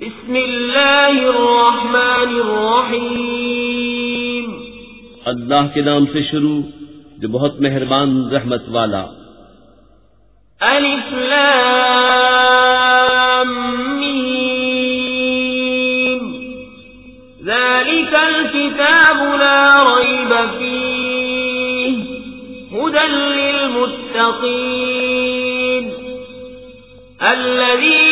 بسم اللہ الرحمن الرحیم۔ اللہ کے نام سے شروع جو بہت مہربان رحمت والا۔ الف لام میم۔ ذلك الكتاب لا ريب فيه هدى للمتقين۔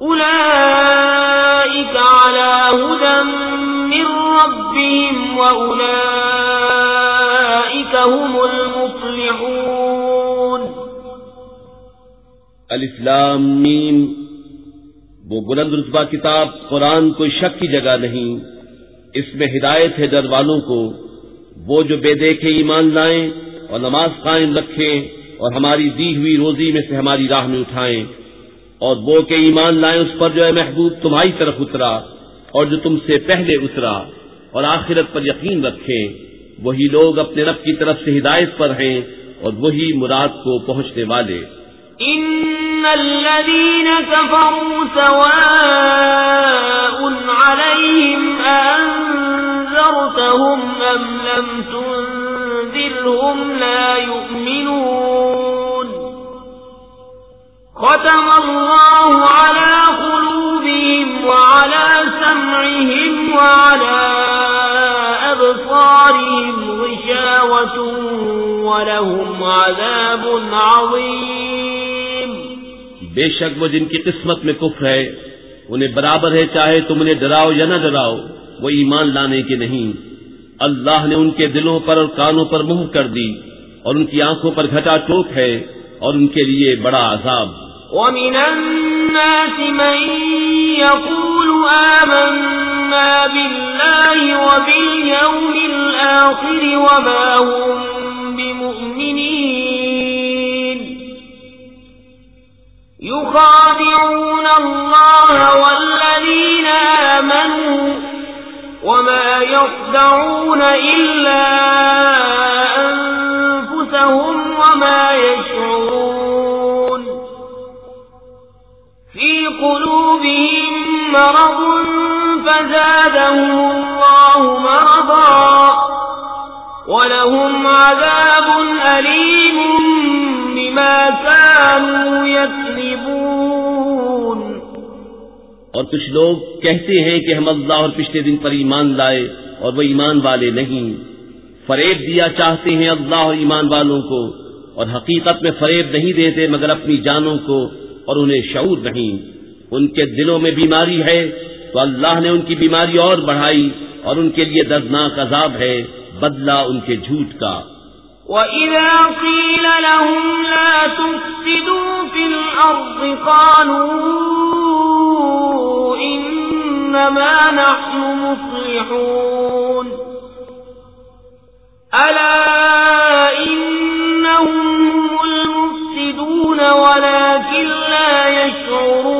أولئك على هدى من ربهم وأولئك هم المفلحون الاسلام میم وہ بلند رتبہ کتاب قرآن کوئی شک کی جگہ نہیں۔ اس میں ہدایت ہے ڈر والوں کو۔ وہ جو بے دیکھے ایمان لائیں اور نماز قائم رکھیں اور ہماری دی ہوئی روزی میں سے ہماری راہ میں اٹھائیں۔ اور وہ کہ ایمان لائیں اس پر جو ہے محبوب تمہاری طرف اترا اور جو تم سے پہلے اترا اور آخرت پر یقین رکھیں، وہی لوگ اپنے رب کی طرف سے ہدایت پر ہیں اور وہی مراد کو پہنچنے والے۔ إن الذين كفروا سواء عليهم أنذرتهم أم لم تنذرهم لا يؤمنون ختم الله على قلوبهم وعلى سمعهم وعلى أبصارهم غشاوة ولهم عذاب عظيم. بے شک وہ جن کی قسمت میں کفر ہے، انہیں برابر ہے چاہے تم انہیں ڈراؤ یا نہ ڈراؤ، وہ ایمان لانے کے نہیں۔ اللہ نے ان کے دلوں پر اور کانوں پر مہر کر دی، اور ان کی آنکھوں پر گھٹا ٹوک ہے، اور ان کے لیے بڑا عذاب۔ ومن الناس من يقول آمنا بالله وباليوم الآخر وما هم بمؤمنين. يخادعون الله والذين آمنوا وما يخدعون إلا مرض فزادهم الله مرضا ولهم عذاب أليم بما كانوا يكذبون. اور کچھ لوگ کہتے ہیں کہ ہم اللہ اور پچھلے دن پر ایمان لائے اور وہ ایمان والے نہیں۔ فریب دیا چاہتے ہیں اللہ اور ایمان والوں کو اور حقیقت میں فریب نہیں دیتے مگر اپنی جانوں کو اور انہیں شعور نہیں۔ ان کے دلوں میں بیماری ہے تو اللہ نے ان کی بیماری اور بڑھائی اور ان کے لیے دردناک عذاب ہے، بدلہ ان کے جھوٹ کا۔ وَإِذَا قِيلَ لَهُمْ لَا تُفْسِدُوا فِي الْأَرْضِ قَالُوا إِنَّمَا نَحْنُ مُصْلِحُونَ أَلَا إِنَّهُمْ هُمُ الْمُفْسِدُونَ وَلَكِنْ لَا يَشْعُرُونَ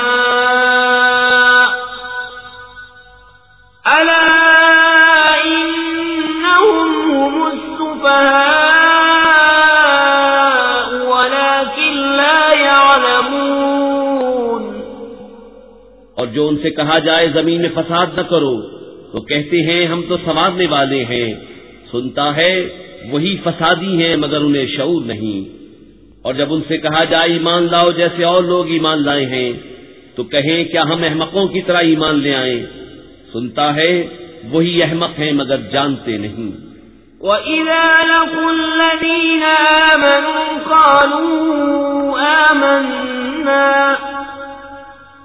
اور جو ان سے کہا جائے زمین میں فساد نہ کرو تو کہتے ہیں ہم تو سنوارنے والے ہیں۔ سنتا ہے، وہی فسادی ہیں مگر انہیں شعور نہیں۔ اور جب ان سے کہا جائے ایمان لاؤ جیسے اور لوگ ایمان لائے ہیں، تو کہیں کیا ہم احمقوں کی طرح ایمان لے آئیں؟ سنتا ہے، وہی احمق ہیں مگر جانتے نہیں۔ وَإِذَا لَقُوا الَّذِينَ آمَنُوا قَالُوا آمَنَّا۔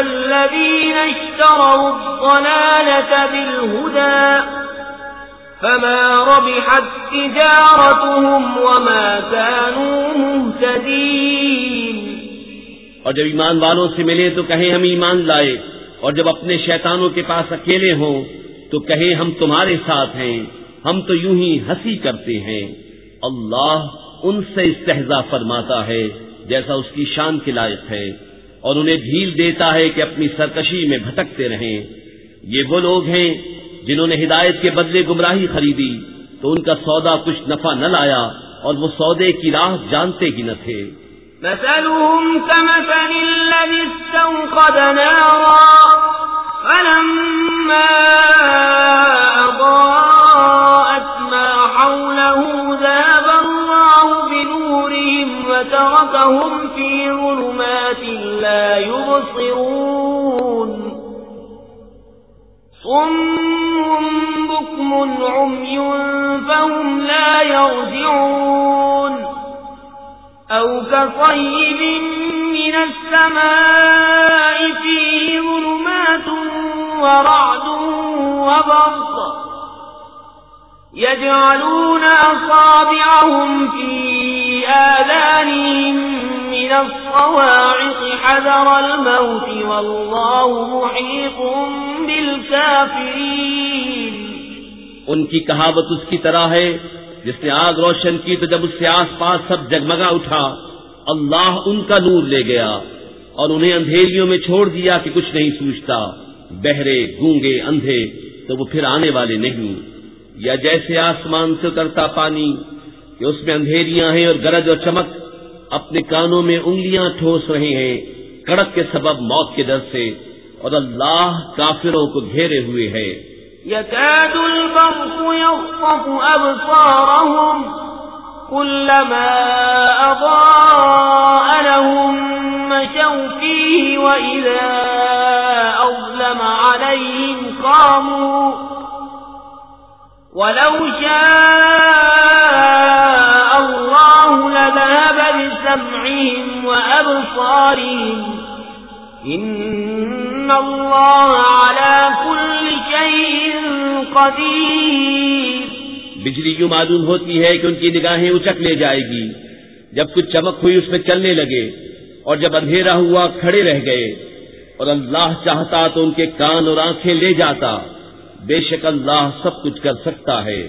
الذين اشتروا الضلالة بالهدى فما ربحت تجارتهم وما كانوا مهتدين اور جب ایمان والوں سے ملے تو کہیں ہم ایمان لائے، اور جب اپنے شیطانوں کے پاس اکیلے ہوں تو کہیں ہم تمہارے ساتھ ہیں، ہم تو یوں ہی ہنسی کرتے ہیں۔ اللہ ان سے استحضا فرماتا ہے، جیسا اس کی شان کے لائق ہے۔ اور انہیں ڈھیل دیتا ہے کہ اپنی سرکشی میں بھٹکتے رہیں۔ یہ وہ لوگ ہیں جنہوں نے ہدایت کے بدلے گمراہی خریدی، تو ان کا سودا کچھ نفع نہ لایا اور وہ سودے کی راہ جانتے ہی نہ تھے۔ مثلهم كمثل الذي استوقد نارا، فلما أضاءت ما حوله ذاب الله بنورهم وتركهم في ظلمات لا يبصرون. صم بكم عمي فهم لا يرجعون. أو كصيب من السماء فيه ظلمات ورعد وبرق. يجعلون أصابعهم في آذانهم من الصواعق حذر الموت والله محيط بالكافرين. ان کی کہاوت اس کی طرح ہے، جس نے آگ روشن کی تو جب اس سے آس پاس سب جگمگا اٹھا، اللہ ان کا نور لے گیا اور انہیں اندھیریوں میں چھوڑ دیا کہ کچھ نہیں سوچتا، بہرے، گونگے، اندھے، تو وہ پھر آنے والے نہیں۔ یا جیسے آسمان سے اترتا پانی کہ اس میں اندھیریاں ہیں اور گرج اور چمک اپنے کانوں میں انگلیاں ٹھوس رہے ہیں۔ کڑک کے سبب موت کے ڈر سے اور اللہ کافروں کو گھیرے ہوئے ہے يكاد البرق يخطف أبصارهم كلما أضاء لهم مشوا فيه وإذا أظلم عليهم قاموا ولو شاء لذهب بسمعهم وأبصارهم. إن الله على كل شيء قدیر بجلی یوں معلوم ہوتی ہے کہ ان کی نگاہیں اچک لے جائے گی، جب کچھ چمک ہوئی اس میں چلنے لگے، اور جب اندھیرا ہوا کھڑے رہ گئے، اور اللہ چاہتا تو ان کے کان اور آنکھیں لے جاتا، بے شک اللہ سب کچھ کر سکتا ہے۔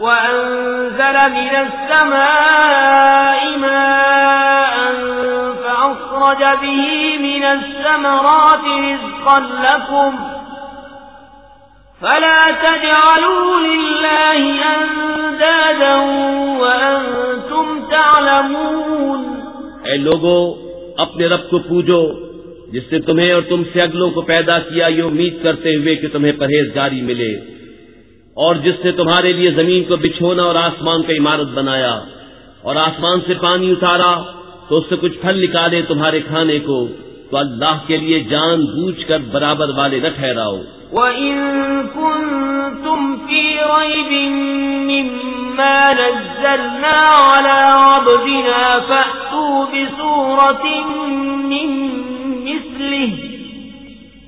وأنزل من السماء ماء فأخرج به من الثمرات رزقا لكم فلا تجعلوا لله أندادا وأنتم تعلمون اے لوگو، اپنے رب کو پوجو، جس نے تمہیں اور تم سے اگلوں کو پیدا کیا یہ امید کرتے ہوئے کہ تمہیں پرہیزگاری ملے۔ اور جس نے تمہارے لیے زمین کو بچھونا اور آسمان کا عمارت بنایا اور آسمان سے پانی اتارا، تو اس سے کچھ پھل نکالے تمہارے کھانے کو، تو اللہ کے لیے جان بوجھ کر برابر والے نہ ٹھہراؤ۔ وَإِن كُنتُمْ فِي رَيْبٍ مِّمَّا نَزَّلْنَا عَلَىٰ عَبْدِنَا فَأْتُوا بِسُورَةٍ مِّن مِّثْلِهِ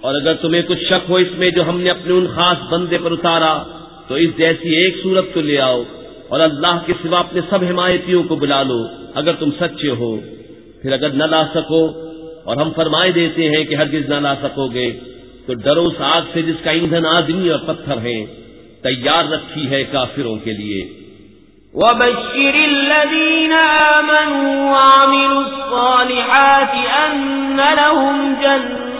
اور اگر تمہیں کچھ شک ہو اس میں جو ہم نے اپنے ان خاص بندے پر اتارا، تو اس جیسی ایک صورت کو لے آؤ اور اللہ کے سوا اپنے سب حمایتیوں کو بلا لو، اگر تم سچے ہو۔ پھر اگر نہ لا سکو، اور ہم فرمائے دیتے ہیں کہ ہرگز نہ لا سکو گے، تو ڈرو اس آگ سے جس کا ایندھن آدمی اور پتھر ہیں، تیار رکھی ہے کافروں کے لیے۔ وبشر الذين آمنوا وعملوا الصالحات أن لهم جنات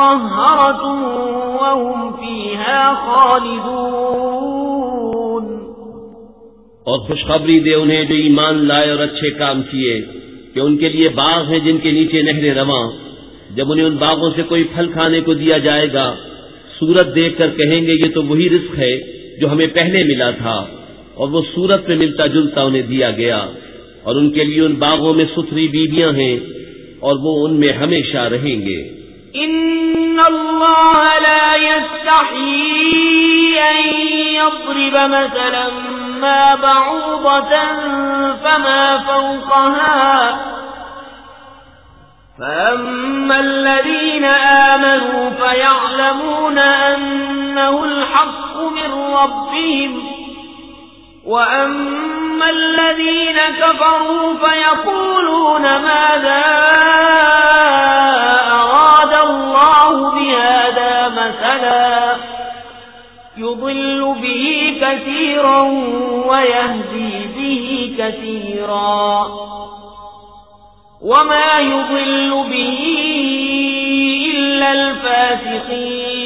مطهرة وهم فيها خالدون. اور خوشخبری دے انہیں جو ایمان لائے اور اچھے کام کیے کہ ان کے لیے باغ ہیں جن کے نیچے نہریں رواں۔ جب انہیں ان باغوں سے کوئی پھل کھانے کو دیا جائے گا سورت دیکھ کر کہیں گے یہ تو وہی رزق ہے جو ہمیں پہلے ملا تھا۔ اور وہ سورت میں ملتا جلتا انہیں دیا گیا۔ اور ان کے لیے ان باغوں میں ستھری بیویاں ہیں اور وہ ان میں ہمیشہ رہیں گے۔ ان اللہ لا يستحيي ان يضرب مثلا ما بعوضة فما فوقها فأما الذين آمنوا فيعلمون أنه الحق من ربهم وأما الذين كفروا فيقولون ماذا به كثيرا ويهدي به كثيرا. وما يضل به إلا الفاسقين.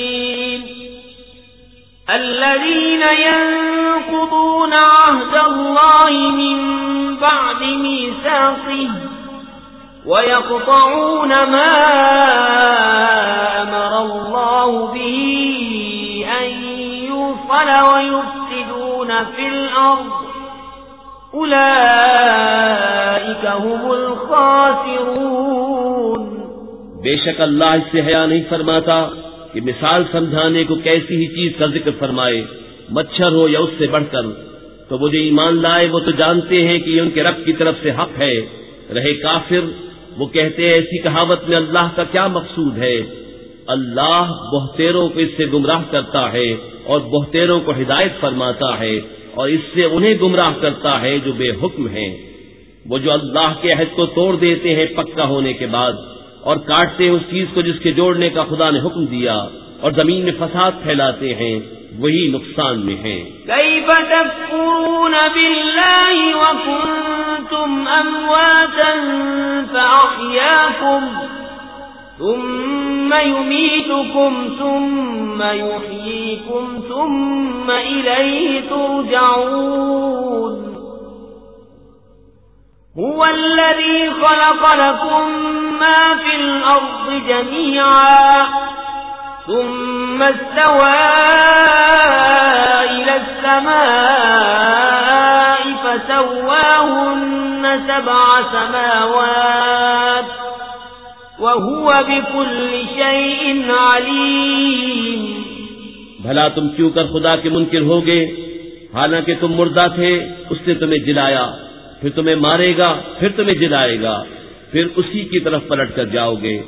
الذين ينقضون عهد الله من بعد ميساقه ويقطعون ما أمر الله به ويفسدون في الأرض. أولئك هم الخاسرون. بے شک اللہ اس سے حیا نہیں فرماتا کہ مثال سمجھانے کو کیسی ہی چیز کا ذکر فرمائے، مچھر ہو یا اس سے بڑھ کر۔ تو وہ جو ایمان لائے، وہ تو جانتے ہیں کہ یہ ان کے رب کی طرف سے حق ہے۔ رہے کافر، وہ کہتے ہیں ایسی کہاوت میں اللہ کا کیا مقصود ہے؟ اللہ بہتیروں کو اس سے گمراہ کرتا ہے۔ اور بہتیروں کو ہدایت فرماتا ہے اور اس سے انہیں گمراہ کرتا ہے جو بے حکم ہیں۔ وہ جو اللہ کے عہد کو توڑ دیتے ہیں پکا ہونے کے بعد اور کاٹتے ہیں اس چیز کو جس کے جوڑنے کا خدا نے حکم دیا اور زمین میں فساد پھیلاتے ہیں، وہی نقصان میں ہیں۔ كيف تكفرون بالله وكنتم أمواتا فأحياكم؟ ثم يميتكم ثم يحييكم ثم إليه ترجعون هو الذي خلق لكم ما في الأرض جميعا ثم استوى إلى السماء فسواهن سبع سماوات وهو بكل شيء عليم. بھلا تم کیوں کر خدا کے منکر ہوگے؟ حالانکہ تم مردہ تھے، اس نے تمہیں جلایا، پھر تمہیں مارے گا، پھر تمہیں جلائے گا، پھر اسی کی طرف پلٹ کر جاؤ گے۔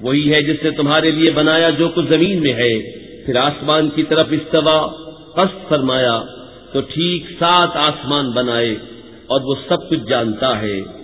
وہی ہے جس نے تمہارے لیے بنایا جو کچھ زمین میں ہے۔ پھر آسمان کی طرف استوا قصد فرمایا، تو ٹھیک سات آسمان بنائے اور وہ سب کچھ جانتا ہے۔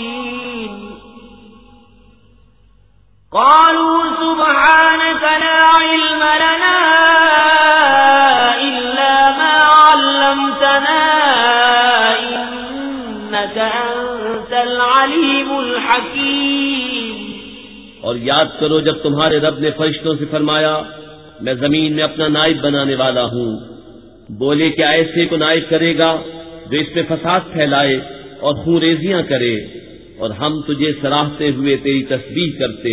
قالوا سبحانك لا علم لنا اور یاد کرو جب تمہارے رب نے فرشتوں سے فرمایا، میں زمین میں اپنا نائب بنانے والا ہوں۔ بولے کہ ایسے کو نائب کرے گا جو اس میں فساد پھیلائے اور خونریزیاں کرے، اور ہم تجھے سراہتے ہوئے تیری تصویر کرتے۔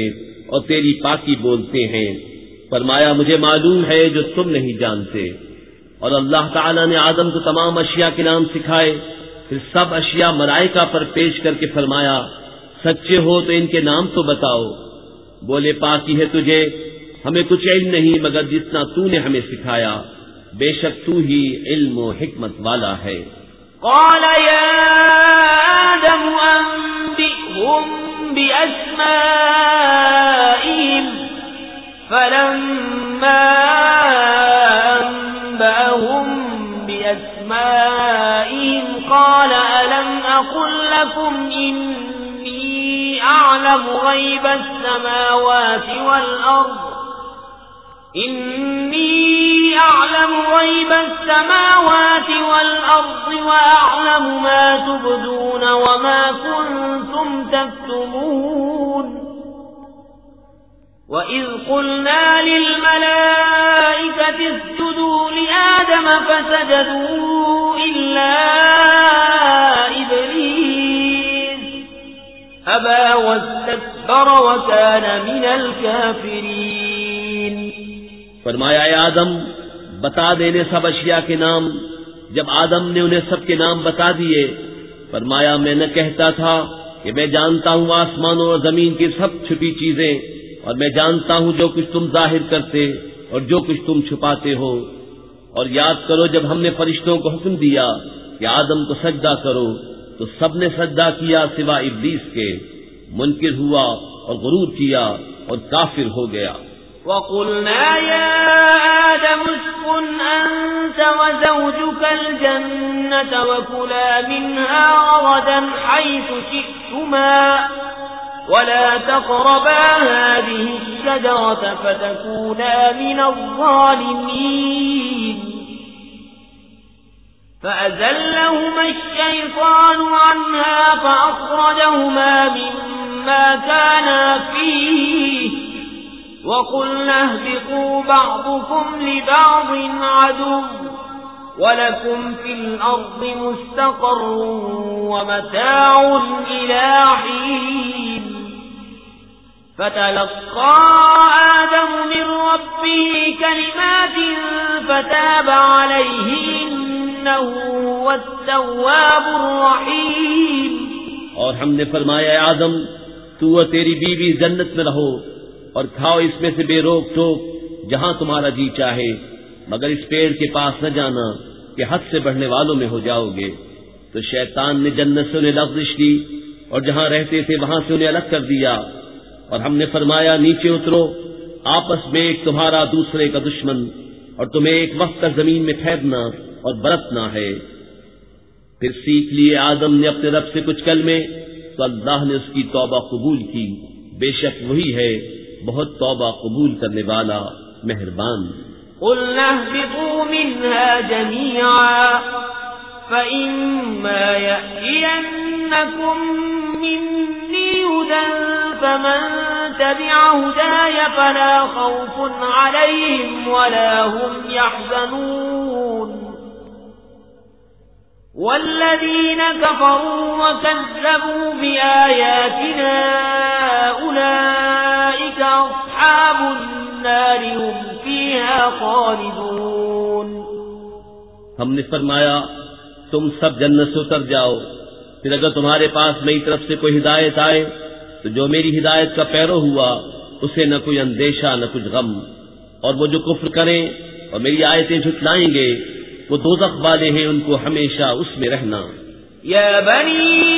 اور تیری پاکی بولتے ہیں۔ فرمایا، مجھے معلوم ہے جو تم نہیں جانتے۔ اور اللہ تعالیٰ نے آدم کو تمام اشیاء کے نام سکھائے۔ پھر سب اشیاء مرائکہ پر پیش کر کے فرمایا، سچے ہو تو ان کے نام تو بتاؤ۔ بولے، پاکی ہے تجھے، ہمیں کچھ علم نہیں، مگر جتنا تو نے ہمیں سکھایا، بے شک تو ہی علم و حکمت والا ہے۔ قال يا آدم بأسمائهم فلما أنبأهم بأسمائهم قال ألم أقل لكم إني أعلم غيب السماوات والأرض إني أعلم غيب السماوات والأرض وأعلم ما تبدون وما كنتم تكتمون وَإِذْ قُلْنَا لِلْمَلَائِكَةِ اسْجُدُوا لِآدَمَ فَسَجَدُوا إِلَّا إِبْلِيسَ أَبَى وَاسْتَكْبَرَ وَكَانَ مِنَ الْكَافِرِينَ فرمایا، اے آدم، بتا دینے سب اشیاء کے نام، جب آدم نے انہیں سب کے نام بتا دیے، فرمایا، میں نہ کہتا تھا کہ میں جانتا ہوں آسمانوں اور زمین کی سب چھپی چیزیں، اور میں جانتا ہوں جو کچھ تم ظاہر کرتے اور جو کچھ تم چھپاتے ہو، اور یاد کرو، جب ہم نے فرشتوں کو حکم دیا کہ آدم کو سجدہ کرو، تو سب نے سجدہ کیا سوا ابلیس کے، منکر ہوا اور غرور کیا اور کافر ہو گیا۔ وقلنا يا آدم اسكن أنت وزوجك الجنة وكلا منها رغدا حيث شئتما ولا تقربا هذه الشجرة فتكونا من الظالمين. فأزلهما الشيطان عنها فأخرجهما مما كانا فيه. وقلنا اهبطوا بعضكم لبعض عدو ولكم في الأرض مستقر ومتاع إلى حين. فتلقى آدم من ربه كلمات فتاب عليه إنه هو التواب الرحيم. اور ہم نے فرمایا اے آدم، تو تیری بیوی جنت میں رہو۔ اور کھاؤ اس میں سے بے روک ٹوک جہاں تمہارا جی چاہے، مگر اس پیڑ کے پاس نہ جانا کہ حد سے بڑھنے والوں میں ہو جاؤ گے۔ تو شیطان نے جنت سے انہیں لفظش کی اور جہاں رہتے تھے وہاں سے انہیں الگ کر دیا۔ اور ہم نے فرمایا، نیچے اترو، آپس میں ایک تمہارا، دوسرے کا دشمن، اور تمہیں ایک وقت تک زمین میں پھیرنا اور برتنا ہے۔ پھر سیکھ لیے آدم نے اپنے رب سے کچھ کل میں تو اللہ نے اس کی توبہ قبول کی۔ بے شک وہی ہے۔ بہت توبہ قبول کرنے والا مہربان۔ قلنا اهبطوا منها جميعا، فإما يأتينكم مني هدى، فمن تبع فلا خوف عليهم ولا هم يحزنون. والذين كفروا وكذبوا بآياتنا أولئك أصحاب النار هم فيها خالدون. ہم نے فرمایا تم سب جنت سے اتر جاؤ پھر اگر تمہارے پاس میری طرف سے کوئی ہدایت آئے تو جو میری ہدایت کا پیرو ہوا اسے نہ کوئی اندیشہ نہ کچھ غم۔ اور وہ جو کفر کریں اور میری آیتیں جھٹلائیں گے وہ دو والے ہیں ان کو ہمیشہ اس میں رہنا۔ يا بني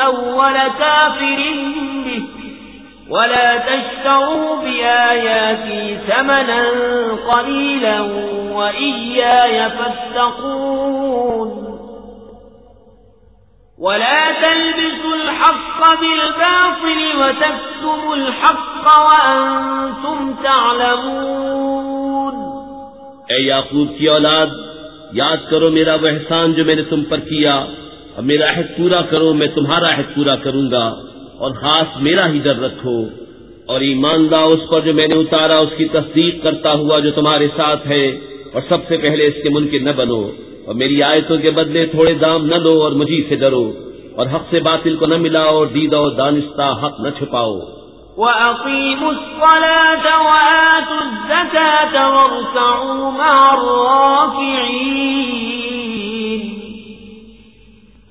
أول كافر به. ولا تشتروا بآياتي ثمنا قليلا وإياي فاتقون. ولا تلبسوا الحق بالباطل وتكتموا الحق وأنتم تعلمون. اے یعقوب کی اولاد، یاد کرو میرا وہ احسان جو میں نے تم پر کیا اور میرا عہد پورا کرو، میں تمہارا عہد پورا کروں گا اور خاص میرا ہی ڈر رکھو۔ اور ایمان لا اس پر جو میں نے اتارا، اس کی تصدیق کرتا ہوا جو تمہارے ساتھ ہے، اور سب سے پہلے اس کے منکر نہ بنو۔ اور میری آیتوں کے بدلے تھوڑے دام نہ لو اور مجھے سے ڈرو۔ اور حق سے باطل کو نہ ملاؤ اور دیدہ و دانستہ حق نہ چھپاؤ۔ وَأَقِيمُوا الصَّلَاةَ وَآتُوا الزَّكَاةَ وَارْكَعُوا مَعَ الرَّاكِعِينَ۔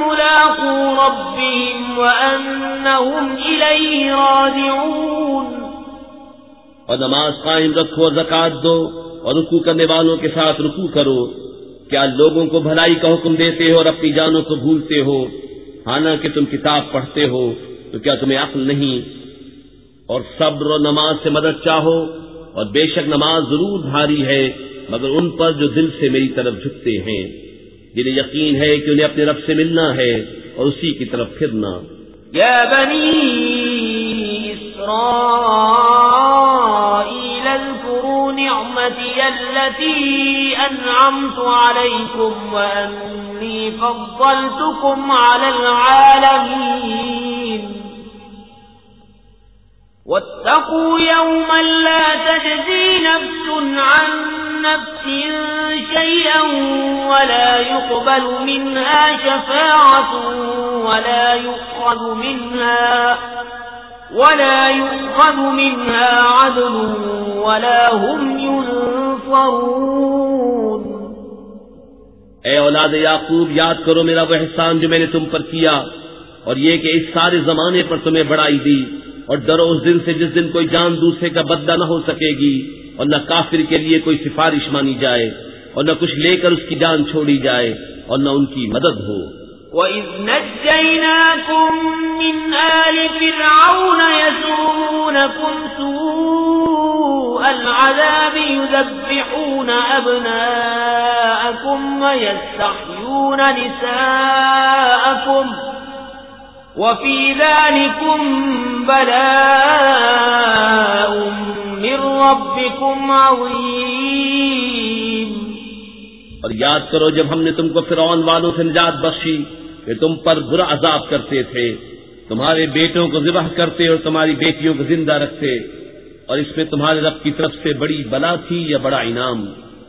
ملاقوا ربهم وأنهم إليه راجعون. اور نماز قائم رکھو اور زکات دو اور رکو کرنے والوں کے ساتھ رکو کرو کیا لوگوں کو بھلائی کا حکم دیتے ہو اور اپنی جانوں کو بھولتے ہو؟ ہاں، حالانکہ تم کتاب پڑھتے ہو تو کیا تمہیں عقل نہیں؟ اور صبر و نماز سے مدد چاہو اور بے شک نماز ضرور بھاری ہے مگر ان پر جو دل سے میری طرف جھکتے ہیں۔ جنہیں یقین ہے کہ انہیں اپنے رب سے ملنا ہے اور اسی کی طرف پھرنا۔ یا بنی نعمتي التي أنعمت عليكم وأني فضلتكم على العالمين واتقوا يوما لا تجزي نفس عن نفس شيئا ولا يقبل منها شفاعة ولا يؤخذ منها ولا يؤخذ منها عدل ولا هم ينصرون اے اولاد یعقوب، یاد کرو میرا وہ احسان جو میں نے تم پر کیا اور یہ کہ اس سارے زمانے پر تمہیں بڑائی دی۔ اور ڈرو اس دن سے جس دن کوئی جان دوسرے کا بدلہ نہ ہو سکے گی اور نہ کافر کے لیے کوئی سفارش مانی جائے اور نہ کچھ لے کر اس کی جان چھوڑی جائے اور نہ ان کی مدد ہو۔ وَإِذْ نَجَّيْنَاكُمْ مِنْ آلِ فِرْعَوْنَ يَسُومُونَكُمْ سُوءَ الْعَذَابِ يُذَبِّحُونَ أَبْنَاءَكُمْ وَيَسْتَحْيُونَ نِسَاءَكُمْ وَفِي ذَلِكُمْ بَلَاءٌ مِّن رَّبِّكُمْ عَظِيمٌ۔ اور یاد کرو جب ہم نے تم کو فرعون والوں سے نجات بخشی کہ تم پر برا عذاب کرتے تھے۔ تمہارے بیٹوں کو ذبح کرتے اور تمہاری بیٹیوں کو زندہ رکھتے۔ اور اس میں تمہارے رب کی طرف سے بڑی بلا تھی یا بڑا انعام۔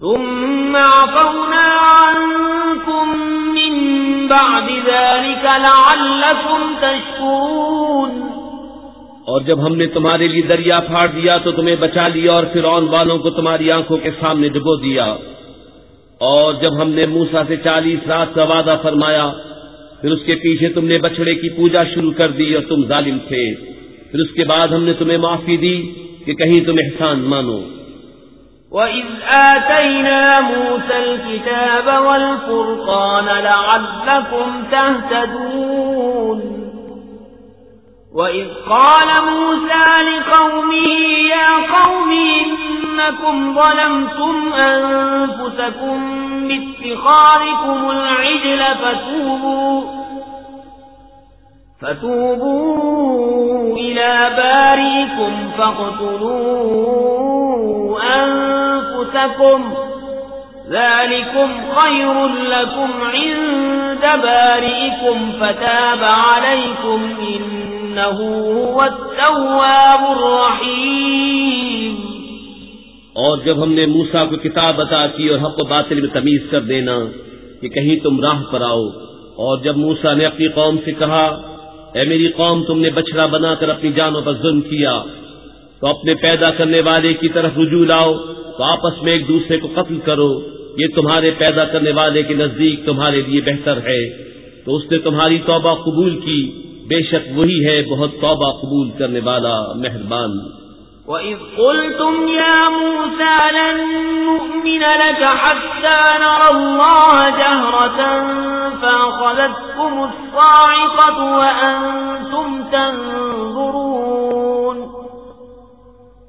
ثم عفونا عنكم من بعد ذلك لعلكم تشكرون. اور جب ہم نے تمہارے لیے دریا پھاڑ دیا تو تمہیں بچا لیا اور فرعون والوں کو تمہاری آنکھوں کے سامنے ڈبو دیا۔ اور جب ہم نے موسا سے چالیس رات کا وعدہ فرمایا، پھر اس کے پیچھے تم نے بچڑے کی پوجا شروع کر دی اور تم ظالم تھے۔ پھر اس کے بعد ہم نے تمہیں معافی دی کہ کہیں تم احسان مانو۔ وَإِذْ آتَيْنَا مُوسَى الْكِتَابَ وَالْفُرْقَانَ لَعَلَّكُمْ تَهْتَدُونَ وَإِذْ قَالَ مُوسَى لِقَوْمِهِ يَا قَوْمِ إِنَّكُمْ ظَلَمْتُمْ أَنفُسَكُمْ بِاتِّخَاذِكُمُ الْعِجْلَ فَتُوبُوا فتوبوا إلى بارئكم فاقتلوا أنفسكم ذلكم خير لكم عند بارئكم فتاب عليكم إنه هو التواب الرحيم اور جب ہم نے موسا کو کتاب عطا کی اور حق و باطل میں تمیز کر دینا کہ کہیں تم راہ پر آؤ، اور جب موسا نے اپنی قوم سے کہا، اے میری قوم، تم نے بچڑا بنا کر اپنی جانوں پر ظلم کیا، تو اپنے پیدا کرنے والے کی طرف رجوع لاؤ تو آپس میں ایک دوسرے کو قتل کرو، یہ تمہارے پیدا کرنے والے کے نزدیک تمہارے لیے بہتر ہے۔ تو اس نے تمہاری توبہ قبول کی، بے شک وہی ہے بہت توبہ قبول کرنے والا مہربان۔ وَإِذْ قُلْتُمْ يَا مُوسَى لَن نُؤْمِنَ لَكَ حَتَّى نَرَى اللَّهَ جَهْرَةً فَأَخَذَتْكُمُ الصَّاعِقَةُ وَأَنْتُمْ تَنْظُرُونَ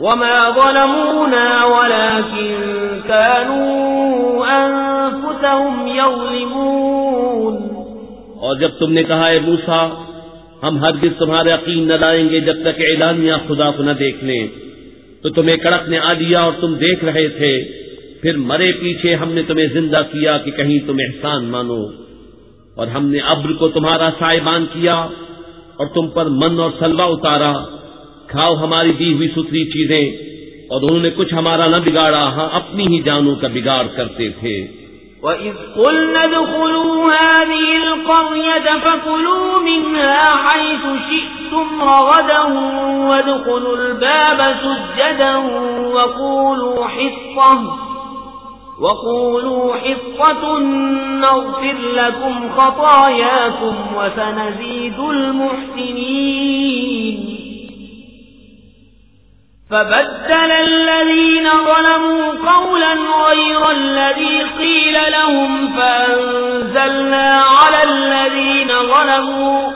وَمَا ظَلَمُونَا وَلَكِن كَانُوا أَنفُسَهُمْ يَظْلِمُونَ اور جب تم نے کہا اے موسیٰ، ہم ہرگز تمہارے یقین نہ لائیں گے جب تک اعلانیہ خدا کو نہ دیکھ لیں۔ تو تمہیں کڑک نے آ دیا اور تم دیکھ رہے تھے۔ پھر مرے پیچھے ہم نے تمہیں زندہ کیا کہ کہیں تم احسان مانو۔ اور ہم نے ابر کو تمہارا سائبان کیا اور تم پر من اور سلوا اتارا۔ کھاؤ ہماری دی ہوئی ستری چیزیں۔ اور انہوں نے کچھ ہمارا نہ بگاڑا ہاں اپنی ہی جانوں کا بگاڑ کرتے تھے۔ وَإِذْ قُلْنَا ادْخُلُوا هَٰذِهِ الْقَرْيَةَ فَكُلُوا مِنْهَا حَيْثُ شِئْتُمْ رَغَدًا وَادْخُلُوا الْبَابَ سُجَّدًا وَقُولُوا حِصَّةٌ وَقُولُوا حِصَّةٌ نَغْفِرْ لَكُمْ خَطَايَاكُمْ وَسَنَزِيدُ الْمُحْسِنِينَ۔ فبدل الذين ظلموا قولا غير الذي قيل لهم فأنزلنا على الذين ظلموا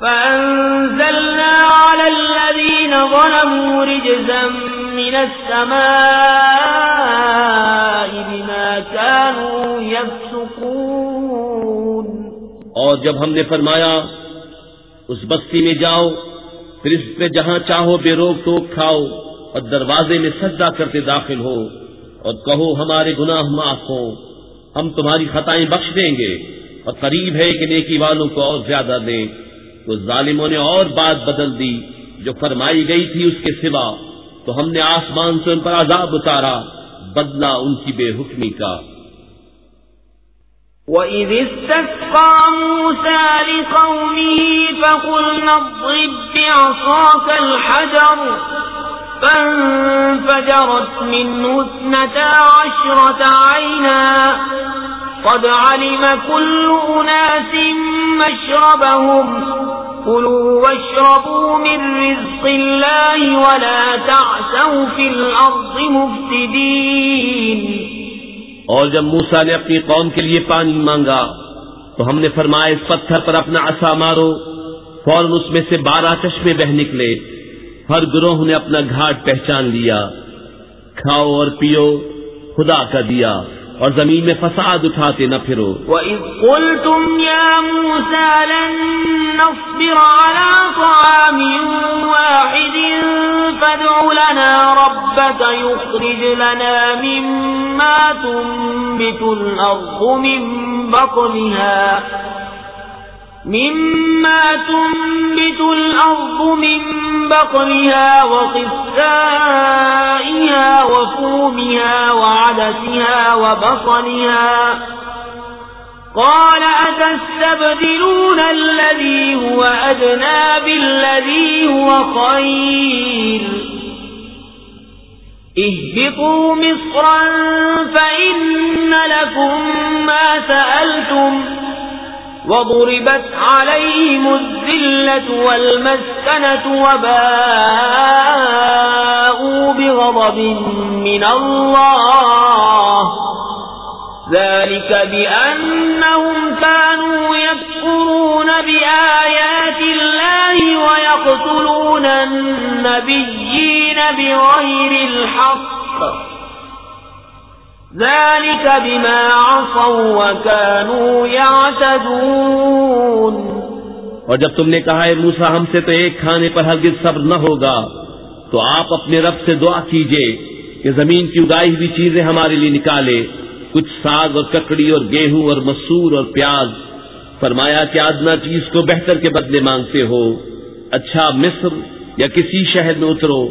فأنزلنا على الذين ظلموا رجزا من السماء بما كانوا يفسقون. اور جب ہم نے فرمایا، اس بستی میں جاؤ پھر اس پہ جہاں چاہو بے روک ٹوک کھاؤ اور دروازے میں سجدہ کرتے داخل ہو اور کہو ہمارے گناہ معاف ہو ہم تمہاری خطائیں بخش دیں گے اور قریب ہے کہ نیکی والوں کو اور زیادہ دیں۔ تو ظالموں نے اور بات بدل دی جو فرمائی گئی تھی اس کے سوا۔ تو ہم نے آسمان سے ان پر عذاب اتارا بدلا ان کی بے حکمی کا۔ وَإِذِ اسْتَسْقَىٰ مُوسَىٰ لِقَوْمِهِ فَقُلْنَا اضْرِب بِّعَصَاكَ الْحَجَرَ فَانفَجَرَتْ مِنْهُ اثْنَتَا عَشْرَةَ عَيْنًا قَدْ عَلِمَ كُلُّ أُنَاسٍ مَّشْرَبَهُمْ كُلُوا وَاشْرَبُوا مِن رِّزْقِ اللَّهِ وَلَا تَعْثَوْا فِي الْأَرْضِ مُفْسِدِينَ اور جب موسا نے اپنی قوم کے لیے پانی مانگا تو ہم نے فرمایا، اس پتھر پر اپنا عصا مارو، فوراً اس میں سے بارہ چشمے بہ نکلے۔ ہر گروہ نے اپنا گھاٹ پہچان لیا۔ کھاؤ اور پیو، خدا کا دیا۔ اور زمین میں فساد اٹھاتے نہ پھرو۔ وَإِذْ قُلْتُمْ يَا مُوسَى لَن نَصْبِرَ عَلَى طَعَامٍ وَاحِدٍ فَادْعُ لَنَا رَبَّكَ يُخْرِجْ لَنَا مِمَّا تُنبِتُ الْأَرْضُ مِن بَقْلِهَا مما تنبت الأرض من بقلها وقفائها وفومها وعدسها وبصلها. قال أتستبدلون الذي هو أدنى بالذي هو خير. اهبطوا مصرا فإن لكم ما سألتم وضربت عليهم الذلة والمسكنة وباءوا بغضب من الله. ذلك بأنهم كانوا يكفرون بآيات الله ويقتلون النبيين بغير الحق. ذلك بما عصوا وكانوا يعتدون. اور جب تم نے کہا ہے موسا ہم سے تو ایک کھانے پر ہرگز صبر نہ ہوگا، تو آپ اپنے رب سے دعا کیجیے کہ زمین کی اگائی ہوئی چیزیں ہمارے لیے نکالے۔ کچھ ساگ اور ککڑی اور گیہوں اور مسور اور پیاز۔ فرمایا کہ آدنا چیز کو بہتر کے بدلے مانگتے ہو۔ اچھا مصر یا کسی شہر میں اترو،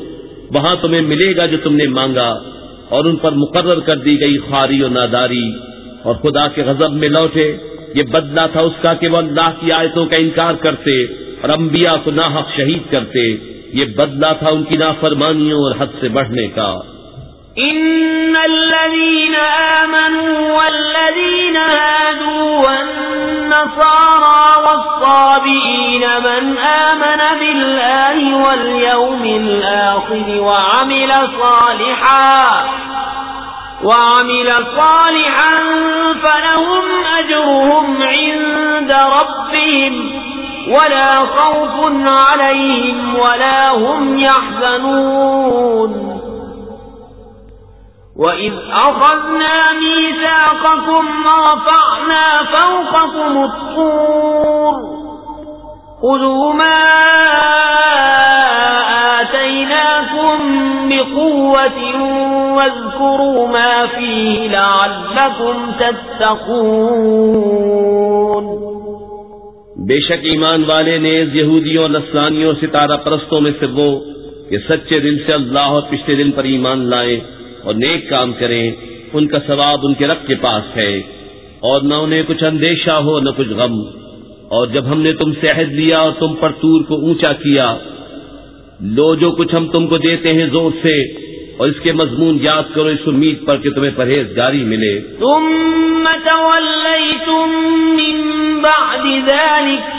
وہاں تمہیں ملے گا جو تم نے مانگا۔ اور ان پر مقرر کر دی گئی خواری اور ناداری اور خدا کے غضب میں لوٹے۔ یہ بدلہ تھا اس کا کہ وہ اللہ کی آیتوں کا انکار کرتے اور انبیاء کو ناحق شہید کرتے۔ یہ بدلہ تھا ان کی نافرمانیوں اور حد سے بڑھنے کا۔ ان الذين آمنوا والذين هادوا والنصارى والصابئين من آمن بالله واليوم الآخر وعمل صالحا وعمل صالحا فلهم أجرهم عند ربهم ولا خوف عليهم ولا هم يحزنون وَإِذْ أَخَذْنَا مِيثَاقَكُمْ وَرَفَعْنَا فَوْقَكُمُ الطُّورَ خُذُوا مَا آتَيْنَاكُمْ بِقُوَّةٍ وَاذْكُرُوا مَا فِيهِ لَعَلَّكُمْ تَتَّقُونَ بے شک ایمان والے نے یہودیوں اور نصرانیوں ستارہ پرستوں میں سے وہ کہ سچے دل سے اللہ اور پچھلے دن پر ایمان لائیں اور نیک کام کریں، ان کا ثواب ان کے رب کے پاس ہے۔ اور نہ انہیں کچھ اندیشہ ہو، نہ کچھ غم۔ اور جب ہم نے تم سے عہد لیا اور تم پر تور کو اونچا کیا، لو جو کچھ ہم تم کو دیتے ہیں زور سے، اور اس کے مضمون یاد کرو، اس امید پر کہ تمہیں پرہیز جاری ملے۔ ثم تولیتم من بعد ذلك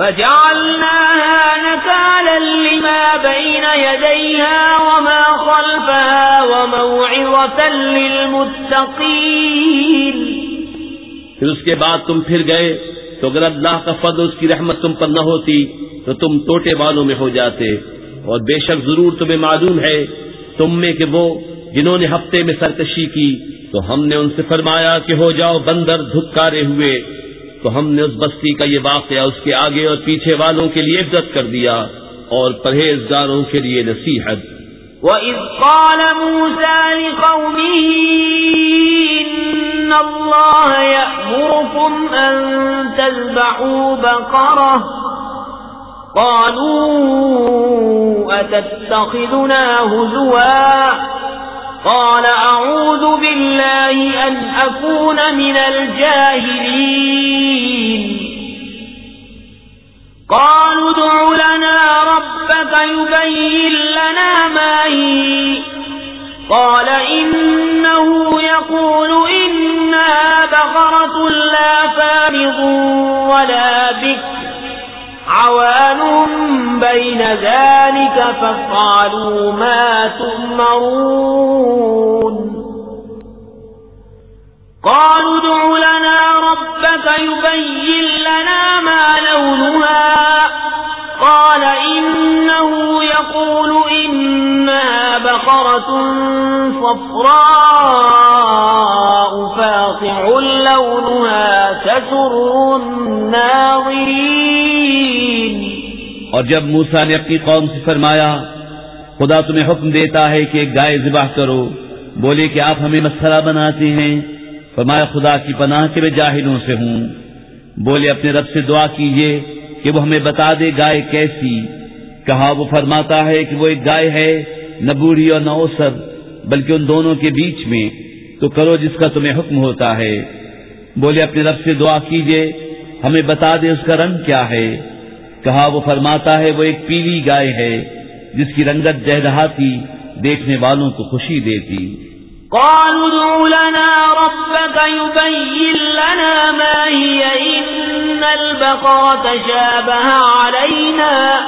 فجعلناها نكالا لما بين يديها وما خلفها وموعظة للمتقين. پھر اس کے بعد تم پھر گئے تو اگر اللہ کا فضل اس کی رحمت تم پر نہ ہوتی تو تم ٹوٹے والوں میں ہو جاتے اور بے شک ضرور تمہیں معلوم ہے تم میں کہ وہ جنہوں نے ہفتے میں سرکشی کی تو ہم نے ان سے فرمایا کہ ہو جاؤ بندر دھکارے ہوئے تو ہم نے اس بستی کا یہ واقعہ اس کے آگے اور پیچھے والوں کے لیے عزت کر دیا اور پرہیزگاروں کے لیے نصیحت۔ وَإِذْ قَالَ مُوسَى لِقَوْمِهِ إِنَّ اللَّهَ يَأْمُرُكُمْ أَن تَذْبَحُوا بَقَرَةً قَالُوا أَتَتَّخِذُنَا هُزُوًا قال أعوذ بالله أن أكون من الجاهلين. قالوا ادع لنا ربك يبين لنا ما هي. قال إنه يقول إنها بغرة لا فارض ولا بكر. عوان بين ذلك فافعلوا ما تؤمرون. قالوا ادع لنا ربك يبين لنا ما لونها. قال إنه يقول إنها بقرة صفراء فاقع لونها تسر الناظرين. اور جب موسا نے اپنی قوم سے فرمایا، خدا تمہیں حکم دیتا ہے کہ ایک گائے ذبح کرو، بولے کہ آپ ہمیں مسئلہ بناتے ہیں۔ فرمایا، خدا کی پناہ کے میں جاہلوں سے ہوں۔ بولے، اپنے رب سے دعا کیجیے کہ وہ ہمیں بتا دے گائے کیسی۔ کہا، وہ فرماتا ہے کہ وہ ایک گائے ہے، نہ بوڑھی اور نہ اوسر، بلکہ ان دونوں کے بیچ میں۔ تو کرو جس کا تمہیں حکم ہوتا ہے۔ بولے، اپنے رب سے دعا کیجیے ہمیں بتا دے اس کا رنگ کیا ہے۔ کہا، وہ فرماتا ہے، وہ ایک پیلی گائے ہے، جس کی رنگت جہدہاتی دیکھنے والوں کو خوشی دیتی۔ قالوا ادع لنا ربك يبين لنا ما هي، إن البقرة شابه علينا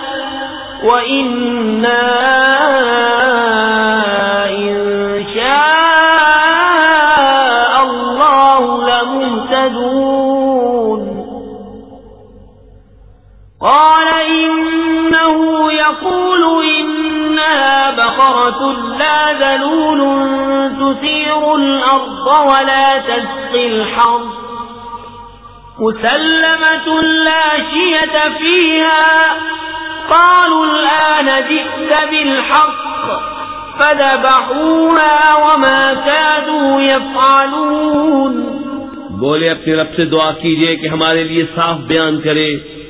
وإنا إن بقرة ذلول تثير الأرض ولا تسقي الحرب مسلمة لا شية فيها قالوا الآن جئت بالحق فذبحوها وما كادوا يفعلون بولے اپنے رب سے دعا کیجیے کہ ہمارے لیے صاف بیان کرے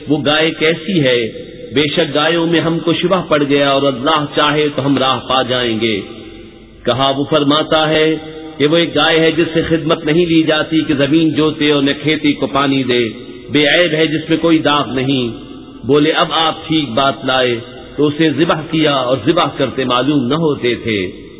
وہ گائے کیسی ہے بے شک گایوں میں ہم کو شبہ پڑ گیا اور اللہ چاہے تو ہم راہ پا جائیں گے۔ کہا وہ فرماتا ہے کہ وہ ایک گائے ہے جس سے خدمت نہیں لی جاتی کہ زمین جوتے اور نہ کھیتی کو پانی دے۔ بے عیب ہے جس میں کوئی داغ نہیں۔ بولے، اب آپ ٹھیک بات لائے۔ تو اسے ذبح کیا اور ذبح کرتے معلوم نہ ہوتے تھے۔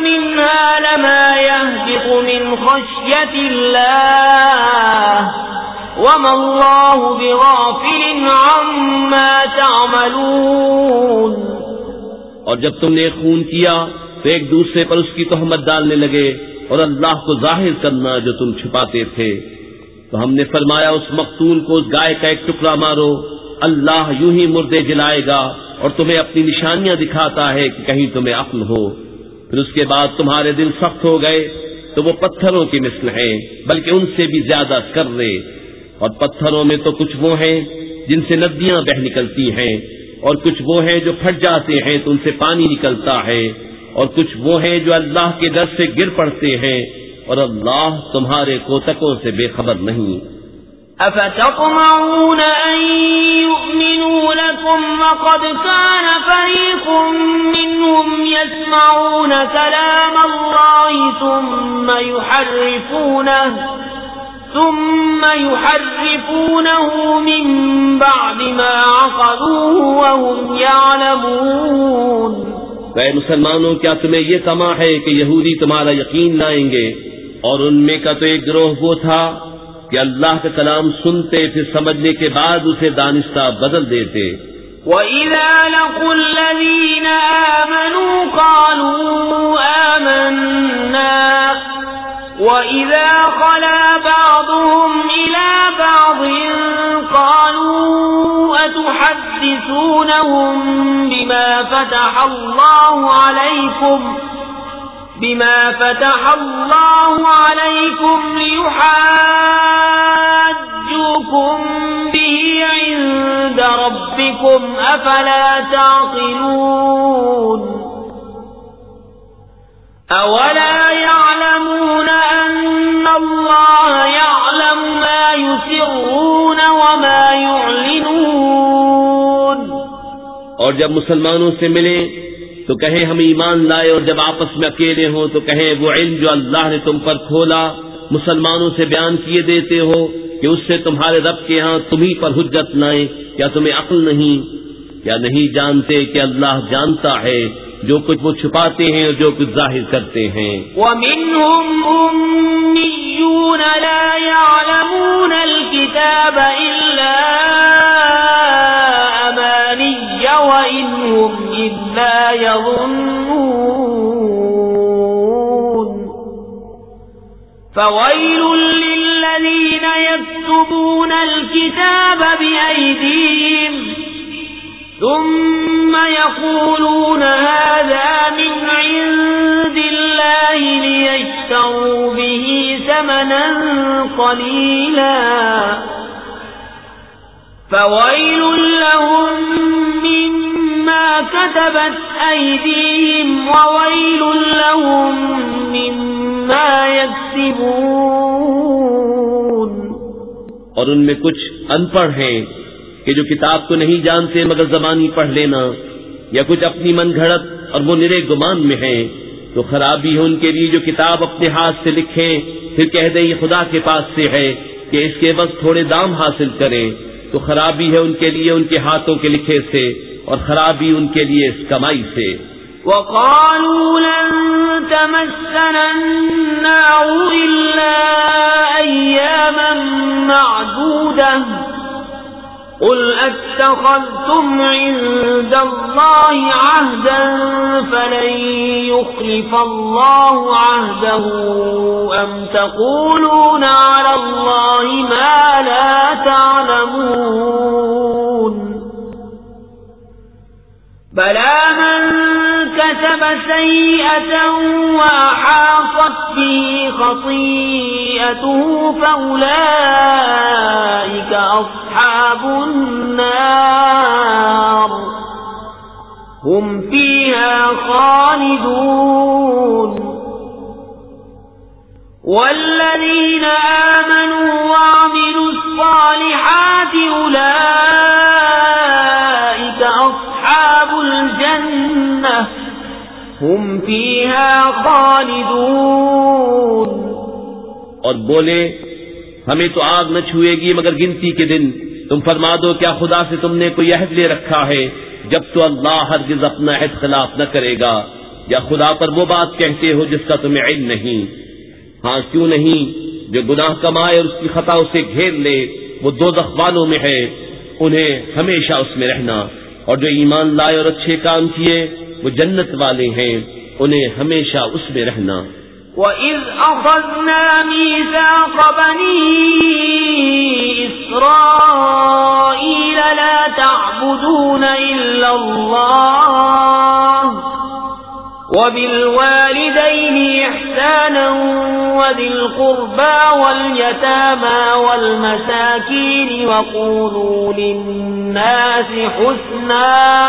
منها لما يهبط من خشية الله وما الله بغافل عما تعملون اور جب تم نے خون کیا تو ایک دوسرے پر اس کی تہمت ڈالنے لگے اور اللہ کو ظاہر کرنا جو تم چھپاتے تھے۔ تو ہم نے فرمایا، اس مقتول کو اس گائے کا ایک ٹکڑا مارو۔ اللہ یوں ہی مردے جلائے گا اور تمہیں اپنی نشانیاں دکھاتا ہے کہ کہیں تمہیں عقل ہو۔ پھر اس کے بعد تمہارے دل سخت ہو گئے تو وہ پتھروں کی مثل ہیں، بلکہ ان سے بھی زیادہ کر رہے اور پتھروں میں تو کچھ وہ ہیں جن سے ندیاں بہ نکلتی ہیں، اور کچھ وہ ہیں جو پھٹ جاتے ہیں تو ان سے پانی نکلتا ہے۔ اور کچھ وہ ہیں جو اللہ کے در سے گر پڑتے ہیں، اور اللہ تمہارے کوتکوں سے بے خبر نہیں۔ أفتطمعون أن يؤمنوا لكم وقد كان فريق منهم يسمعون كلام الله ثم يحرفونه ثم يحرفونه من بعد ما عقلوه وهم يعلمون اے مسلمانوں، کیا تمہیں یہ سما ہے کہ یہودی تمہارا یقین لائیں گے؟ اور ان میں کا تو ایک گروہ وہ تھا کہ اللہ کا کلام سنتے پھر سمجھنے کے بعد اسے دانستہ بدل دیتے۔ وَإِذَا لَقُوا الَّذِينَ آمَنُوا قَالُوا آمَنَّا وَإِذَا خَلَا بَعْضُهُمْ إِلَى بَعْضٍ قَالُوا أَتُحَدِّثُ تحدثونهم بما فتح الله عليكم بما فتح الله عليكم ليحاجوكم به عند ربكم أفلا تعقلون أولا يعلمون أن الله يعلم ما يسرون وما يعلنون اور جب مسلمانوں سے ملیں تو کہیں ہم ایمان لائے اور جب آپس میں اکیلے ہوں تو کہیں وہ علم جو اللہ نے تم پر کھولا مسلمانوں سے بیان کیے دیتے ہو کہ اس سے تمہارے رب کے ہاں تمہیں پر حجت لائیں کیا تمہیں عقل نہیں کیا نہیں جانتے کہ اللہ جانتا ہے جو کچھ وہ چھپاتے ہیں اور جو کچھ ظاہر کرتے ہیں۔ ومنهم أميون لا يعلمون الكتاب إلا أماني وإن إلا يظنون فويل للذين يكتبون الكتاب بأيديهم ثم يقولون هذا من عند الله ليشتروا به ثمنا قليلا فويل لهم من كتبت أيديهم وويل لهم مما يكسبون. اور ان میں کچھ ان پڑھ ہیں کہ جو کتاب کو نہیں جانتے مگر زبانی پڑھ لینا، یا کچھ اپنی من گھڑت اور وہ نرے گمان میں ہیں، تو خرابی ہے ان کے لیے جو کتاب اپنے ہاتھ سے لکھیں، پھر کہہ دیں یہ خدا کے پاس سے ہے کہ اس کے بس تھوڑے دام حاصل کریں، تو خرابی ہے ان کے لیے ان کے ہاتھوں کے لکھے سے۔ اور خرابی ان کے لیے اس کمائی سے۔ وقالوا لن تمسنا النار إلا أياما معدودة. قل أتخذتم عند الله عهدا فلن يخلف الله عهده أم تقولون على الله ما لا تعلمون؟ بلى من كتب سيئة وأحاطت به خطيئته فأولئك أصحاب النار هم فيها خالدون والذين آمنوا وعملوا الصالحات أولئك هم فيها خالدون۔ اور بولے، ہمیں تو آگ نہ چھوئے گی مگر گنتی کے دن۔ تم فرما دو، کیا خدا سے تم نے کوئی عہد لے رکھا ہے؟ جب تو اللہ ہرگز اپنا عہد خلاف نہ کرے گا۔ یا خدا پر وہ بات کہتے ہو جس کا تمہیں علم نہیں۔ ہاں کیوں نہیں؟ جو گناہ کمائے اور اس کی خطا اسے گھیر لے، وہ دو والوں میں ہے۔ انہیں ہمیشہ اس میں رہنا۔ اور جو ایمان لائے اور اچھے کام کیے وہ جنت والے ہیں، انہیں ہمیشہ اس میں رہنا۔ وَإِذْ أَخَذْنَا مِيثَاقَ بَنِي إِسْرَائِيلَ لَا تَعْبُدُونَ إِلَّا اللَّهَ وَبِالْوَالِدَيْنِ إِحْسَانًا وَذِي الْقُرْبَى وَالْيَتَامَى وَالْمَسَاكِينِ وَقُولُوا لِلنَّاسِ حُسْنًا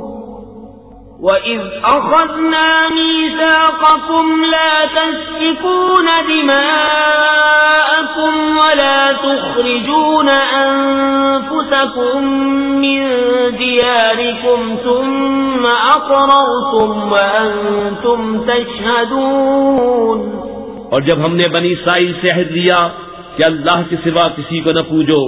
وَإِذْ أَخَذْنَا مِيثَاقَكُمْ لَا تَسْفِكُونَ دِمَاءَكُمْ وَلَا تُخْرِجُونَ أَنفُسَكُم مِّن دِيَارِكُمْ ثُمَّ أَقْرَرْتُمْ وَأَنتُمْ تَشْهَدُونَ اور جب ہم نے بنی اسرائیل سے عہد لیا کہ اللہ کے سوا کسی کو نہ پوجو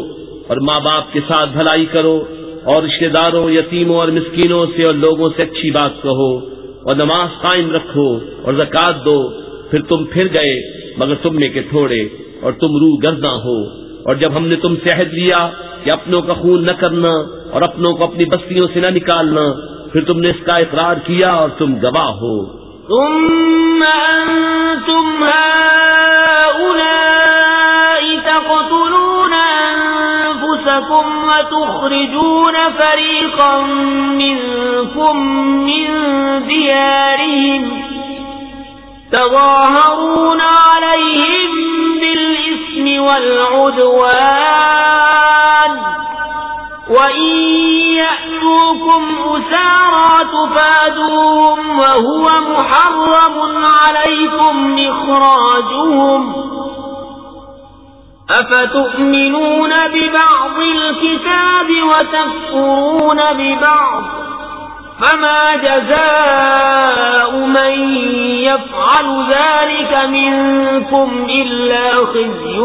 اور ماں باپ کے ساتھ بھلائی کرو اور رشتے داروں، یتیموں اور مسکینوں سے اور لوگوں سے اچھی بات کہو اور نماز قائم رکھو اور زکات دو۔ پھر تم پھر گئے، مگر تم نے کہ تھوڑے اور تم روح گرداں ہو۔ اور جب ہم نے تم سے عہد لیا کہ اپنوں کا خون نہ کرنا اور اپنوں کو اپنی بستیوں سے نہ نکالنا، پھر تم نے اس کا اقرار کیا اور تم گواہ ہو۔ ثم أنتم هؤلاء تقتلون أنفسكم وتخرجون فريقا منكم من ديارهم تظاهرون عليهم بالإثم والعدوان وإن يأتوكم أسارا تفادوهم وهو محرم عليكم إخراجهم أفتؤمنون ببعض الكتاب وتكفرون ببعض فما جزاء من يفعل ذلك منكم إلا خزي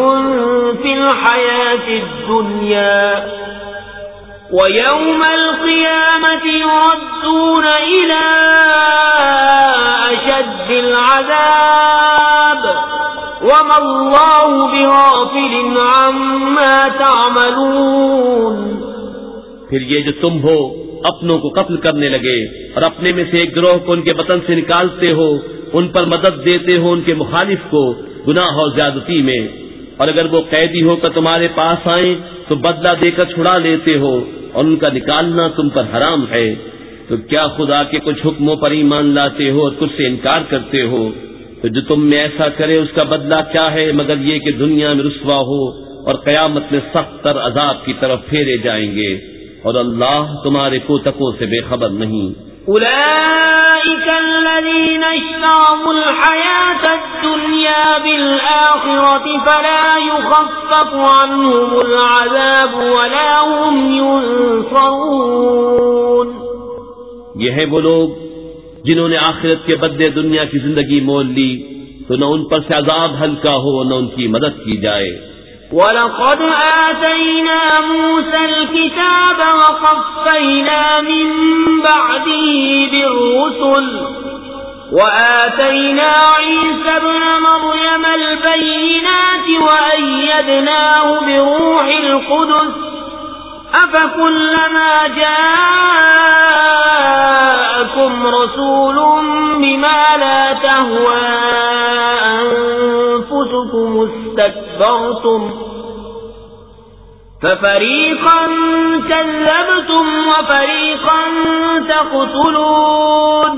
في الحياة الدنيا ويوم القيامة يردون إلى أشد العذاب وما الله بغافل عما تعملون پھر یہ جو تم ہو، اپنوں کو قتل کرنے لگے اور اپنے میں سے ایک گروہ کو ان کے وطن سے نکالتے ہو، ان پر مدد دیتے ہو ان کے مخالف کو گناہ اور زیادتی میں۔ اور اگر وہ قیدی ہو کر تمہارے پاس آئیں، تو بدلہ دے کر چھڑا لیتے ہو اور ان کا نکالنا تم پر حرام ہے۔ تو کیا خدا کے کچھ حکموں پر ایمان لاتے ہو اور کچھ سے انکار کرتے ہو؟ تو جو تم میں ایسا کرے اس کا بدلہ کیا ہے؟ مگر یہ کہ دنیا میں رسوا ہو اور قیامت میں سخت تر عذاب کی طرف پھیرے جائیں گے۔ اور اللہ تمہارے کوتکوں سے بے خبر نہیں۔ أولئك الذين اشتروا الحياة الدنيا بالآخرة فلا يخفف عنهم العذاب ولا هم ينصرون یہ ہے وہ لوگ جنہوں نے آخرت کے بدلے دنیا کی زندگی مول لی، تو نہ ان پر سے عذاب ہلکا ہو نہ ان کی مدد کی جائے۔ وَلَقَدْ آتَيْنَا مُوسَى الْكِتَابَ وَقَفَّيْنَا مِن بَعْدِهِ بِالرُّسُلِ وَآتَيْنَا عِيسَى ابْنَ مَرْيَمَ الْبَيِّنَاتِ وَأَيَّدْنَاهُ بِرُوحِ الْقُدُسِ أَفَكُلَّمَا جَاءَكُمْ رَسُولٌ بِمَا لَا تَهْوَى أَنفُسُكُمُ اسْتَكْبَرْتُمْ فَفَرِيقًا كَذَّبْتُمْ وَفَرِيقًا تَقْتُلُونَ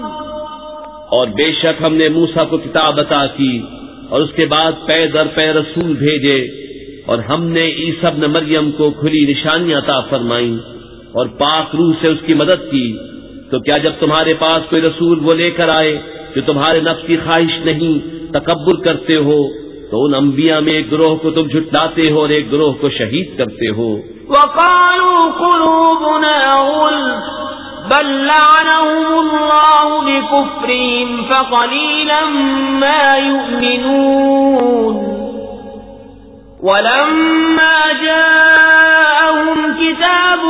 اور بے شک ہم نے موسا کو کتاب عطا کی اور اس کے بعد پے در پے رسول بھیجے۔ اور ہم نے عیسب نے مریم کو کھلی نشانیاں عطا فرمائیں اور پاک روح سے اس کی مدد کی، تو کیا جب تمہارے پاس کوئی رسول وہ لے کر آئے جو تمہارے نفس کی خواہش نہیں، تکبر کرتے ہو، تو ان انبیاء میں ایک گروہ کو تم جھٹلاتے ہو اور ایک گروہ کو شہید کرتے ہو۔ وقالوا قلوبنا بل لعنهم الله بكفرهم، فقليلا ما يؤمنون۔ ولما جاءهم كتاب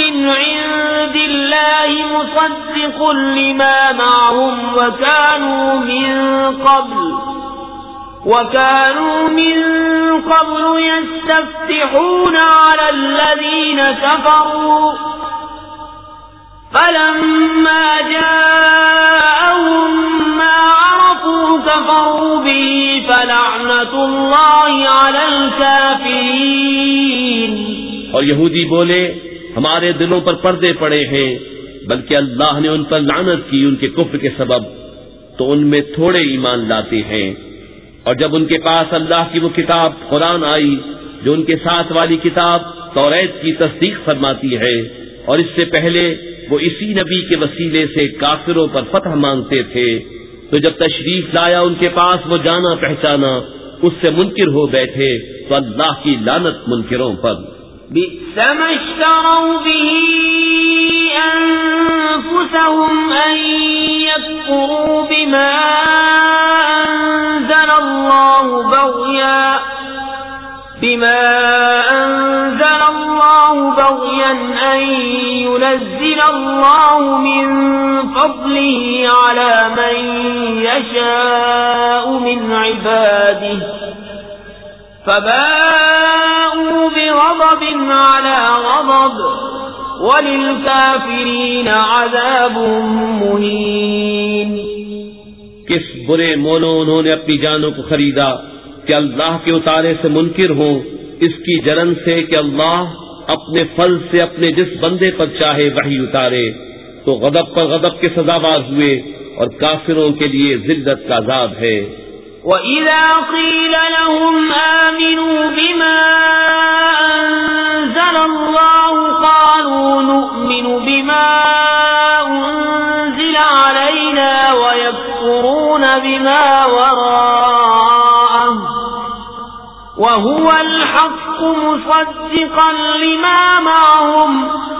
من عند الله مصدق لما معهم وكانوا من قبل وكانوا من قبل يستفتحون على الذين كفروا فلما جاءهم كفروا به فلعنة الله على الكافرين. اور یہودی بولے، ہمارے دلوں پر پردے پڑے ہیں، بلکہ اللہ نے ان پر لعنت کی، ان کے کفر کے سبب، تو ان میں تھوڑے ایمان لاتے ہیں۔ اور جب ان کے پاس اللہ کی وہ کتاب قرآن آئی، جو ان کے ساتھ والی کتاب توریت کی تصدیق فرماتی ہے، اور اس سے پہلے وہ اسی نبی کے وسیلے سے کافروں پر فتح مانگتے تھے۔ تو جب تشریف لایا ان کے پاس، وہ جانا پہچانا، اس سے منکر ہو بیٹھے، تو اللہ کی لانت منکروں پر۔ أنفسهم أن يكفروا بما أنزل الله بغيا، بما أنزل الله بغيا أن ينزل الله من فضله على من يشاء من عباده فباءوا بغضب على غضب وللكافرين عذاب مهين کس برے مولوں انہوں نے اپنی جانوں کو خریدا کہ اللہ کے اتارے سے منکر ہوں؟ اس کی جلن سے کہ اللہ اپنے فل سے اپنے جس بندے پر چاہے وہی اتارے۔ تو غضب پر غضب کے سزاوار ہوئے اور کافروں کے لیے ذلت کا عذاب ہے۔ وَإِذَا قِيلَ لَهُمْ آمِنُوا بِمَا أَنزَلَ اللَّهُ قَالُوا نُؤْمِنُ بِمَا أُنزِلَ عَلَيْنَا وَيَكْفُرُونَ بِمَا وَرَاءَهُ وَهُوَ الْحَقُّ مُصَدِّقًا لِمَا مَعَهُمْ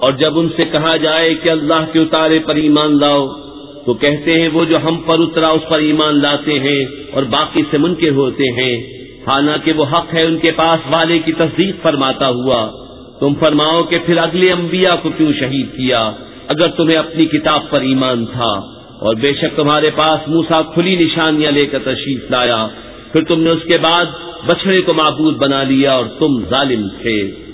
اور جب ان سے کہا جائے کہ اللہ کے اتارے پر ایمان لاؤ، تو کہتے ہیں وہ جو ہم پر اترا اس پر ایمان لاتے ہیں اور باقی سے منکر ہوتے ہیں۔ حالانکہ وہ حق ہے ان کے پاس والے کی تصدیق فرماتا ہوا۔ تم فرماؤ کہ پھر اگلے انبیاء کو کیوں شہید کیا؟ اگر تمہیں اپنی کتاب پر ایمان تھا۔ اور بے شک تمہارے پاس موسا کھلی نشانیاں لے کر تشریف لایا۔ پھر تم نے اس کے بعد بچڑے کو معبود بنا لیا اور تم ظالم تھے۔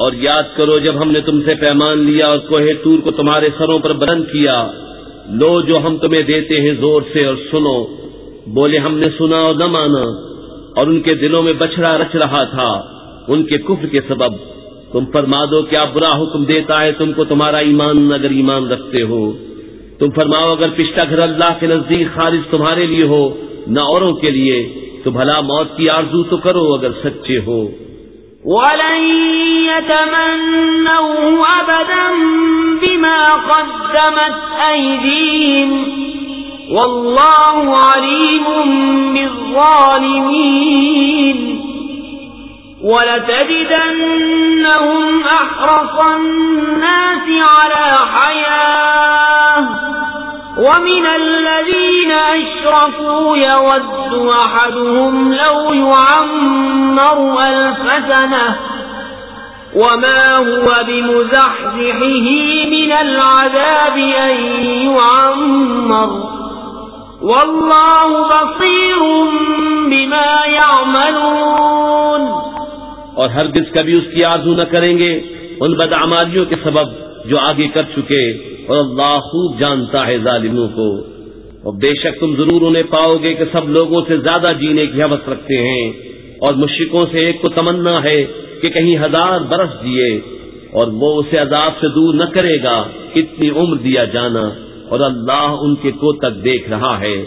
اور یاد کرو جب ہم نے تم سے پیمان لیا اور کوہ تور کو تمہارے سروں پر بلند کیا، لو جو ہم تمہیں دیتے ہیں زور سے اور سنو۔ بولے، ہم نے سنا اور نہ مانا، اور ان کے دلوں میں بچڑا رچ رہا تھا۔ ان کے کفر کے سبب۔ تم فرما دو، کیا برا حکم دیتا ہے تم کو تمہارا ایمان اگر ایمان رکھتے ہو؟ تم فرماؤ، اگر پشتا گھر اللہ کے نزدیک خارج تمہارے لیے ہو، نہ اوروں کے لیے، تو بھلا موت کی آرزو تو کرو اگر سچے ہو۔ ولن يتمنوا أبدا بما قدمت أيديهم. والله عليم بالظالمين. ولتجدنهم أحرص الناس على حياة. ومن الذين أشركوا يود أحدهم لو يعمر ألف سنة وما هو بمزحزحه من العذاب أن يعمر والله بصير بما يعملون اور ہرگز کبھی اس کی آرزو نہ کریں گے ان بدعمالیوں کے سبب جو آگے کر چکے اور اللہ خوب جانتا ہے ظالموں کو۔ اور بے شک تم ضرور انہیں پاؤ گے کہ سب لوگوں سے زیادہ جینے کی حوث رکھتے ہیں۔ اور مشرقوں سے ایک کو تمنا ہے کہ کہیں ہزار برس دیے اور وہ اسے عذاب سے دور نہ کرے گا اتنی عمر دیا جانا۔ اور اللہ ان کے کو تک دیکھ رہا ہے۔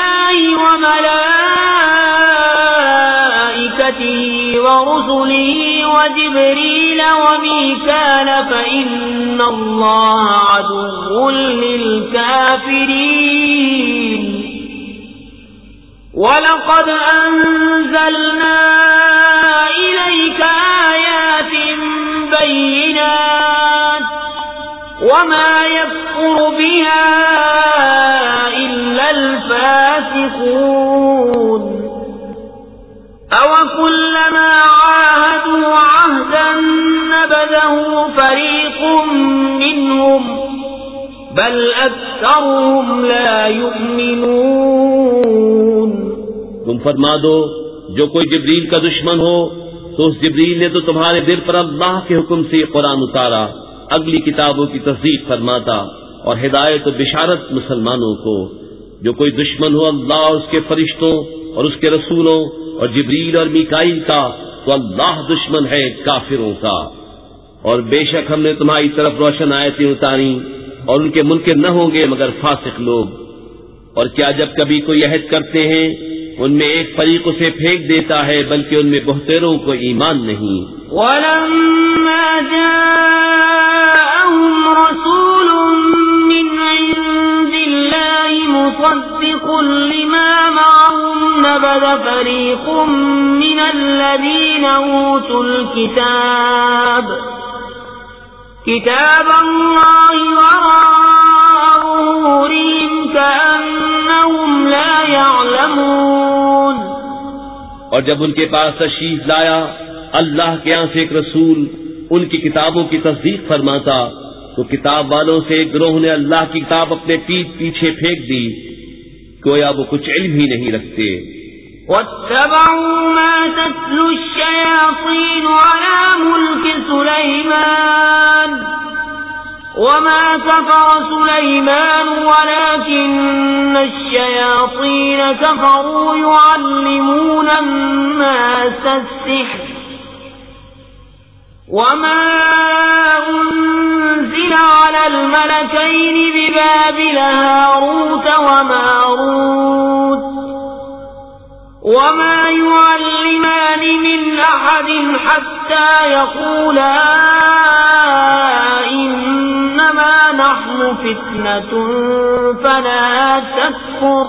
لله وملائكته ورسله وجبريل وميكال فإن الله عدو للكافرين. ولقد أنزلنا إليك آيات بينات وما يكفر بها أوكلما عاهدوا عهدا نبذه فريق منهم، بل أكثرهم لا يؤمنون. تم فرما دو، جو کوئی جبریل کا دشمن ہو، تو اس جبریل نے تو تمہارے دل پر اللہ کے حکم سے قرآن اتارا، اگلی کتابوں کی تصدیق فرماتا، اور ہدایت و بشارت مسلمانوں کو۔ جو کوئی دشمن ہو، اللہ اس کے فرشتوں اور اس کے رسولوں اور جبریل اور میکائل کا تو اللہ دشمن ہے کافروں کا۔ اور بے شک ہم نے تمہاری طرف روشن آیتیں اتاری اور ان کے منکر نہ ہوں گے مگر فاسق لوگ۔ اور کیا جب کبھی کوئی عہد کرتے ہیں، ان میں ایک فریق اسے پھینک دیتا ہے، بلکہ ان میں بہتروں کو ایمان نہیں۔ ولما جاءهم رسول من عند مصدق لما معهم نبذ فريق من الذين أوتوا الكتاب. كتاب الله وراء ظهورهم كأنهم لا يعلمون. اور جب ان کے پاس تشریف لایا، اللہ کے یہاں سے ایک رسول ان کی کتابوں کی تصدیق فرماتا تو کتاب والوں سے گروہ نے اللہ کی کتاب اپنے پیٹ پیچھے پھینک دی، گویا وہ کچھ علم ہی نہیں رکھتے۔ واتبعوا ما تتلو الشياطين على ملك سليمان، وما كفر سليمان ولكن الشياطين كفروا يعلمون الناس السحر۔ وما أنزل على الملكين ببابل هاروت وماروت وما يعلمان من أحد حتى يقولا إنما نحن فتنة فلا تكفر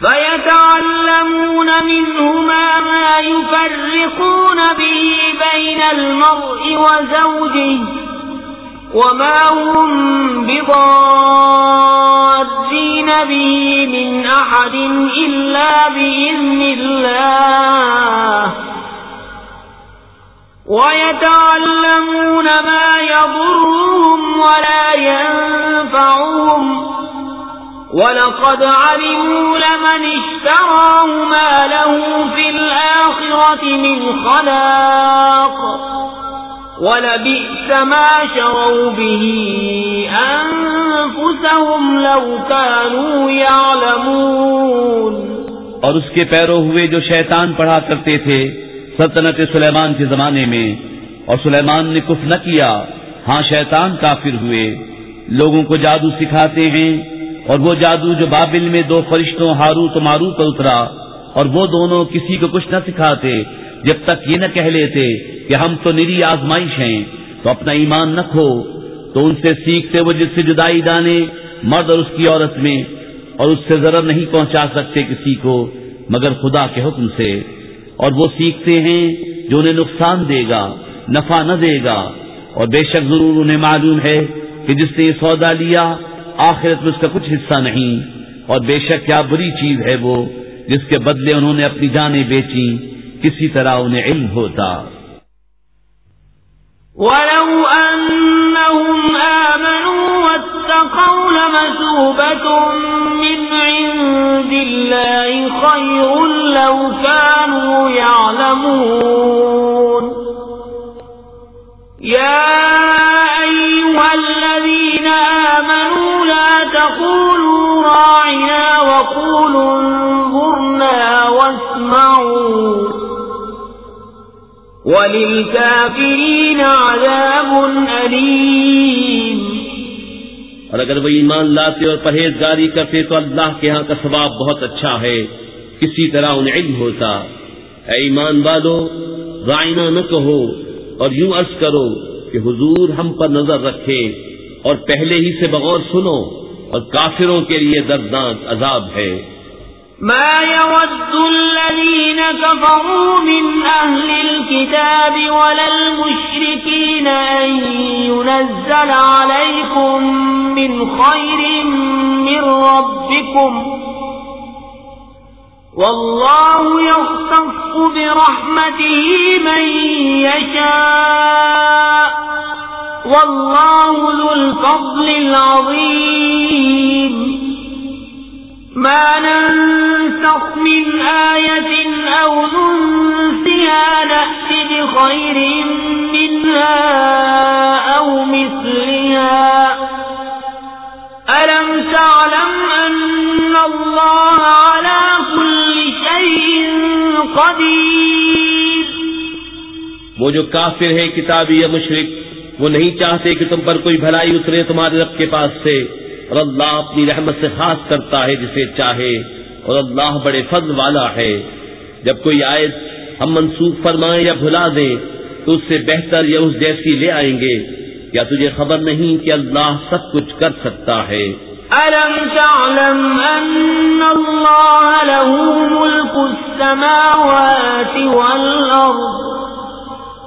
فيتعلمون منهما ما يفرقون به بين المرء وزوجه وما هم بضارين به من أحد إلا بإذن الله ويتعلمون ما يضرهم ولا ينفعهم ولقد علموا لمن اشتراه ما له في الآخرة من خلاق ولبئس ما شروا به أنفسهم لو كانوا يعلمون اور اس کے پیرو ہوئے جو شیطان پڑھا کرتے تھے سلطنت سلیمان کے زمانے میں، اور سلیمان نے کف نہ کیا ہاں شیطان کافر ہوئے۔ لوگوں کو جادو سکھاتے ہیں اور وہ جادو جو بابل میں دو فرشتوں ہارو تو مارو پر اترا، اور وہ دونوں کسی کو کچھ نہ سکھاتے، جب تک یہ نہ کہہ لیتے کہ ہم تو نری آزمائش ہیں، تو اپنا ایمان نہ کھو۔ تو ان سے سیکھتے وہ جس سے جدائی ڈانے مرد اور اس کی عورت میں، اور اس سے ضرر نہیں پہنچا سکتے کسی کو، مگر خدا کے حکم سے۔ اور وہ سیکھتے ہیں جو انہیں نقصان دے گا، نفع نہ دے گا۔ اور بے شک ضرور انہیں معلوم ہے کہ جس نے یہ سودا لیا آخرت میں اس کا کچھ حصہ نہیں۔ اور بے شک کیا بری چیز ہے وہ جس کے بدلے انہوں نے اپنی جانیں بیچی کسی طرح انہیں علم ہوتا۔ ولو أنهم آمنوا واتقوا لمثوبة من عند الله خير لو كانوا يعلمون وللكافرين عذاب أليم. اور اگر وہ ایمان لاتے اور پرہیزگاری کرتے تو اللہ کے ہاں کا ثواب بہت اچھا ہے، کسی طرح انہیں علم ہوتا۔ اے ایمان والو، رائنا نہ کہو اور یوں عرض کرو کہ حضور ہم پر نظر رکھے اور پہلے ہی سے بغور سنو اور کافروں کے لیے دردناک عذاب ہے۔ ما يود الذين كفروا من أهل الكتاب ولا المشركين أن ينزل عليكم من خير من ربكم والله يختص برحمته من يشاء والله ذو الفضل العظيم ما ننسخ من آية أو ننسها نأت بخير منها أو مثلها. ألم تعلم أن الله على كل شيء قدير؟ وہ جو کافر ہے کتابی یا مشرق وہ نہیں چاہتے کہ تم پر کوئی بھلائی اترے تمہارے رب کے پاس سے۔ اور اللہ اپنی رحمت سے خاص کرتا ہے جسے چاہے اور اللہ بڑے فضل والا ہے۔ جب کوئی آیت ہم منسوخ فرمائیں یا بھلا دیں، تو اس سے بہتر یا اس جیسی لے آئیں گے۔ کیا تجھے خبر نہیں کہ اللہ سب کچھ کر سکتا ہے۔ ألم تعلم أن الله له ملك السماوات والأرض؟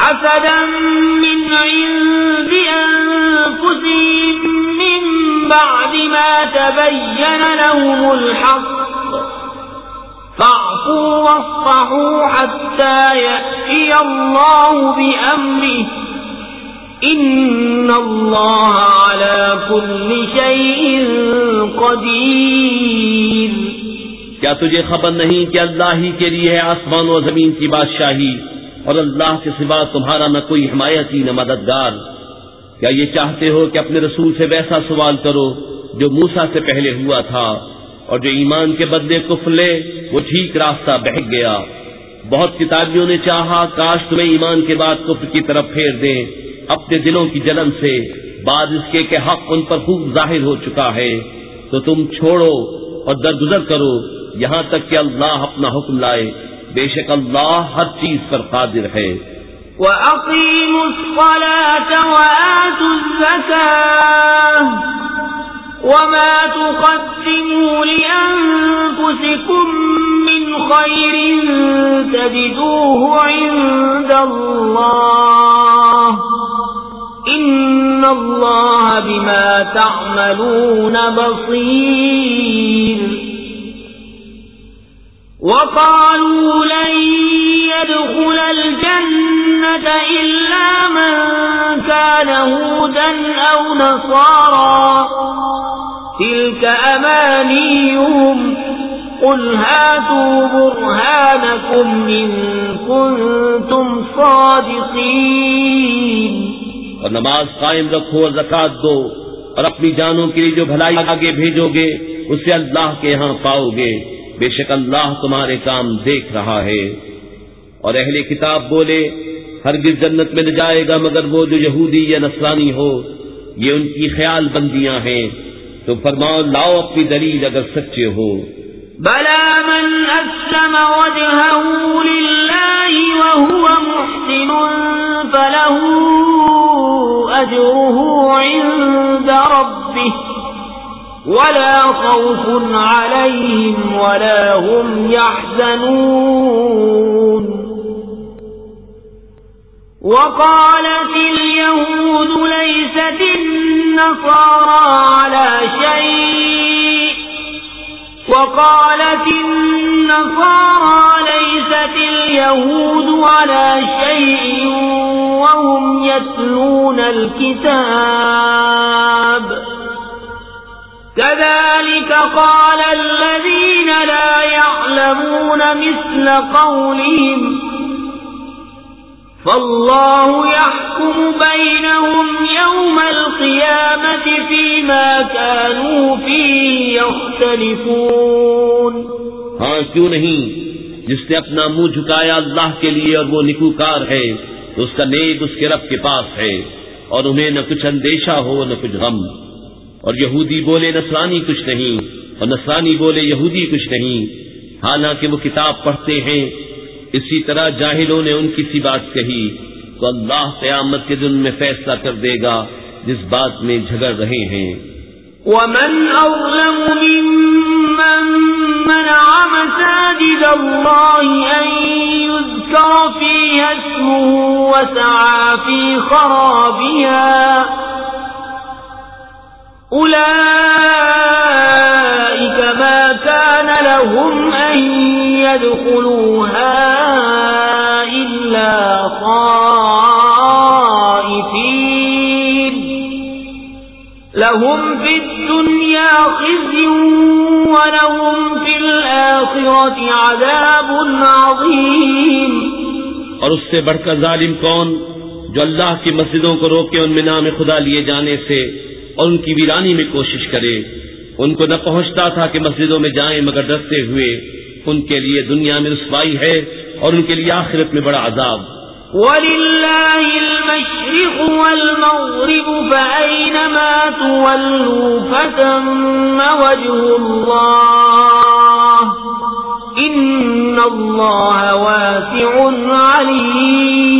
حسدا من عند أنفسهم من بعد ما تبين لهم الحق. فاعفوا واصفحوا حتى يأتي الله بأمره. إن الله على كل شيء قدير. کیا تجھے خبر نہیں کہ اللہ ہی کے لیے ہے آسمان و زمین کی بادشاہی؟ اور اللہ کے سوا تمہارا نہ کوئی حمایتی نہ مددگار۔ کیا یہ چاہتے ہو کہ اپنے رسول سے ویسا سوال کرو جو موسا سے پہلے ہوا تھا اور جو ایمان کے بدلے کفر لے، وہ ٹھیک راستہ بہک گیا۔ بہت کتابیوں نے چاہا، کاش تمہیں ایمان کے بعد کفر کی طرف پھیر دیں۔ اپنے دلوں کی جلن سے، بعد اس کے کہ حق ان پر خوب ظاہر ہو چکا ہے۔ تو تم چھوڑو اور درگزر کرو، یہاں تک کہ اللہ اپنا حکم لائے۔ بے شک اللہ ہر چیز پر قادر ہے۔ وَأَقِيمُوا الصَّلَاةَ وَآتُوا الزَّكَاةَ وما تقدموا لأنفسكم من خير تجدوه عند الله إن الله بما تعملون بصير وقالوا لن يدخل الجنة إلا من كان هودا أو نصارا. تلك أمانيهم. قل هاتوا برهانكم إن كنتم صادقين. اور نماز قائم رکھو اور زکات دو اور اپنی جانوں کے لیے جو بھلائی آگے بھیجو گے، اسے اللہ کے ہاں پاؤ گے۔ بے شک اللہ تمہارے کام دیکھ رہا ہے۔ اور اہل کتاب بولے، ہرگز جنت میں نہ جائے گا مگر وہ جو یہودی یا نسرانی ہو، یہ ان کی خیال بندیاں ہیں۔ تو فرماؤ لاؤ اپنی دلیل اگر سچے ہو بلى من أسلم وجهه لله وهو محسن فله أجره عند ربه ولا خوف عليهم ولا هم يحزنون. وقالت اليهود ليست النصارى على شيء. وقالت النصارى ليست اليهود على شيء وهم يتلون الكتاب. كذلك قال الذين لا يعلمون مثل قولهم فالله يحكم بينهم يوم القيامة فيما كانوا فيه يختلفون ہاں کیوں نہیں؟ جس نے اپنا منہ جھکایا اللہ کے لیے اور وہ نکوکار ہے تو اس کا نیک اس کے رب کے پاس ہے، اور انہیں نہ کچھ اندیشہ ہو، نہ کچھ غم۔ اور یہودی بولے نسرانی کچھ نہیں اور نسرانی بولے یہودی کچھ نہیں۔ حالانکہ وہ کتاب پڑھتے ہیں۔ اسی طرح جاہلوں نے ان کی سی بات کہی تو اللہ قیامت کے دن میں فیصلہ کر دے گا جس بات میں جھگڑ رہے ہیں۔ ومن أظلم ممن منع مساجد الله أن يذكر فيها اسمه وسعى في خرابها أولئك ما كان لهم أن يدخلوها إلا خائفين. لهم في الدنيا خزي ولهم في الآخرة عذاب عظيم. اور اس سے بڑھ کر ظالم کون جو اللہ کی مسجدوں کو روکے ان میں نام خدا لیے جانے سے اور ان کی ویرانی میں کوشش کرے۔ ان کو نہ پہنچتا تھا کہ مسجدوں میں جائیں، مگر ڈرتے ہوئے ان کے لیے دنیا میں رسوائی ہے اور ان کے لیے آخرت میں بڑا عذاب۔ ولله المشرق والمغرب فأينما تولوا فتم وجه الله إن الله واسع عليم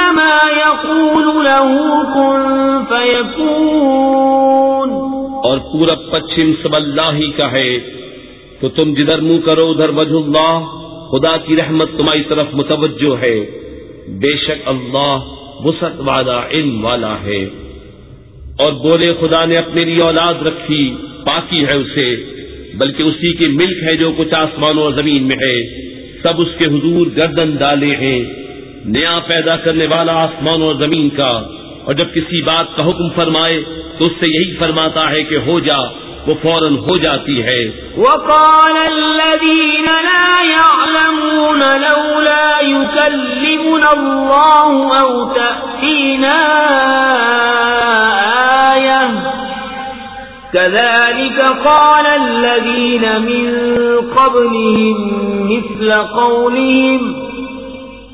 فإنما يقول له كن فيكون. اور پورب پچھم سب اللہ ہی کا ہے۔ تو تم جدھر منہ کرو ادھر وجہ اللہ، خدا کی رحمت تمہاری طرف متوجہ ہے۔ بے شک اللہ وسط والا، علم والا ہے۔ اور بولے خدا نے اپنے لیے اولاد رکھی، پاکی ہے اسے۔ بلکہ اسی کی ملک ہے جو کچھ آسمانوں اور زمین میں ہے۔ سب اس کے حضور گردن ڈالے ہیں۔ نیا پیدا کرنے والا آسمانوں اور زمین کا، اور جب کسی بات کا حکم فرمائے تو اس سے یہی فرماتا ہے کہ ہو جا، وہ فوراً ہو جاتی ہے۔ وقال الذين لا يعلمون لولا يكلمنا الله أو تأتينا آية. كذلك قال الذين من قبلهم مثل قولهم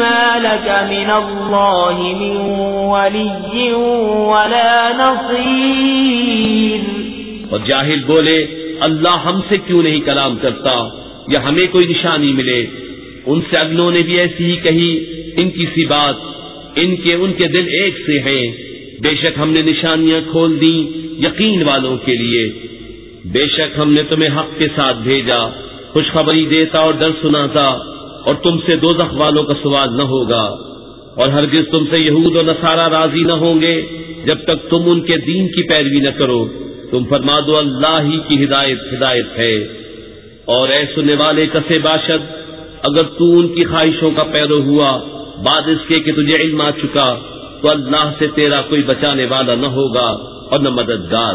ما لك من الله من ولي ولا نصير اور جاہل بولے، اللہ ہم سے کیوں نہیں کلام کرتا؟ یا ہمیں کوئی نشانی ملے؟ ان سے اگلوں نے بھی ایسی ہی کہی، ان کی سی بات، ان کے ان کے دل ایک سے ہیں۔ بے شک ہم نے نشانیاں کھول دی یقین والوں کے لیے۔ بے شک ہم نے تمہیں حق کے ساتھ بھیجا، خوشخبری دیتا اور ڈر سناتا۔ اور تم سے دو والوں کا سوال نہ ہوگا اور ہرگز تم سے یہود و نصارہ راضی نہ ہوں گے جب تک تم ان کے دین کی پیروی نہ کرو۔ تم فرما دو، اللہ ہی کی ہدایت ہدایت ہے۔ اور اے سننے والے کسے باشد، اگر تو ان کی خواہشوں کا پیرو ہوا، بعد اس کے کہ تجھے علم آ چکا، تو اللہ سے تیرا کوئی بچانے والا نہ ہوگا اور نہ مددگار۔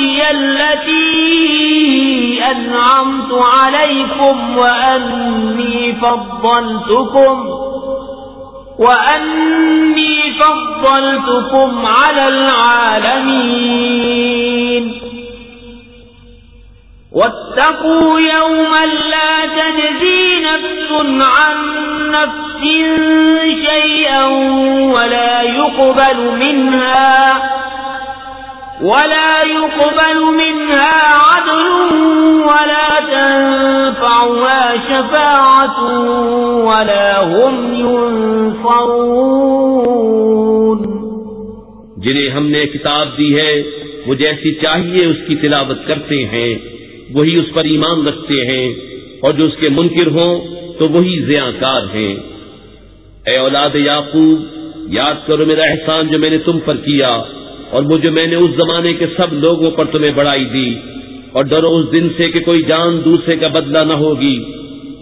نعمتي التي أنعمت عليكم وأني فضلتكم وأني فضلتكم على العالمين. واتقوا يوما لا تجزي نفس عن نفس شيئا ولا يقبل منها ولا يقبل منها عدل ولا تنفعها شفاعة ولا هم ينصرون. جنہیں ہم نے کتاب دی ہے، وہ جیسی چاہیے اس کی تلاوت کرتے ہیں، وہی اس پر ایمان رکھتے ہیں، اور جو اس کے منکر ہوں، تو وہی زیاں کار ہیں۔ اے اولاد یعقوب، یاد کرو میرا احسان جو میں نے تم پر کیا اور وہ جو میں نے اس زمانے کے سب لوگوں پر تمہیں بڑائی دی اور ڈرو اس دن سے کہ کوئی جان دوسرے کا بدلہ نہ ہوگی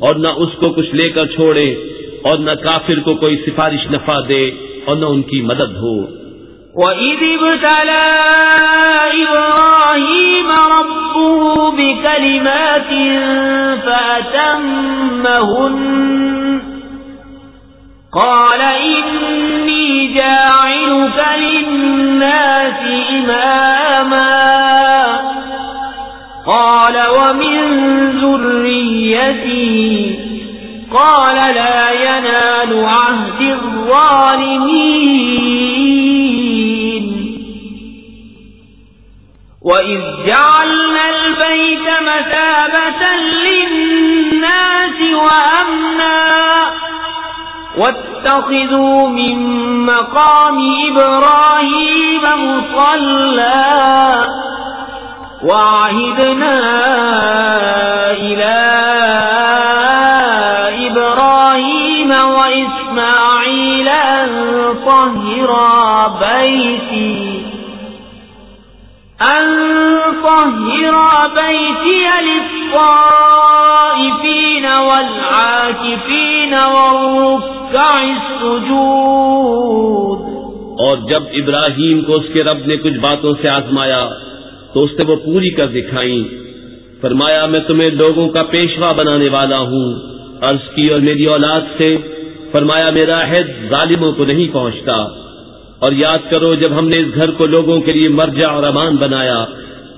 اور نہ اس کو کچھ لے کر چھوڑے اور نہ کافر کو کوئی سفارش نفع دے اور نہ ان کی مدد ہو۔ وَإِذِ ابْتَلَى إِبْرَاهِيمَ رَبُّهُ بِكَلِمَاتٍ فَأَتَمَّهُنَّ قَالَ إِنِّي جَاعِلُكَ لِلنَّاسِ إِمَامًا. قال ومن ذريتي. قال لا ينال عهد الظالمين. وإذ جعلنا البيت مثابة للناس وأمنا. واتخذوا من مقام إبراهيم مصلى وعهدنا إلى إبراهيم وإسماعيل أن طهر بيتي. أن بيتي للطائفين والعاكفين والركع السجود. اور جب ابراہیم کو اس کے رب نے کچھ باتوں سے آزمایا تو اس نے وہ پوری کر دکھائی فرمایا، میں تمہیں لوگوں کا پیشوا بنانے والا ہوں۔ عرض کی اور میری اولاد سے فرمایا، میرا عہد ظالموں کو نہیں پہنچتا۔ اور یاد کرو جب ہم نے اس گھر کو لوگوں کے لیے مرجع اور امان بنایا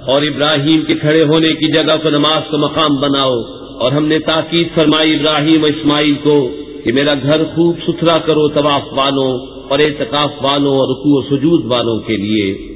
اور ابراہیم کے کھڑے ہونے کی جگہ کو نماز کو مقام بناؤ اور ہم نے تاکید فرمائی ابراہیم و اسماعیل کو کہ میرا گھر خوب ستھرا کرو طواف والوں اور اعتکاف والوں اور رکوع و سجود والوں کے لیے۔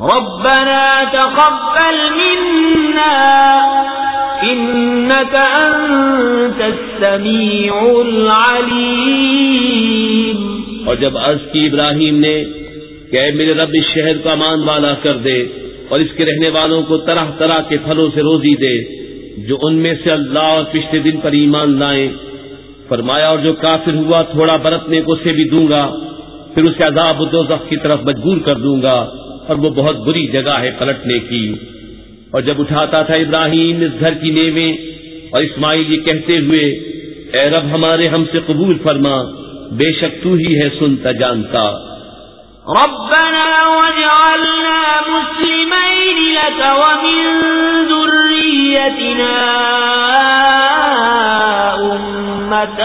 ربنا تقبل منا إنك أنت السميع العليم. اور جب عرض کی ابراہیم نے کہ اے میرے رب اس شہر کو امان والا کر دے اور اس کے رہنے والوں کو طرح طرح کے پھلوں سے روزی دے جو ان میں سے اللہ اور پچھلے دن پر ایمان لائیں، فرمایا اور جو کافر ہوا تھوڑا برتنے کو اسے بھی دوں گا، پھر اسے عذاب و دوزخ کی طرف مجبور کر دوں گا۔ اور وہ بہت بری جگہ ہے پلٹنے کی۔ اور جب اٹھاتا تھا ابراہیم اس گھر کی نیویں، اور اسماعیل یہ کہتے ہوئے، اے رب ہمارے ہم سے قبول فرما، بے شک تو ہی ہے سنتا جانتا ربنا واجعلنا مسلمين لك ومن ذريتنا أمة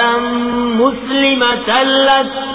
مسلمة لك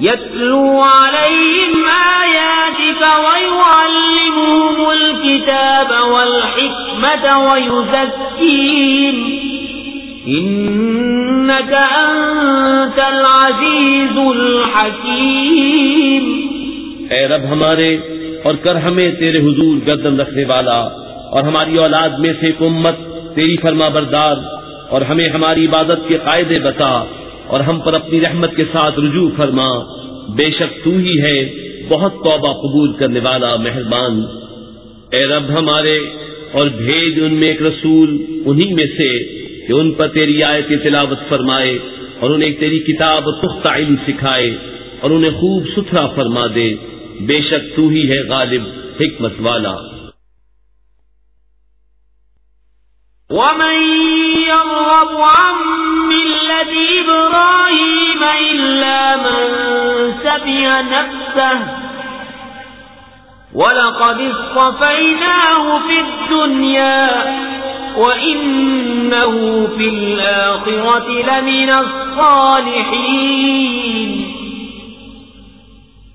يتلو عليهم آياتك ويعلمهم الكتاب والحكمة ويزكيهم إنك أنت العزيز الحكيم اے رب ہمارے اور کر ہمیں تیرے حضور گردن رکھنے والا اور ہماری اولاد میں سے ایک امت تیری فرما بردار اور ہمیں ہماری عبادت کے قاعدے بتا اور ہم پر اپنی رحمت کے ساتھ رجوع فرما، بے شک تو ہی ہے بہت توبہ قبول کرنے والا مہربان۔ اے رب ہمارے، اور بھیج ان میں ایک رسول، انہی میں سے کہ ان پر تیری آیت تلاوت فرمائے اور انہیں تیری کتاب اور پختہ علم سکھائے اور انہیں خوب ستھرا فرما دے۔ بے شک تو ہی ہے غالب، حکمت والا۔ ومن يرغب عن ملة إبراهيم إلا من سبي نفسه. ولقد اصطفيناه في الدنيا وإنه في الآخرة لمن الصالحين.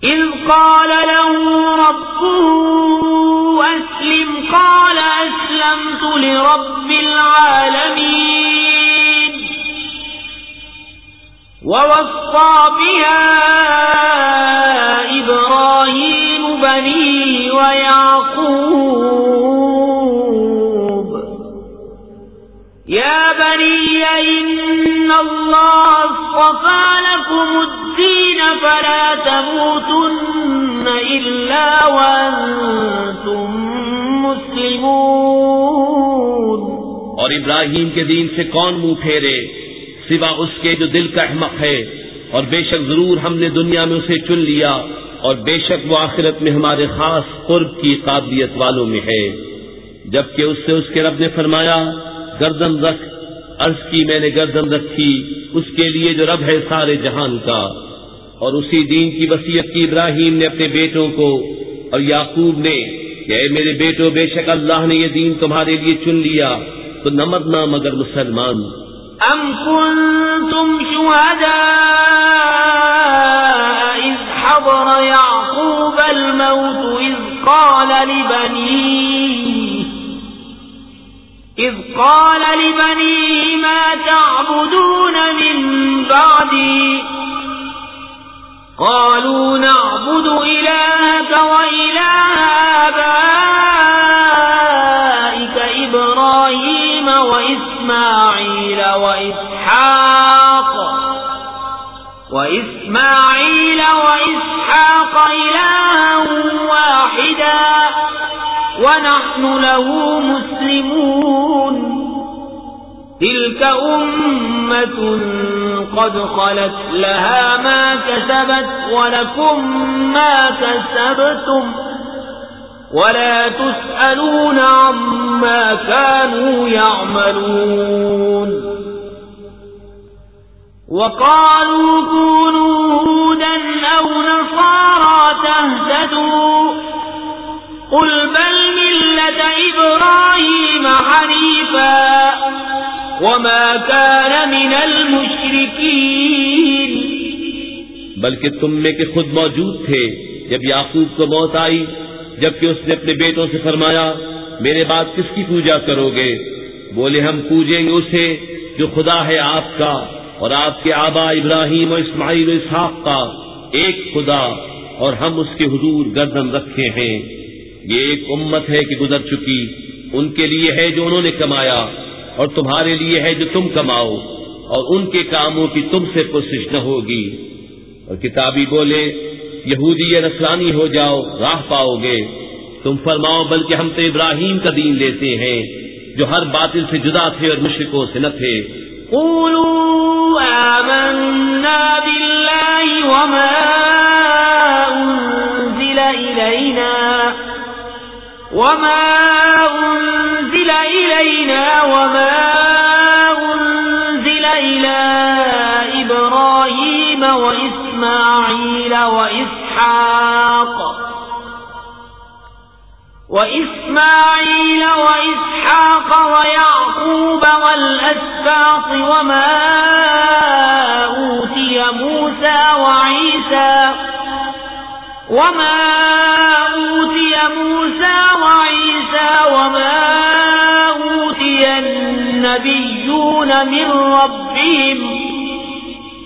إذ قال له ربه أسلم، قال أسلمت لرب العالمين. ووصى بها إبراهيم بني ويعقوب يا بني إن الله اصطفى لكم الدين فلا تموتن إلا وأنتم مسلمون اور ابراہیم کے دین سے کون منہ پھیرے؟ سوا اس کے جو دل کا احمق ہے۔ اور بے شک ضرور ہم نے دنیا میں اسے چن لیا۔ اور بے شک وہ آخرت میں ہمارے خاص قرب کی قابلیت والوں میں ہے۔ جبکہ اس سے اس کے رب نے فرمایا، گردن رکھ۔ عرض کی میں نے گردن رکھی، اس کے لیے جو رب ہے سارے جہان کا۔ اور اسی دین کی وسیعت کی ابراہیم نے اپنے بیٹوں کو اور یعقوب نے کہ اے میرے بیٹوں بے شک اللہ نے یہ دین تمہارے لیے چن لیا۔ تو نمد نہ مگر مسلمان۔ أم كنتم شهداء إذ حضر يعقوب الموت إذ قال لبنيه إذ قال لبنيه ما تعبدون من بعدي قالوا نعبد إلهك وإله آبائك وإسماعيل وإسحاق وإسماعيل وإسحاق إلها واحدا ونحن له مسلمون. تلك أمة قد خلت لها ما كسبت ولكم ما كسبتم. ولا تسألون عما كانوا يعملون. وقالوا كونوا هودا أو نصارى تهتدوا. قل بل ملة إبراهيم حنيفا. وما كان من المشركين. بلکہ تم میں کے خود موجود تھے جب یعقوب کو موت آئی جبکہ اس نے اپنے بیٹوں سے فرمایا، میرے بعد کس کی پوجا کرو گے؟ بولے، ہم پوجیں گے اسے جو خدا ہے آپ کا اور آپ کے آبا ابراہیم و اسماعیل و اسحاق کا ایک خدا اور ہم اس کے حضور گردن رکھے ہیں۔ یہ ایک امت ہے کہ گزر چکی، ان کے لیے ہے جو انہوں نے کمایا اور تمہارے لیے ہے جو تم کماؤ اور ان کے کاموں کی تم سے کوشش نہ ہوگی۔ اور کتابی بولے یہودی یا نسلانی ہو جاؤ، راہ پاؤ گے۔ تم فرماؤ، بلکہ ہم تو ابراہیم کا دین لیتے ہیں، جو ہر باطل سے جدا تھے اور مشرقوں سے نہ تھے۔ قولوا آمنا بالله وما أنزل إلينا وما أنزل إلينا وما وإسماعيل وإسحاق. وإسماعيل وإسحاق ويعقوب والأسباط وما أوتي موسى وعيسى. وما أوتي موسى وعيسى وما أوتي النبيون من ربهم.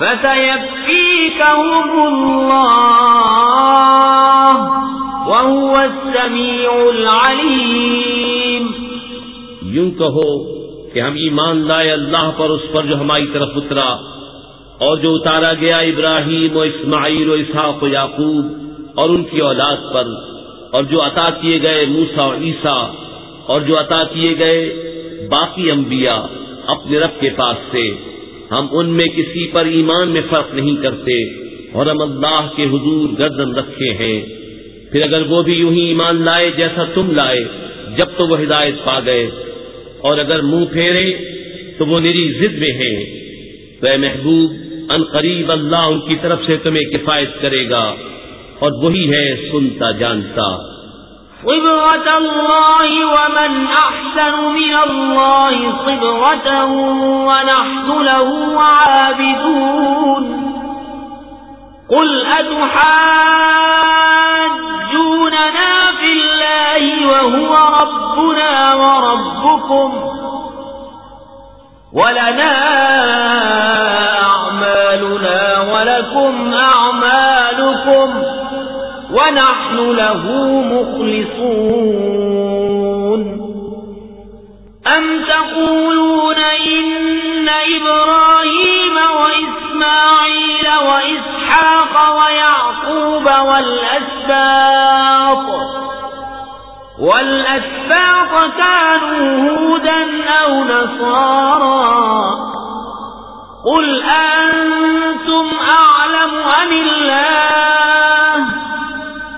فسيكفيكهم الله وهو السميع العليم. یوں کہو کہ ہم ایمان لائے اللہ پر، اس پر جو ہماری طرف اترا اور جو اتارا گیا ابراہیم و اسماعیل و اسحاق و یعقوب اور ان کی اولاد پر، اور جو عطا کیے گئے موسا و عیسیٰ اور جو عطا کیے گئے باقی انبیاء اپنے رب کے پاس سے۔ ہم ان میں کسی پر ایمان میں فرق نہیں کرتے اور ہم اللہ کے حضور گردن رکھے ہیں۔ پھر اگر وہ بھی یوں ہی ایمان لائے جیسا تم لائے، جب تو وہ ہدایت پا گئے۔ اور اگر منہ پھیرے تو وہ میری ضد میں ہیں۔ تو اے محبوب، ان قریب اللہ ان کی طرف سے تمہیں کفایت کرے گا۔ اور وہی ہے سنتا جانتا۔ صبغة الله ومن أحسن من الله صبغة ونحن له عابدون قل أتحاجوننا في الله وهو ربنا وربكم ولنا أعمالنا ولكم أعمالكم ونحن له مخلصون. أم تقولون إن إبراهيم وإسماعيل وإسحاق ويعقوب والأسباط والأسباط كانوا هودا أو نصارا. قل أنتم أعلم أم الله؟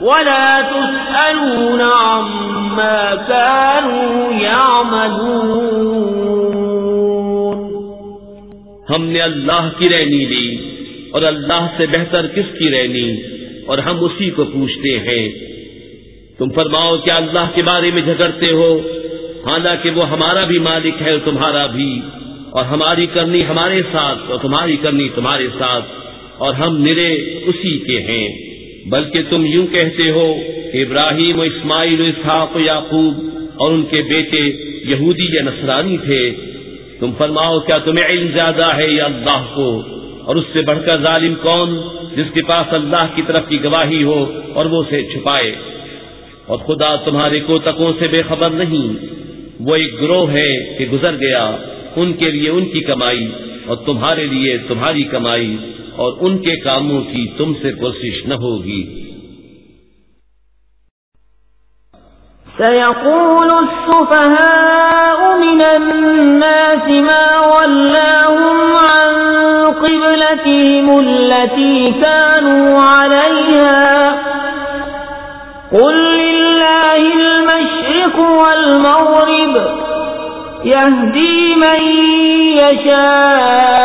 ولا تسألون عما كانوا يعملون. ہم نے اللہ کی رہنی لی اور اللہ سے بہتر کس کی رہنی؟ اور ہم اسی کو پوچھتے ہیں۔ تم فرماؤ کیا اللہ کے بارے میں جھگڑتے ہو؟ حالانکہ وہ ہمارا بھی مالک ہے اور تمہارا بھی۔ اور ہماری کرنی ہمارے ساتھ اور تمہاری کرنی تمہارے ساتھ۔ اور ہم نرے اسی کے ہیں۔ بلکہ تم یوں کہتے ہو کہ ابراہیم و اسماعیل و اسحاق و یعقوب اور ان کے بیٹے یہودی یا نصرانی تھے۔ تم فرماؤ، کیا تمہیں علم زیادہ ہے یا اللہ کو؟ اور اس سے بڑھ کر ظالم کون جس کے پاس اللہ کی طرف کی گواہی ہو اور وہ اسے چھپائے؟ اور خدا تمہارے کوتکوں سے بے خبر نہیں، وہ ایک گروہ ہے کہ گزر گیا، ان کے لیے ان کی کمائی اور تمہارے لیے تمہاری کمائی۔ اور ان کے کاموں کی تم سے کوشش نہ ہوگی۔ سيقول السفهاء من الناس ما ولاهم عن قبلتهم التي كانوا عليها قل لله المشرق والمغرب يهدي من يشاء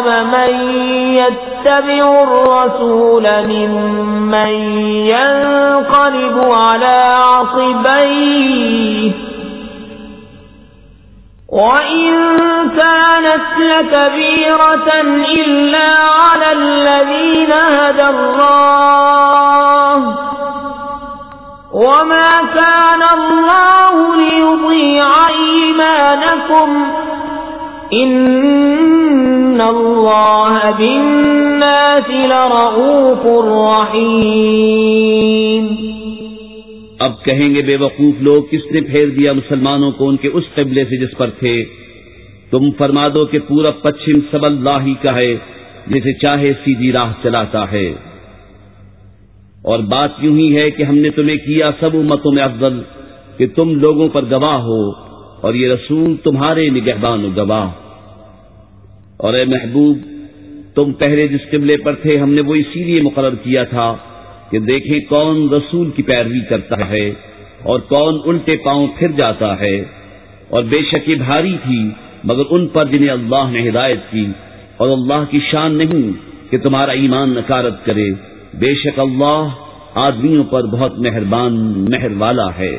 لنعلم من يتبع الرسول ممن ينقلب على عقبيه وإن كانت لكبيرة إلا على الذين هدى الله وما كان الله ليضيع إيمانكم إن بالناس لرؤوف اب کہیں گے بے وقوف لوگ، کس نے پھیر دیا مسلمانوں کو ان کے اس قبلے سے جس پر تھے؟ تم فرما دو کہ پورا پچھم سب اللہ ہی کا ہے، جسے چاہے سیدھی راہ چلاتا ہے۔ اور بات یوں ہی ہے کہ ہم نے تمہیں کیا سب امتوں میں افضل کہ تم لوگوں پر گواہ ہو، اور یہ رسول تمہارے نگہبان و گواہ۔ اور اے محبوب، تم پہلے جس قبلے پر تھے، ہم نے وہ اسی لیے مقرر کیا تھا کہ دیکھیں کون رسول کی پیروی کرتا ہے اور کون الٹے پاؤں پھر جاتا ہے۔ اور بے شک یہ بھاری تھی، مگر ان پر جنہیں اللہ نے ہدایت کی۔ اور اللہ کی شان نہیں کہ تمہارا ایمان نکارت کرے۔ بے شک اللہ آدمیوں پر بہت مہربان، مہر والا ہے۔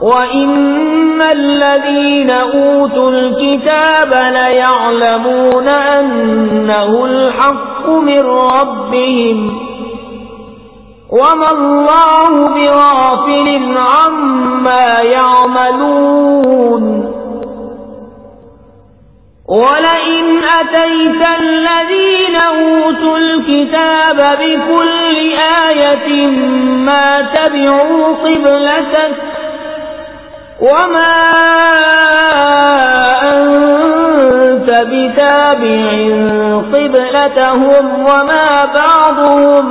وَإِنَّ الَّذِينَ أُوتُوا الْكِتَابَ لَيَعْلَمُونَ أَنَّهُ الْحَقُّ مِنْ رَبِّهِمْ وَمَا اللَّهُ بِغَافِلٍ عَمَّا يَعْمَلُونَ وَلَئِنْ أَتَيْتَ الَّذِينَ أُوتُوا الْكِتَابَ بِكُلِّ آيَةٍ مَا تَبِعُوا قِبْلَتَكَ وما أنت بتابع قبلتهم وما بعضهم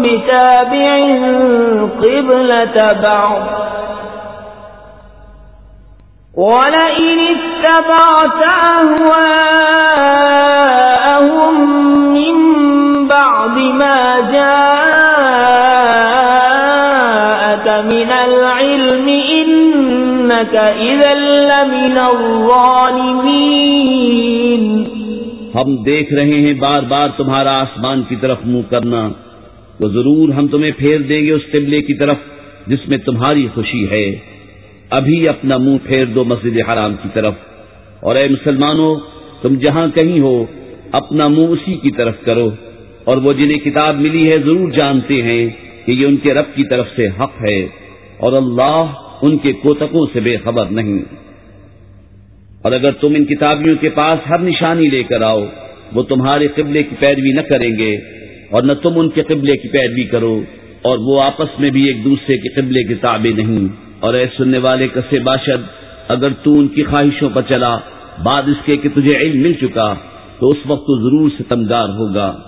بتابع قبلة بعض ولئن اتبعت أهواءهم من بعد ما جاءك من العلم ہم دیکھ رہے ہیں بار بار تمہارا آسمان کی طرف منہ کرنا۔ تو ضرور ہم تمہیں پھیر دیں گے اس قبلے کی طرف جس میں تمہاری خوشی ہے۔ ابھی اپنا منہ پھیر دو مسجد حرام کی طرف۔ اور اے مسلمانوں، تم جہاں کہیں ہو، اپنا منہ اسی کی طرف کرو۔ اور وہ جنہیں کتاب ملی ہے ضرور جانتے ہیں کہ یہ ان کے رب کی طرف سے حق ہے۔ اور اللہ ان کے کوتکوں سے بے خبر نہیں۔ اور اگر تم ان کتابیوں کے پاس ہر نشانی لے کر آؤ، وہ تمہارے قبلے کی پیروی نہ کریں گے، اور نہ تم ان کے قبلے کی پیروی کرو، اور وہ آپس میں بھی ایک دوسرے کے قبلے کے تابع نہیں۔ اور اے سننے والے کسے باشد، اگر تو ان کی خواہشوں پر چلا، بعد اس کے کہ تجھے علم مل چکا، تو اس وقت تو ضرور سے تمگار ہوگا۔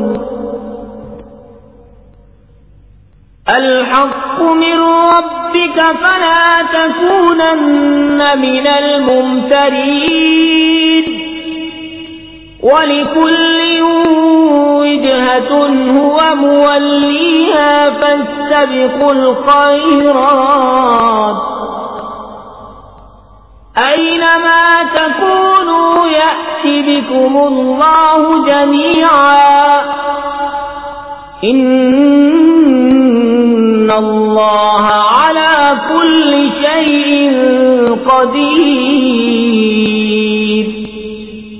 الحق من ربك فلا تكونن من الممترين. ولكل وجهة هو موليها فاستبقوا الخيرات. أينما تكونوا يأتي بكم الله جميعا. إن اللہ على كل شيء قدیر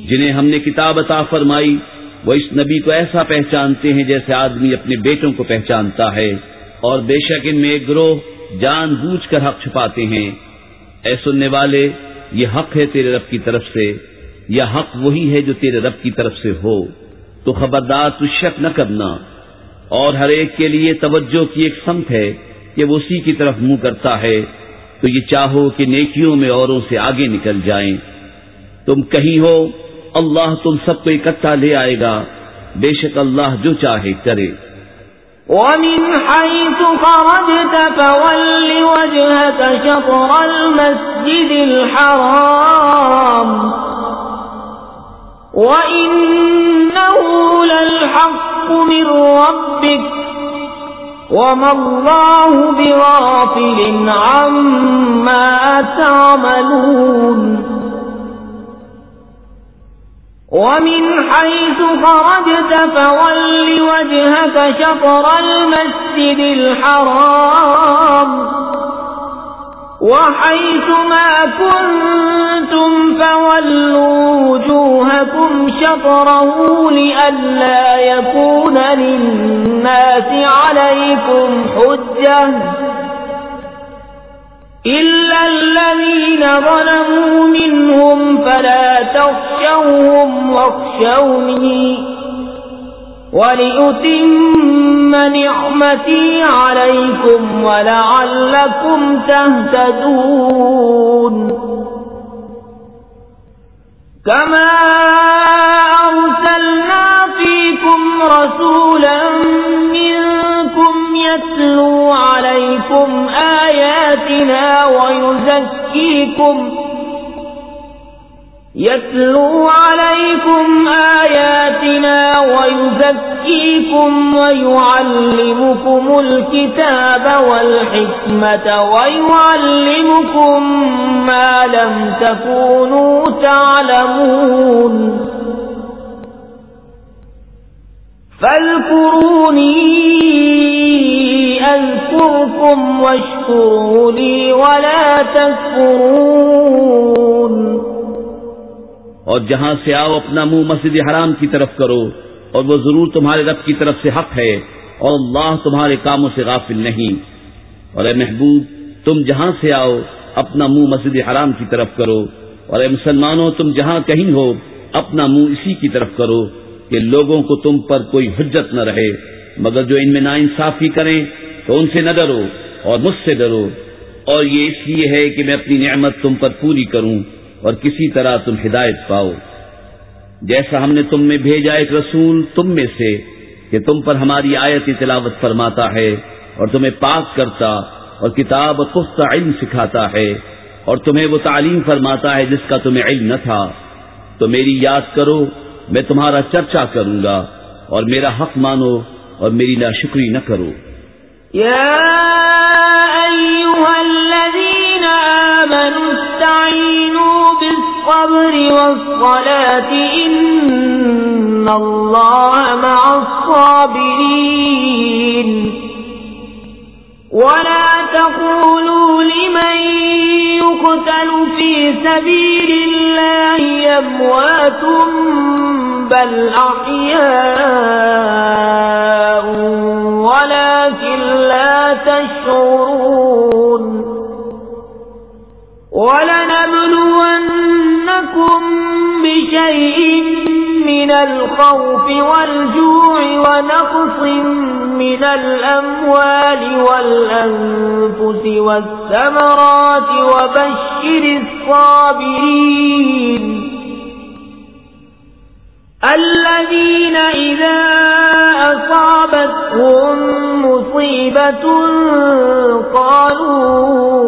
جنہیں ہم نے کتاب عطا فرمائی، وہ اس نبی کو ایسا پہچانتے ہیں جیسے آدمی اپنے بیٹوں کو پہچانتا ہے، اور بے شک ان میں ایک گروہ جان بوجھ کر حق چھپاتے ہیں۔ اے سننے والے، یہ حق ہے تیرے رب کی طرف سے، یا حق وہی ہے جو تیرے رب کی طرف سے ہو۔ تو خبردار تو شک نہ کرنا۔ اور ہر ایک کے لیے توجہ کی ایک سمت ہے کہ وہ اسی کی طرف منہ کرتا ہے، تو یہ چاہو کہ نیکیوں میں اوروں سے آگے نکل جائیں۔ تم کہیں ہو، اللہ تم سب کو اکٹھا لے آئے گا، بے شک اللہ جو چاہے کرے۔ ومن حيث خرجت فول وجهك شطر المسجد الحرام۔ وإنه للحق من ربك وما الله بغافل عما تعملون. ومن حيث خرجت فول وجهك شطر المسجد الحرام. وحيث ما كنتم فولوا وجوهكم شطره لئلا يكون للناس عليكم حجة. إلا الذين ظلموا منهم فلا تخشوهم واخشوني. ولأتم نعمتي عليكم ولعلكم تهتدون. كما أرسلنا فيكم رسولا منكم يتلو عليكم آياتنا ويزكيكم يتلو عليكم آياتنا ويزكيكم ويعلمكم الكتاب والحكمة ويعلمكم ما لم تكونوا تعلمون فاذكروني أذكركم واشكروا لي ولا تكفرون اور جہاں سے آؤ اپنا منہ مسجد حرام کی طرف کرو، اور وہ ضرور تمہارے رب کی طرف سے حق ہے، اور اللہ تمہارے کاموں سے غافل نہیں۔ اور اے محبوب، تم جہاں سے آؤ، اپنا منہ مسجد حرام کی طرف کرو۔ اور اے مسلمانوں، تم جہاں کہیں ہو، اپنا منہ اسی کی طرف کرو کہ لوگوں کو تم پر کوئی حجت نہ رہے۔ مگر جو ان میں نا انصافی کریں، تو ان سے نہ ڈرو، اور مجھ سے ڈرو۔ اور یہ اس لیے ہے کہ میں اپنی نعمت تم پر پوری کروں۔ اور کسی طرح تم ہدایت پاؤ۔ جیسا ہم نے تم میں بھیجا ایک رسول تم میں سے کہ تم پر ہماری آیت تلاوت فرماتا ہے اور تمہیں پاک کرتا اور کتاب پختہ علم سکھاتا ہے اور تمہیں وہ تعلیم فرماتا ہے جس کا تمہیں علم نہ تھا۔ تو میری یاد کرو، میں تمہارا چرچا کروں گا اور میرا حق مانو اور میری ناشکری نہ کرو۔ یا الذین آمنوا استعینوا بالصبر والصلاة إن الله مع ولا تقولوا لمن يقتل في سبيل الله بل أحياء ولكن لا تشعرون. ولنبلونكم بشيء من الخوف والجوع ونقص من الأموال والأنفس والثمرات وبشر الصابرين الذين إذا أصابتهم مصيبة قالوا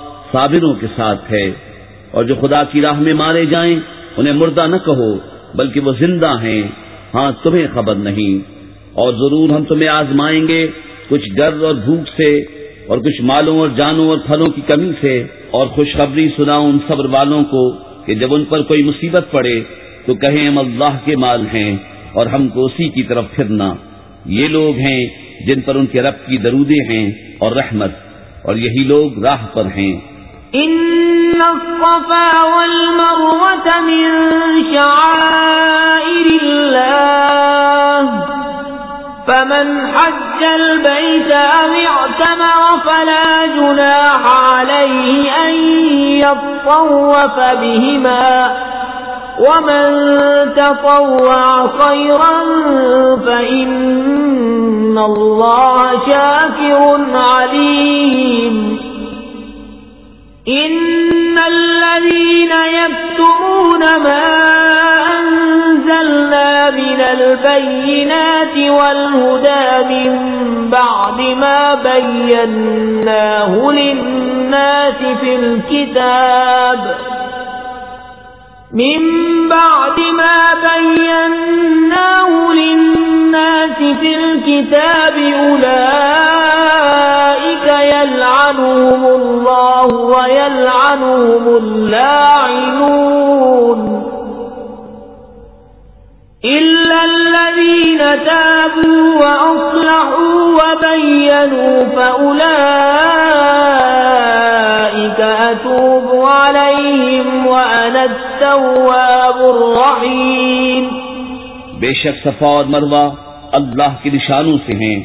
صابروں کے ساتھ ہے اور جو خدا کی راہ میں مارے جائیں، انہیں مردہ نہ کہو، بلکہ وہ زندہ ہیں۔ ہاں تمہیں خبر نہیں۔ اور ضرور ہم تمہیں آزمائیں گے، کچھ گر اور بھوک سے، اور کچھ مالوں اور جانوں اور پھلوں کی کمی سے۔ اور خوشخبری سناؤ ان صبر والوں کو کہ جب ان پر کوئی مصیبت پڑے، تو کہیں ہم اللہ کے مال ہیں اور ہم کو اسی کی طرف پھرنا۔ یہ لوگ ہیں جن پر ان کے رب کی درودے ہیں اور رحمت، اور یہی لوگ راہ پر ہیں۔ إن الصفا والمروة من شعائر الله. فمن حج البيت أم اعتمر فلا جناح عليه أن يطوف بهما. ومن تطوع خيرا فإن الله شاكر عليم. إن الذين يكتمون ما من البينات والهدى من بعد ما بيناه للناس في الكتاب من بعد ما بيناه للناس في الكتاب أولئك يلعنهم الله ويلعنهم اللاعنون. إلا الذين تابوا وأصلحوا وبينوا فأولئك أتوب عليهم وأنا التواب الرحيم. بے شک صفا اور مروہ اللہ کے نشانوں سے ہیں،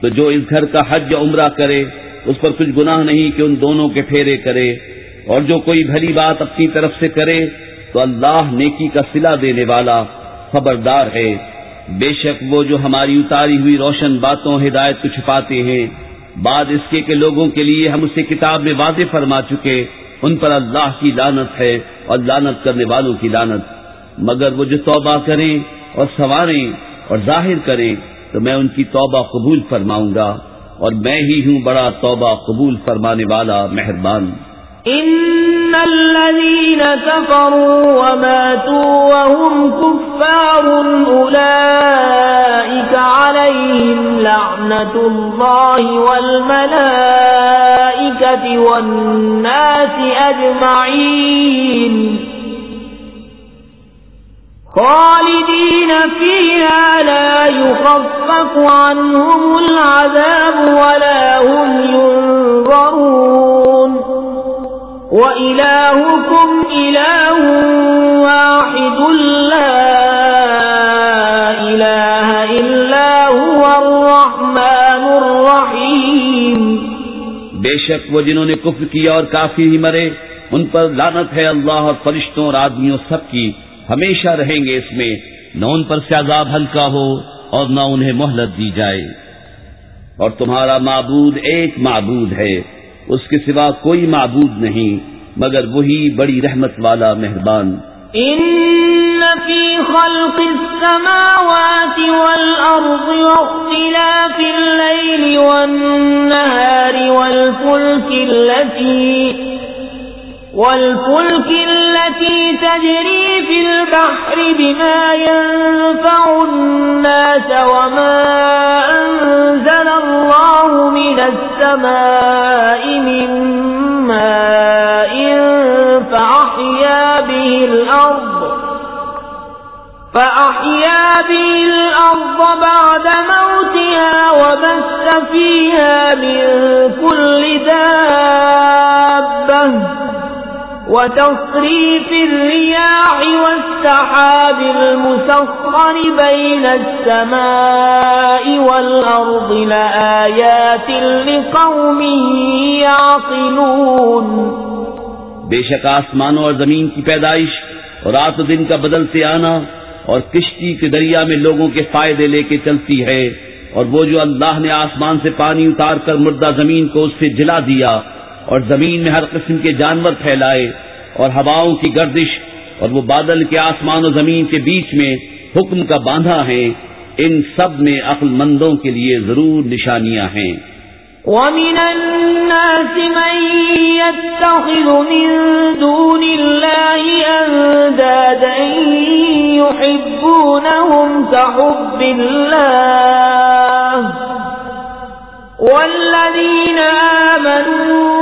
تو جو اس گھر کا حج یا عمرہ کرے اس پر کچھ گناہ نہیں کہ ان دونوں کے پھیرے کرے اور جو کوئی بھلی بات اپنی طرف سے کرے تو اللہ نیکی کا صلہ دینے والا خبردار ہے۔ بے شک وہ جو ہماری اتاری ہوئی روشن باتوں ہدایت کو چھپاتے ہیں، بعد اس کے کہ لوگوں کے لیے ہم اسے کتاب میں واضح فرما چکے، ان پر اللہ کی لانت ہے اور لانت کرنے والوں کی لانت مگر وہ جو توبہ کریں اور سنواریں اور ظاہر کریں تو میں ان کی توبہ قبول فرماؤں گا۔ اور میں ہی ہوں بڑا توبہ قبول فرمانے والا مہربان۔ إن الذين كفروا وماتوا وهم كفار أولئك عليهم لعنة الله والملائكة والناس أجمعين۔ خالدين فيها لا يخفف عنهم العذاب ولا هم ينظرون وإلهكم إله واحد لا إله إلا هو الرحمن الرحيم بے شک وہ جنہوں نے کفر کیا اور کافی ہی مرے، ان پر لانت ہے اللہ اور فرشتوں اور آدمیوں سب کی۔ ہمیشہ رہیں گے اس میں، نہ ان پر سے عذاب ہلکا ہو اور نہ انہیں مہلت دی جائے۔ اور تمہارا معبود ایک معبود ہے، اس کے سوا کوئی معبود نہیں، مگر وہی بڑی رحمت والا مہربان۔ إن في خلق السماوات والأرض واختلاف الليل والنهار والفلك التي وَالْفُلْكِ الَّتِي تَجْرِي فِي الْبَحْرِ بِمَا يَنْفَعُ النَّاسَ وَمَا أَنْزَلَ اللَّهُ مِنَ السَّمَاءِ من ماء فأحيا بِهِ الأرض فأحيا به الأرض بعد موتها وبث فيها من كل دابة وتصريف الرياح والسحاب المسخر بين السماء والأرض لآيات لقوم يعقلون. بے شک آسمانوں اور زمین کی پیدائش رات و دن کا بدلتے آنا اور کشتی کے دریا میں لوگوں کے فائدے لے کے چلتی ہے اور وہ جو اللہ نے آسمان سے پانی اتار کر مردہ زمین کو اس سے جلا دیا اور زمین میں ہر قسم کے جانور پھیلائے اور ہواؤں کی گردش اور وہ بادل کے آسمان و زمین کے بیچ میں حکم کا باندھا ہے، ان سب میں عقل مندوں کے لیے ضرور نشانیاں ہیں۔ ومن الناس من يتخذ من دون الله أندادا يحبونهم كحب الله والذين آمنوا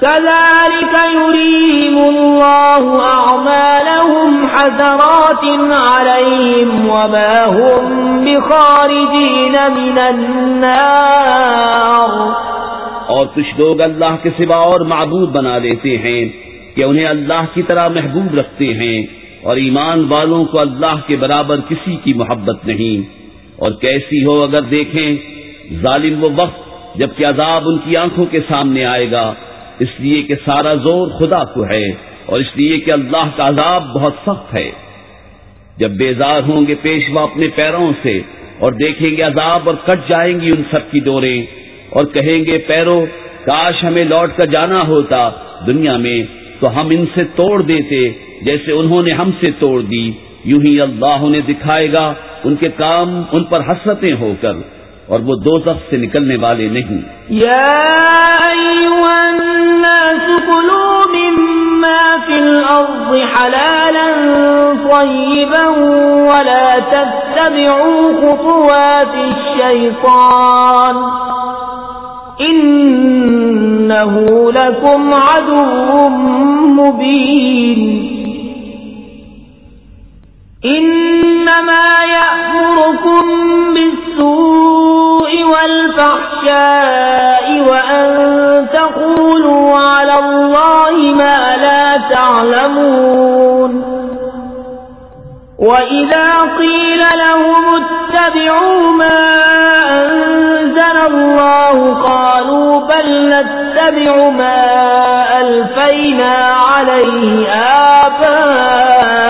كذلك يريهم الله أعمالهم حسرات عليهم وما هم بخارجين من النار. اور کچھ لوگ اللہ کے سوا اور معبود بنا لیتے ہیں کہ انہیں اللہ کی طرح محبوب رکھتے ہیں اور ایمان والوں کو اللہ کے برابر کسی کی محبت نہیں۔ اور کیسی ہو اگر دیکھیں، ظالم وہ وقت جبکہ عذاب ان کی آنکھوں کے سامنے آئے گا۔ اس لیے کہ سارا زور خدا کو ہے اور اس لیے کہ اللہ کا عذاب بہت سخت ہے۔ جب بیزار ہوں گے پیشوا اپنے پیروں سے اور دیکھیں گے عذاب اور کٹ جائیں گی ان سب کی ڈوریں اور کہیں گے، پیرو، کاش ہمیں لوٹ کر جانا ہوتا دنیا میں تو ہم ان سے توڑ دیتے جیسے انہوں نے ہم سے توڑ دی۔ یوں ہی اللہ انہیں دکھائے گا۔ ان کے کام ان پر حسرتیں ہو کر اور وہ دو سے نکلنے والے نہیں۔ یا ایوہ الناس کلوا مما فی الارض حلالا طیبا ولا تتبعوا خطوات الشیطان انہو لکم عدو مبین۔ انما یأمرکم بالسوء والفحشاء وأن تقولوا على الله ما لا تعلمون وإذا قيل لهم اتبعوا ما أنزل الله قالوا بل نتبع ما ألفينا عليه آباءنا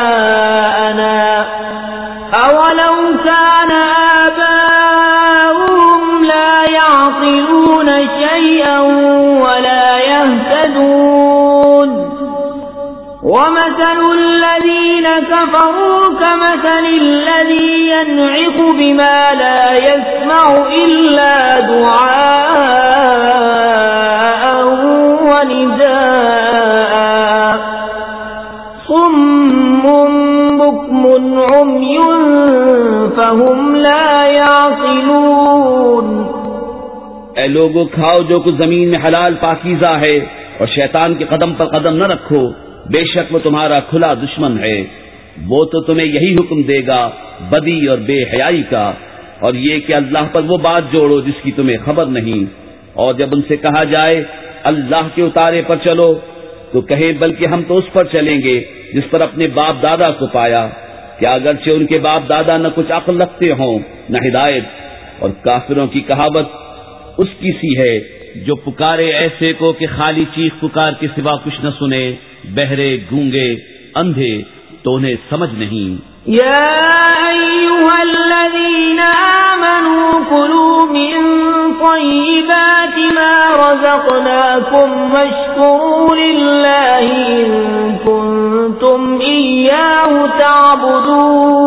ومثل الذين كفروا كمثل الذي ينعق بما لا يسمع إلا دعاء ونداء. صم بكم عمي فهم لا يعقلون. اے لوگو، کھاؤ جو کچھ زمین میں حلال پاکیزہ ہے اور شیطان کے قدم پر قدم نہ رکھو۔ بے شک وہ تمہارا کھلا دشمن ہے۔ وہ تو تمہیں یہی حکم دے گا، بدی اور بے حیائی کا۔ اور یہ کہ اللہ پر وہ بات جوڑو جس کی تمہیں خبر نہیں۔ اور جب ان سے کہا جائے، اللہ کے اتارے پر چلو، تو کہیں بلکہ ہم تو اس پر چلیں گے جس پر اپنے باپ دادا کو پایا۔ کہ اگرچہ ان کے باپ دادا نہ کچھ عقل رکھتے ہوں، نہ ہدایت۔ اور کافروں کی کہاوت اس کی سی ہے، جو پکارے ایسے کو کہ خالی چیخ پکار کے سوا کچھ نہ سنے۔ بہرے گونگے اندھے تو انہیں سمجھ نہیں۔ يا أيها الذين آمنوا كلوا من طيبات ما رزقناكم واشكروا لله إن كنتم إياه تعبدون۔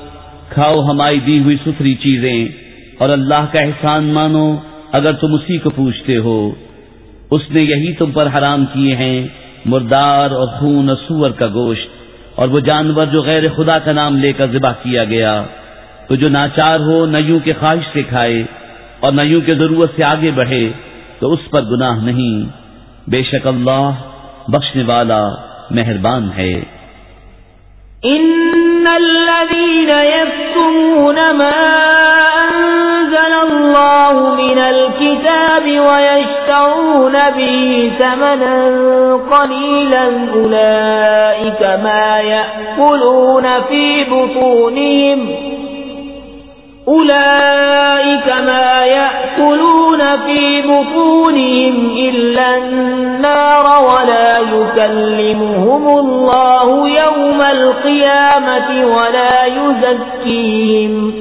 کھاؤ ہماری دی ہوئی ستھری چیزیں اور اللہ کا احسان مانو اگر تم اسی کو پوچھتے ہو۔ اس نے یہی تم پر حرام کیے ہیں، مردار اور خون اور سور کا گوشت، اور وہ جانور جو غیر خدا کا نام لے کر ذبح کیا گیا۔ تو جو ناچار ہو نیوں کے خواہش سے کھائے اور نیوں کے ضرورت سے آگے بڑھے، تو اس پر گناہ نہیں۔ بے شک اللہ بخشنے والا مہربان ہے۔ ان الذين يكتمون ما انزل الله من الكتاب ويشترون به ثمنا قليلا اولئك ما ياكلون في بطونهم أولئك ما يأكلون في بطونهم إلا النار ولا يكلمهم الله يوم القيامة ولا يزكيهم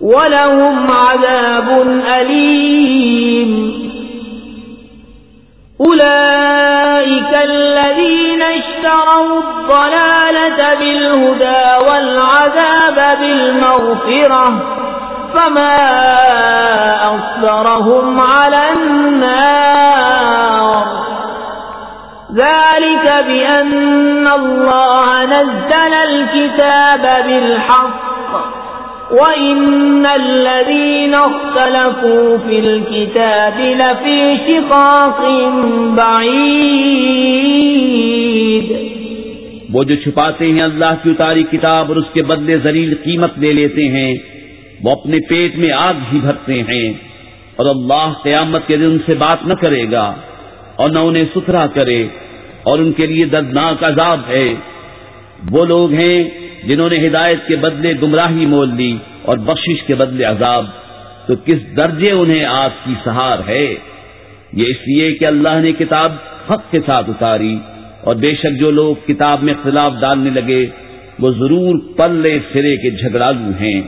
ولهم عذاب أليم أولئك الذين اشتروا الضلالة بالهدى والعذاب بالمغفرة فما أصبرهم على النار ذلك بأن الله نزل الكتاب بالحق وَإِنَّ الَّذِينَ اخْتَلَفُوا فِي الْكِتَابِ لَفِي شِقَاقٍ بَعِيدٍ وہ جو چھپاتے ہیں اللہ کی اتاری کتاب اور اس کے بدلے ذلیل قیمت لے لیتے ہیں، وہ اپنے پیٹ میں آگ ہی بھرتے ہیں۔ اور اللہ قیامت کے دن سے بات نہ کرے گا اور نہ انہیں ستھرا کرے، اور ان کے لیے دردناک عذاب ہے۔ وہ لوگ ہیں جنہوں نے ہدایت کے بدلے گمراہی مول لی اور بخشش کے بدلے عذاب، تو کس درجے انہیں آپ کی سہار ہے؟ یہ اس لیے کہ اللہ نے کتاب حق کے ساتھ اتاری اور بے شک جو لوگ کتاب میں اختلاف ڈالنے لگے، وہ ضرور پلے سرے کے جھگڑالو ہیں۔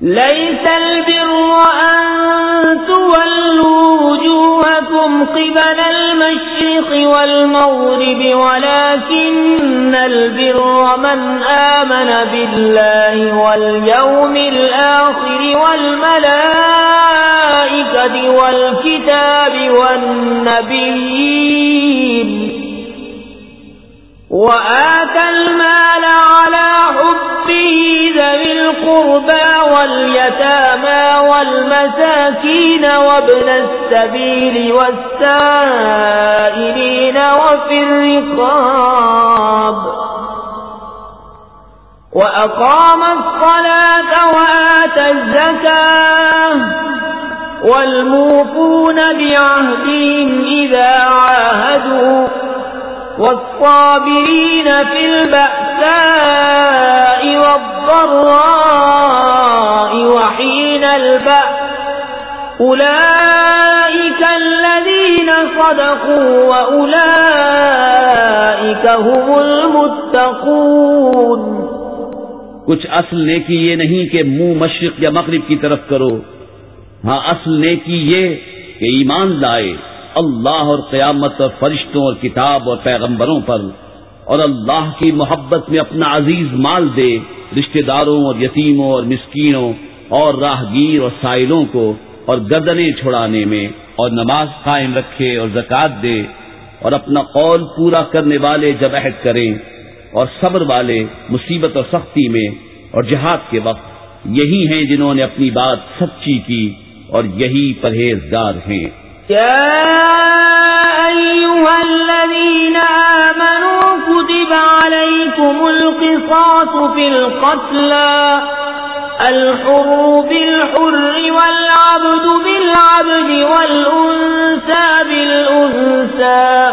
ليس البر أن تولوا وجوهكم قبل المشرق والمغرب ولكن البر من آمن بالله واليوم الآخر والملائكة والكتاب والنبيين وآتى المال على حبه ذوي القربى واليتامى والمساكين وابن السبيل والسائلين وفي الرقاب وأقام الصلاة وآتى الزكاة والموفون بعهدهم إذا عاهدوا والصابرين في البأساء والضراء وحين البأس. أولئك الذين صدقوا وأولئك هم المتقون. کچھ اصل نیکی یہ نہیں کہ منہ مشرق یا مغرب کی طرف کرو. ہاں اصل نیکی یہ کہ ایمان لائے. اللہ اور قیامت اور فرشتوں اور کتاب اور پیغمبروں پر اور اللہ کی محبت میں اپنا عزیز مال دے رشتہ داروں اور یتیموں اور مسکینوں اور راہگیر اور سائلوں کو اور گردنیں چھڑانے میں اور نماز قائم رکھے اور زکوٰۃ دے اور اپنا قول پورا کرنے والے جب عہد کریں اور صبر والے مصیبت اور سختی میں اور جہاد کے وقت یہی ہیں جنہوں نے اپنی بات سچی کی اور یہی پرہیزگار ہیں۔ يا أيها الذين آمنوا كتب عليكم القصاص في القتلى الحر بالحر والعبد بالعبد والأنسى بالأنسى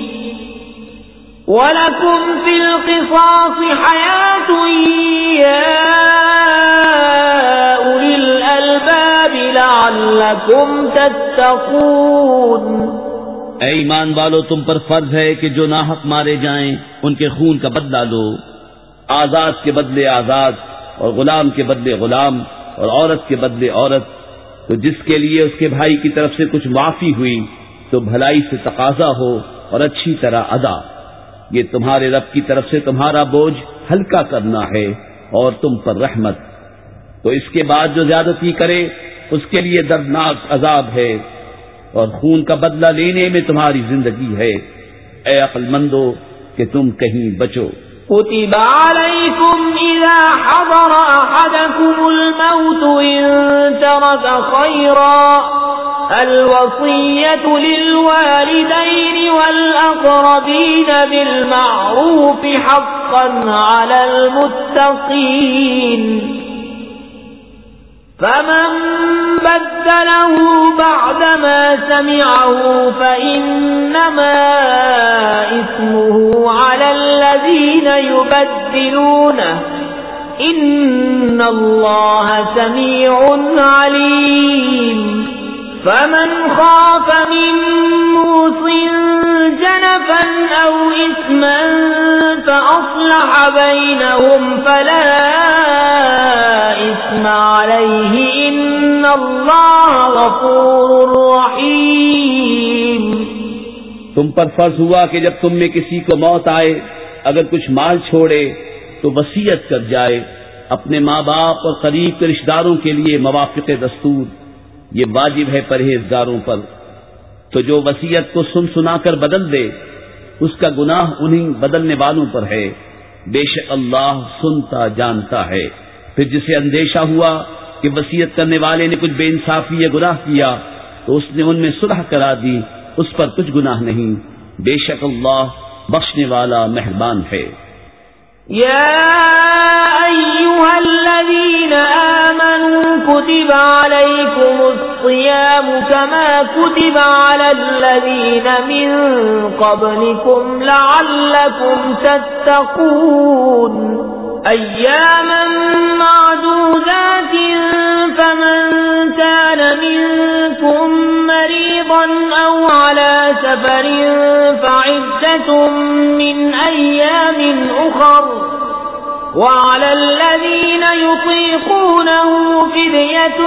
ولكم في القصاص حياة يا أولي الألباب لعلكم تتقون اے ایمان والو، تم پر فرض ہے کہ جو ناحق مارے جائیں، ان کے خون کا بدلہ لو۔ آزاد کے بدلے آزاد، اور غلام کے بدلے غلام، اور عورت کے بدلے عورت۔ تو جس کے لیے اس کے بھائی کی طرف سے کچھ معافی ہوئی، تو بھلائی سے تقاضا ہو اور اچھی طرح ادا۔ یہ تمہارے رب کی طرف سے تمہارا بوجھ ہلکا کرنا ہے اور تم پر رحمت۔ تو اس کے بعد جو زیادتی کرے، اس کے لیے دردناک عذاب ہے اور خون کا بدلہ لینے میں تمہاری زندگی ہے۔ اے عقل مندو کہ تم کہیں بچو۔ كتب عليكم إذا حضر أحدكم الموت إن ترك خيرا الوصية للوالدين والأقربين بالمعروف حقا على المتقين فمن بدله بعدما سمعه فإنما إثمه على الذين يبدلونه. إن الله سميع عليم. فمن خاف من موص جنفا أو إثما فأصلح بينهم فلا إثم عليه. إن الله غفور رحيم. تم پر فرض ہوا کہ جب تم میں کسی کو موت آئے اگر کچھ مال چھوڑے تو وسیعت کر جائے اپنے ماں باپ اور قریب کے رشتے داروں کے لیے موافق دستور۔ یہ واجب ہے پرہیزگاروں پر۔ تو جو وسیعت کو سن سنا کر بدل دے، اس کا گناہ انہیں بدلنے والوں پر ہے۔ بے شک اللہ سنتا جانتا ہے۔ پھر جسے اندیشہ ہوا کہ وسیعت کرنے والے نے کچھ بے انصافی یا گناہ کیا، تو اس نے ان میں صلح کرا دی، اس پر کچھ گناہ نہیں۔ بے شک اللہ بخشنے والا مہربان ہے۔ يا أيها الذين آمنوا كتب عليكم الصيام كما كتب على الذين من قبلكم لعلكم تتقون۔ أياما معدودات فمن كان منكم مريضا أو على سفر فعدة من أيام أخر وعلى الذين يطيقونه فدية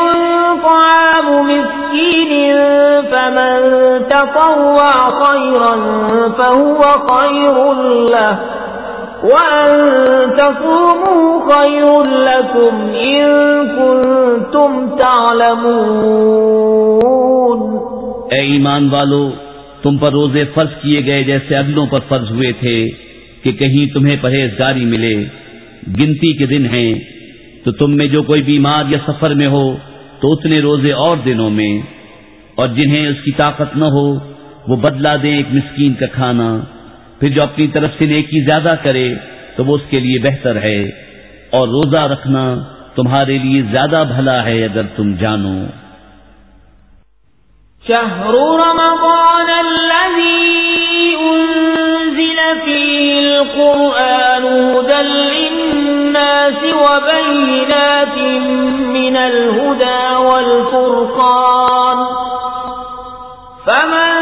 طعام مسكين فمن تطوع خيرا فهو خير له وأن تصوموا خير لكم إن كنتم تعلمون اے ایمان والو تم پر روزے فرض کیے گئے جیسے اگلوں پر فرض ہوئے تھے کہ کہیں تمہیں پرہیزگاری ملے۔ گنتی کے دن ہیں، تو تم میں جو کوئی بیمار یا سفر میں ہو، تو اتنے روزے اور دنوں میں۔ اور جنہیں اس کی طاقت نہ ہو، وہ بدلا دیں ایک مسکین کا کھانا۔ پھر جو اپنی طرف سے نیکی زیادہ کرے، تو وہ اس کے لیے بہتر ہے۔ اور روزہ رکھنا تمہارے لیے زیادہ بھلا ہے اگر تم جانو۔ شهر رمضان الذي أنزل فيه القرآن هدى للناس وبينات من الهدى والفرقان. فمن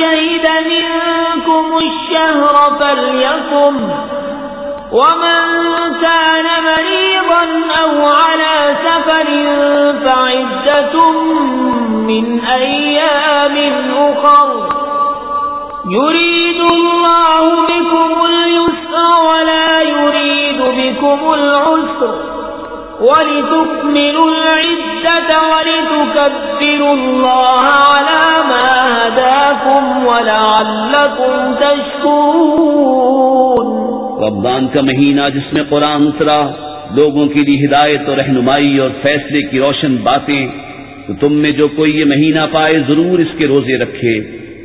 شهد منكم الشهر فليكم ومن كان مريضا أو على سفر فعدة من أيام أخر. يريد الله بكم اليسر ولا يريد بكم العسر. ولتكملوا العدة ولتكبروا الله على ما هداكم ولعلكم تشكرون. رمضان کا مہینہ جس میں قرآن اترا، لوگوں کے لیے ہدایت اور رہنمائی اور فیصلے کی روشن باتیں تو تم میں جو کوئی یہ مہینہ پائے ضرور اس کے روزے رکھے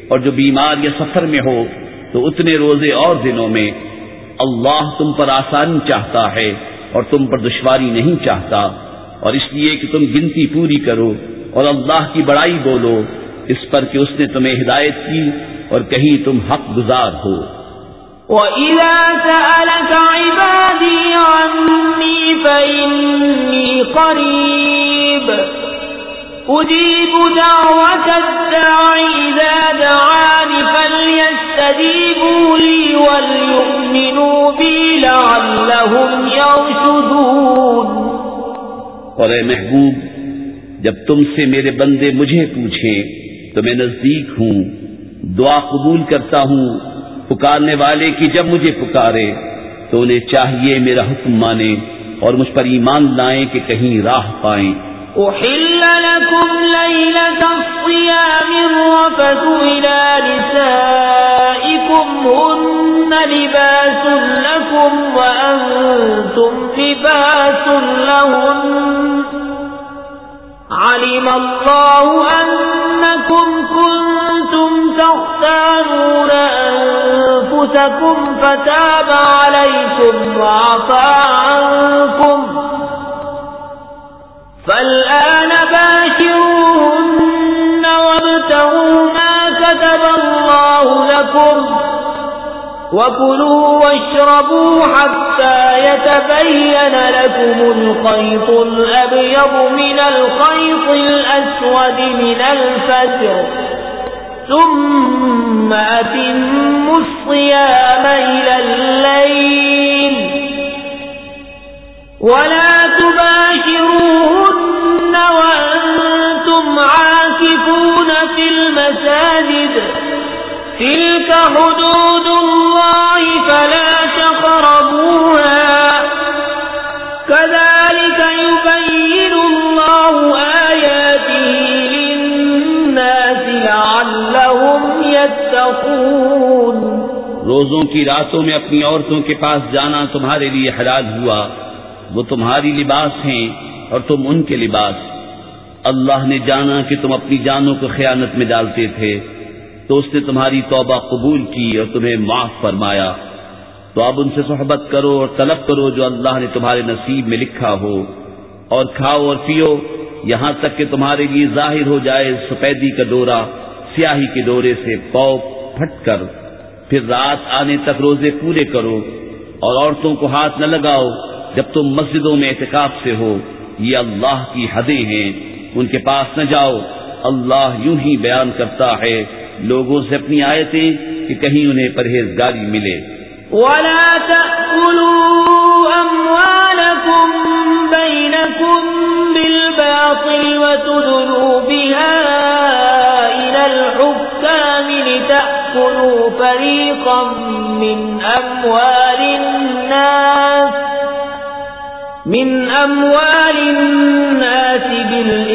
اور جو بیمار یا سفر میں ہو تو اتنے روزے اور دنوں میں اللہ تم پر آسانی چاہتا ہے اور تم پر دشواری نہیں چاہتا اور اس لیے کہ تم گنتی پوری کرو اور اللہ کی بڑائی بولو، اس پر کہ اس نے تمہیں ہدایت کی اور کہیں تم حق گزار ہو۔ وَإِذَا سَأَلَكَ عِبَادِي عَنِّي فَإِنِّي قَرِيبٌ۔ أجيب دعوة الداع إذا دعان فليستديبوا لي وليؤمنوا بي لعلهم يرشدون. اور اے محبوب، جب تم سے میرے بندے مجھے پوچھیں، تو میں نزدیک ہوں، دعا قبول کرتا ہوں، پکارنے والے کی جب مجھے پکارے، تو انہیں چاہیے میرا حکم مانے اور مجھ پر ایمان لائیں کہ کہیں راہ پائیں۔ أحل لكم ليلة الصيام الرفث إلى نسائكم هن لباس لكم وأنتم لباس لهم علم الله أنكم كنتم تختارون أنفسكم فتاب عليكم وعفى عنكم فالآن باشروهن وابتغوا ما كتب الله لكم وكلوا واشربوا حتى يتبين لكم الخيط الأبيض من الخيط الأسود من الفجر ثم أتموا الصيام إلى الليل ولا تباشروهن في المساجد. تلك حدود الله فلا تقربوها. كذلك يبين الله آياته للناس لعلهم يتقون. روزوں کی راتوں میں اپنی عورتوں کے پاس جانا تمہارے لیے حلال ہوا. وہ تمہاری لباس ہیں اور تم ان کے لباس اللہ نے جانا کہ تم اپنی جانوں کو خیانت میں ڈالتے تھے، تو اس نے تمہاری توبہ قبول کی اور تمہیں معاف فرمایا۔ تو اب ان سے صحبت کرو اور طلب کرو جو اللہ نے تمہارے نصیب میں لکھا ہو۔ اور کھاؤ اور پیو، یہاں تک کہ تمہارے لیے ظاہر ہو جائے سفیدی کا ڈورا سیاہی کے ڈورے سے پو پھٹ کر۔ پھر رات آنے تک روزے پورے کرو اور عورتوں کو ہاتھ نہ لگاؤ جب تم مسجدوں میں احتکاب سے ہو۔ یہ اللہ کی حدیں ہیں۔ ان کے پاس نہ جاؤ۔ اللہ یوں ہی بیان کرتا ہے لوگوں سے اپنی آیتیں کہ کہیں انہیں پرہیزگاری ملے۔ ولا تأكلوا أموالكم بينكم بالباطل وتدلوا بها إلى الحكام لتأكلوا فريقا من أموال الناس من أموال الناس بالإثم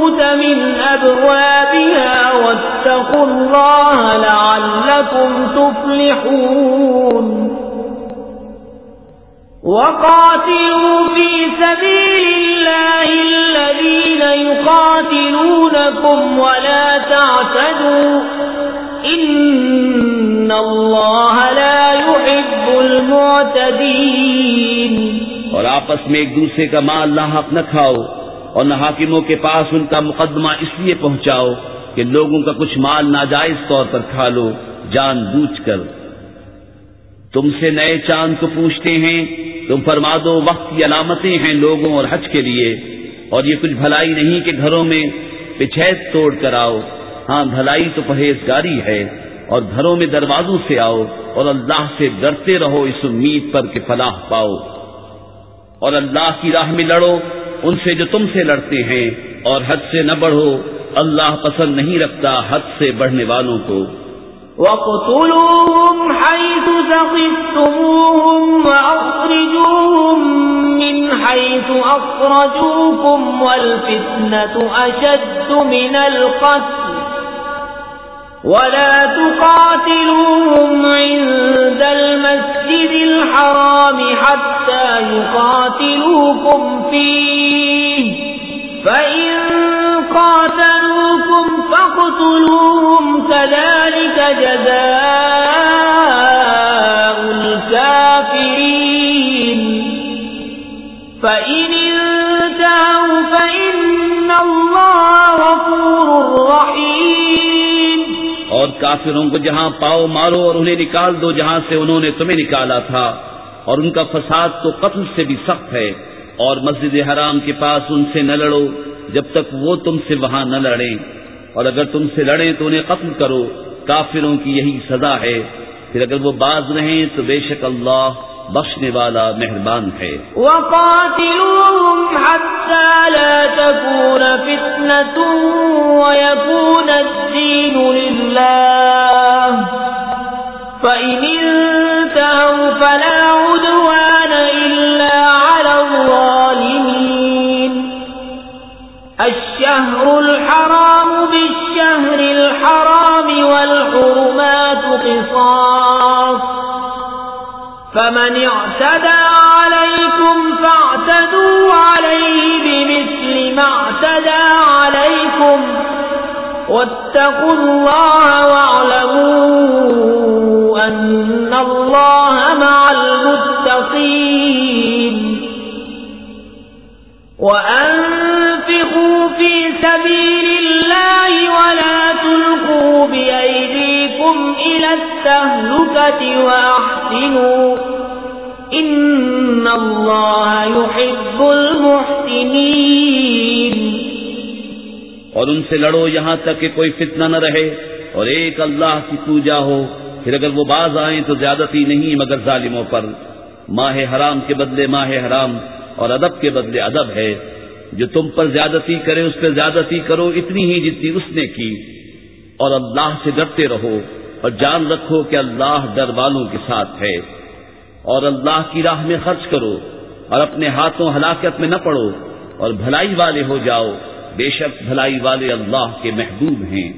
واتقوا الله لعلكم تفلحون وقاتلوا في سبيل الله الذين يقاتلونكم ولا تعتدوا إن الله لا يحب المعتدين اور آپس میں ایک دوسرے کا مال نہ حق نہ کھاؤ اور نہ حاکموں کے پاس ان کا مقدمہ اس لیے پہنچاؤ کہ لوگوں کا کچھ مال ناجائز طور پر کھا لو، جان بوجھ کر۔ تم سے نئے چاند کو پوچھتے ہیں، تم فرما دو وقت کی علامتیں ہیں لوگوں اور حج کے لیے۔ اور یہ کچھ بھلائی نہیں کہ گھروں میں پچھیت توڑ کر آؤ۔ ہاں بھلائی تو پرہیزگاری ہے۔ اور گھروں میں دروازوں سے آؤ اور اللہ سے ڈرتے رہو اس امید پر کہ فلاح پاؤ۔ اور اللہ کی راہ میں لڑو، ان سے جو تم سے لڑتے ہیں اور حد سے نہ بڑھو۔ اللہ پسند نہیں رکھتا حد سے بڑھنے والوں کو۔ وَاقْتُلُوهُمْ حَيْثُ ثَقِفْتُمُوهُمْ وَأَخْرِجُوهُمْ مِنْ حَيْثُ أَخْرَجُوكُمْ وَالْفِتْنَةُ أَشَدُّ مِنَ الْقَتْلِ ولا تقاتلوهم عند المسجد الحرام حتى يقاتلوكم فيه فإن قاتلوكم فاقتلوهم كذلك جزاء الكافرين. فإن انتهوا فإن الله غفور رحيم. اور کافروں کو جہاں پاؤ مارو اور انہیں نکال دو جہاں سے انہوں نے تمہیں نکالا تھا، اور ان کا فساد تو قتل سے بھی سخت ہے، اور مسجد حرام کے پاس ان سے نہ لڑو جب تک وہ تم سے وہاں نہ لڑیں۔ اور اگر تم سے لڑیں تو انہیں قتل کرو۔ کافروں کی یہی سزا ہے۔ پھر اگر وہ باز رہیں تو بے شک اللہ بخشنے والا مہربان ہے۔ وقاتلوهم حتى لا قصاص فمن اعتدى عليكم فاعتدوا عليه بمثل ما اعتدى عليكم. واتقوا الله واعلموا أن الله مع المتقين. وأنفقوا في سبيل التهلكة وأحسنوا إن الله يحب المحسنين. اور ان سے لڑو یہاں تک کہ کوئی فتنہ نہ رہے اور ایک اللہ کی پوجا ہو، پھر اگر وہ باز آئیں تو زیادتی نہیں مگر ظالموں پر۔ ماہ حرام کے بدلے ماہ حرام اور ادب کے بدلے ادب ہے۔ جو تم پر زیادتی کرے، اس پہ زیادتی کرو، اتنی ہی جتنی اس نے کی۔ اور اللہ سے ڈرتے رہو۔ اور جان رکھو کہ اللہ ڈر والوں کے ساتھ ہے اور اللہ کی راہ میں خرچ کرو اور اپنے ہاتھوں ہلاکت میں نہ پڑو اور بھلائی والے ہو جاؤ۔ بے شک بھلائی والے اللہ کے محبوب ہیں۔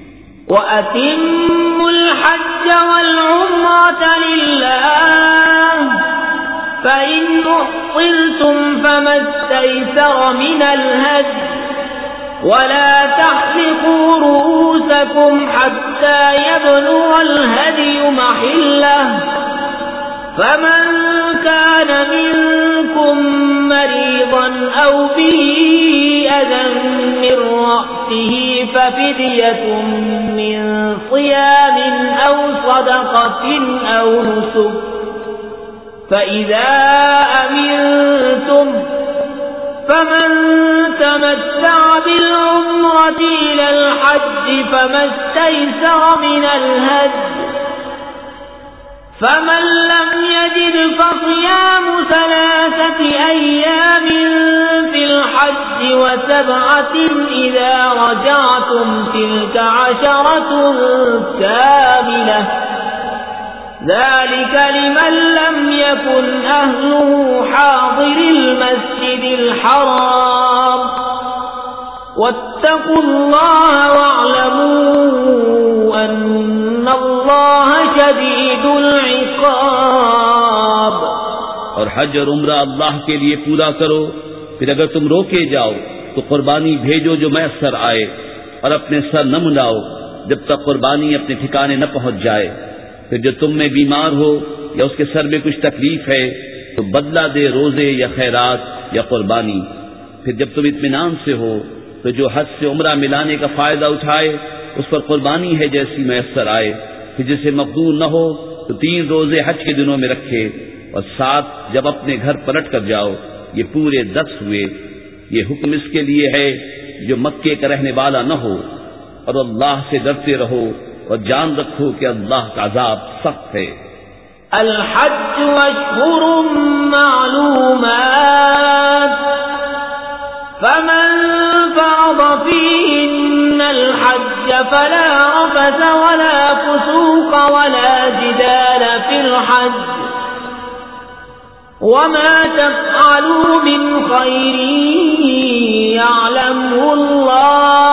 وَأَتِمُّوا الْحَجَّ وَالْعُمْرَةَ لِلَّهِ فَإِنْ أُحْصِرْتُمْ فَمَا اسْتَيْسَرَ مِنَ الْهَدْيِ وَلَا تَحْلِقُوا رُؤُوسَكُمْ حَتَّى يَبْلُغَ الْهَدْيُ مَحِلَّهُ فمن كان منكم مريضا أو به أذى من رأسه ففدية من صيام أو صدقة أو نسك. فإذا أمنتم فمن تمتع بالعمرة إلى الحج فما استيسر من الهدي فمن لم يجد فصيام ثلاثة أيام في الحج وسبعة إذا رجعتم تلك عشرة كاملة ذلك لمن لم يكن أهله حاضر المسجد الحرام واتقوا الله واعلموا أن الله شديد العقاب اور حج اور عمرہ اللہ کے لیے پورا کرو پھر اگر تم روکے جاؤ تو قربانی بھیجو جو میسر آئے اور اپنے سر نہ منڈاؤ جب تک قربانی اپنے ٹھکانے نہ پہنچ جائے۔ پھر جو تم میں بیمار ہو یا اس کے سر میں کچھ تکلیف ہے، تو بدلہ دے روزے یا خیرات یا قربانی۔ پھر جب تم اطمینان سے ہو، تو جو حج سے عمرہ ملانے کا فائدہ اٹھائے، اس پر قربانی ہے جیسی میسر آئے۔ پھر جسے مقدور نہ ہو، تو تین روزے حج کے دنوں میں رکھے۔ اور سات جب اپنے گھر پلٹ کر جاؤ، یہ پورے دس ہوئے۔ یہ حکم اس کے لیے ہے جو مکے کا رہنے والا نہ ہو، اور اللہ سے ڈرتے رہو۔ اور جان رکھو کہ اللہ کا عذاب سخت ہے۔ الحج أشهر معلومات۔ فمن فرض فيهن الحج فلا رفث ولا فسوق ولا جدال في الحج۔ وما تفعلوا من خير يعلمه الله۔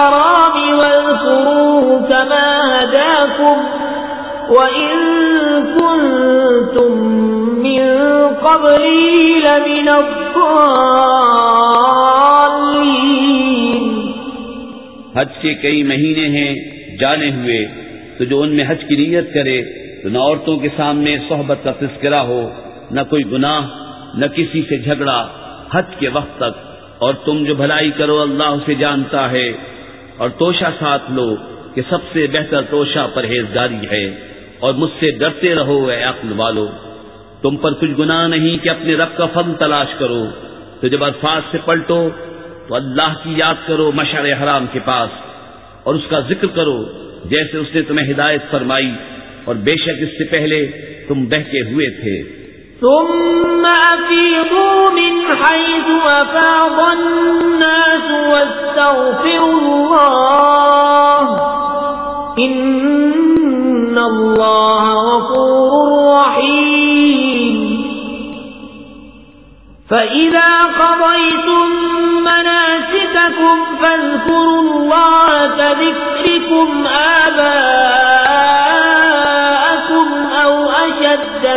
الحرام واذكروه كما هداكم وإن كنتم من قبله لمن الضالين. حج کے کئی مہینے ہیں جانے ہوئے، تو جو ان میں حج کی نیت کرے، تو نہ عورتوں کے سامنے صحبت کا تذکرہ ہو، نہ کوئی گناہ، نہ کسی سے جھگڑا، حج کے وقت تک، اور تم جو بھلائی کرو، اللہ اسے جانتا ہے۔ اور توشہ ساتھ لو کہ سب سے بہتر توشہ پرہیزگاری ہے اور مجھ سے ڈرتے رہو اے عقل والو۔ تم پر کچھ گناہ نہیں کہ اپنے رب کا فضل تلاش کرو۔ تو جب الفاظ سے پلٹو تو اللہ کی یاد کرو مشعر حرام کے پاس اور اس کا ذکر کرو جیسے اس نے تمہیں ہدایت فرمائی اور بے شک اس سے پہلے تم بہکے ہوئے تھے۔ ثم أفيضوا من حيث أفاض الناس واستغفروا الله. إن الله غفور رحيم. فإذا قضيتم مناسككم فاذكروا الله كذكركم آباءكم.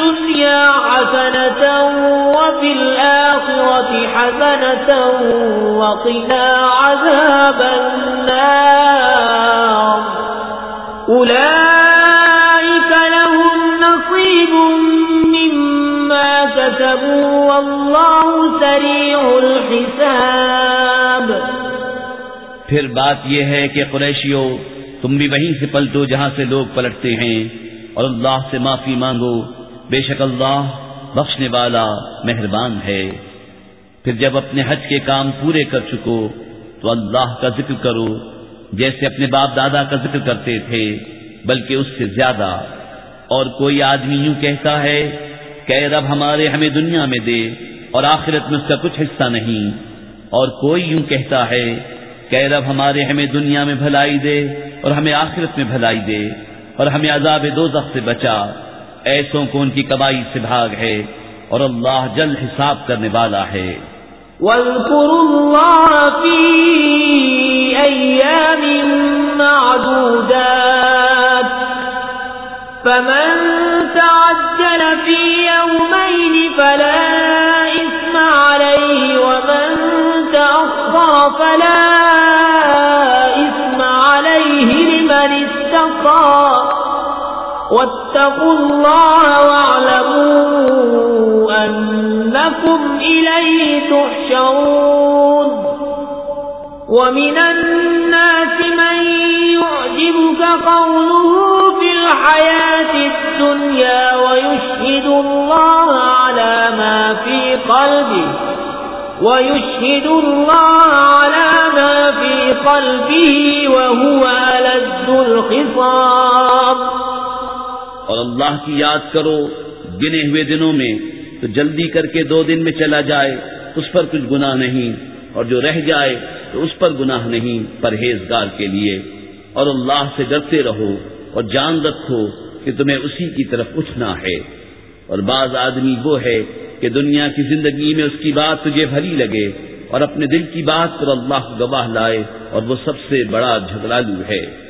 الدنيا حسنة وفي الآخرة حسنة وقنا عذاب النار. أولئك لهم نصيب مما كسبوا والله سريع الحساب. پھر بات یہ ہے کہ قریشیوں، تم بھی وہیں سے پلٹو جہاں سے لوگ پلٹتے ہیں اور اللہ سے معافی مانگو۔ بے شک اللہ بخشنے والا مہربان ہے۔ پھر جب اپنے حج کے کام پورے کر چکو، تو اللہ کا ذکر کرو جیسے اپنے باپ دادا کا ذکر کرتے تھے، بلکہ اس سے زیادہ۔ اور کوئی آدمی یوں کہتا ہے کہ رب ہمارے ہمیں دنیا میں دے اور آخرت میں اس کا کچھ حصہ نہیں۔ اور کوئی یوں کہتا ہے کہ رب ہمارے ہمیں دنیا میں بھلائی دے اور ہمیں آخرت میں بھلائی دے اور ہمیں عذاب دوزخ سے بچا۔ ایسوں کو ان کی کمائی سے بھاگ ہے اور اللہ جلد حساب کرنے والا ہے۔ واذكروا الله في أيام معدودات۔ فمن تعجل في يومين فلا إثم عليه ومن تأخر فلا إثم عليه لمن اتقى واتقوا الله واعلموا أنكم إليه تحشرون. ومن الناس من يعجبك قوله في الحياة الدنيا ويشهد الله على ما في قلبه، ويشهد الله على ما في قلبه وهو ألد الخصام. اور اللہ کی یاد کرو، گنے ہوئے دنوں میں تو جلدی کر کے دو دن میں چلا جائے، اس پر کچھ گناہ نہیں، اور جو رہ جائے تو اس پر گناہ نہیں، پرہیزگار کے لیے۔ اور اللہ سے ڈرتے رہو اور جان رکھو کہ تمہیں اسی کی طرف اٹھنا ہے۔ اور بعض آدمی وہ ہے کہ دنیا کی زندگی میں اس کی بات تجھے بھری لگے اور اپنے دل کی بات پر اللہ گواہ لائے، اور وہ سب سے بڑا جھگڑالو ہے۔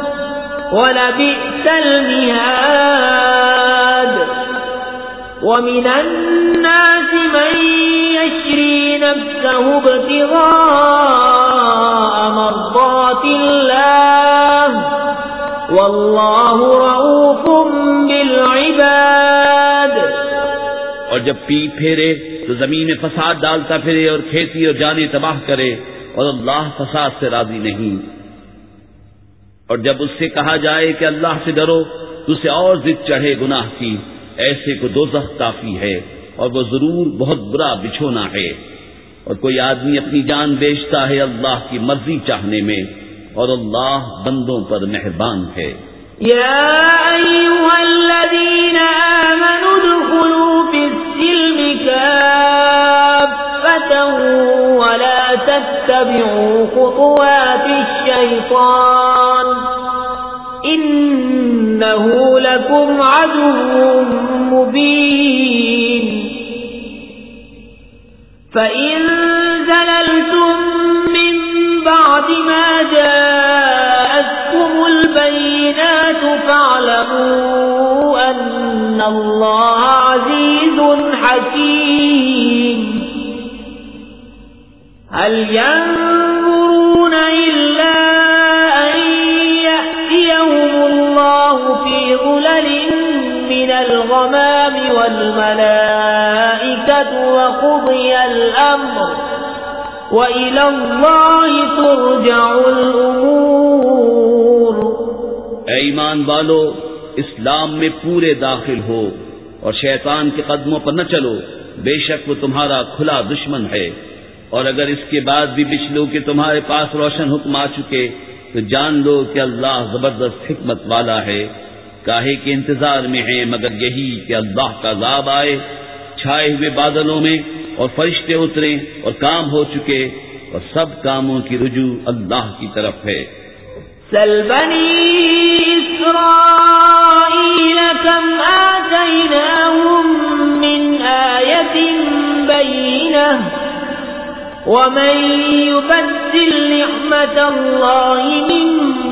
وَلَبِئْسَ الْمِهَادُ. وَمِنَ النَّاسِ مَن يَشْرِي نَفْسَهُ ابْتِغَاءَ مَرْضَاتِ اللَّهِ. وَاللَّهُ رَءُوفٌ بِالْعِبَادِ. اور جب پی پھیرے تو زمین میں فساد ڈالتا پھرے اور کھیتی اور جانے تباہ کرے اور اللہ فساد سے راضی نہیں۔ اور جب اس سے کہا جائے کہ اللہ سے ڈرو، تو اسے اور ضد چڑھے گناہ کی۔ ایسے کو دو کافی ہے اور وہ ضرور بہت برا بچھونا ہے۔ اور کوئی آدمی اپنی جان بیچتا ہے اللہ کی مرضی چاہنے میں، اور اللہ بندوں پر مہربان ہے۔ الذين آمنوا ادخلوا في السلم كافة ولا تتبعوا خطوات الشيطان إنه لكم عدو مبين فإن زللتم من بعد ما جاءتكم البينات فاعلموا أن الله عزيز حكيم هل ينظرون الغمام والملائكة وقضي الأمر وإلى الله ترجع الأمور. اے ایمان والو، اسلام میں پورے داخل ہو اور شیطان کے قدموں پر نہ چلو، بے شک وہ تمہارا کھلا دشمن ہے۔ اور اگر اس کے بعد بھی بچلو کہ تمہارے پاس روشن حکم آ چکے، تو جان لو کہ اللہ زبردست حکمت والا ہے۔ کاہے کے انتظار میں ہیں، مگر یہی کہ اللہ کا عذاب آئے، چھائے ہوئے بادلوں میں اور فرشتے اترے اور کام ہو چکے اور سب کاموں کی رجوع اللہ کی طرف ہے۔ سل بني إسرائيل كم آتيناهم من آية بينة ومن يبدل نعمة الله من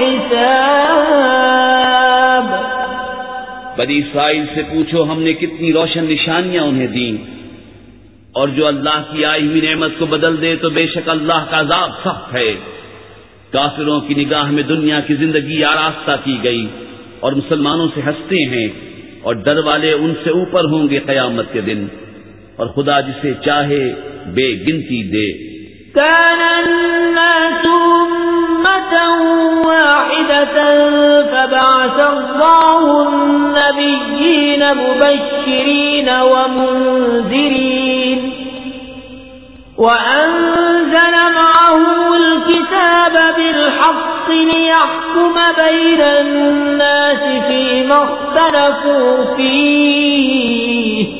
حساب بنی اسرائیل سے پوچھو ہم نے کتنی روشن نشانیاں انہیں دیں۔ اور جو اللہ کی آئی ہوئی نعمت کو بدل دے تو بے شک اللہ کا عذاب سخت ہے۔ کافروں کی نگاہ میں دنیا کی زندگی آراستہ کی گئی اور مسلمانوں سے ہنستے ہیں اور ڈر والے ان سے اوپر ہوں گے قیامت کے دن۔ اور خدا جسے چاہے بے گنتی دے۔ كان الناس أمة واحدة، فبعث الله النبيين مبشرين ومنذرين. وأنزل معهم الكتاب بالحق ليحكم بين الناس فيما اختلفوا فيه.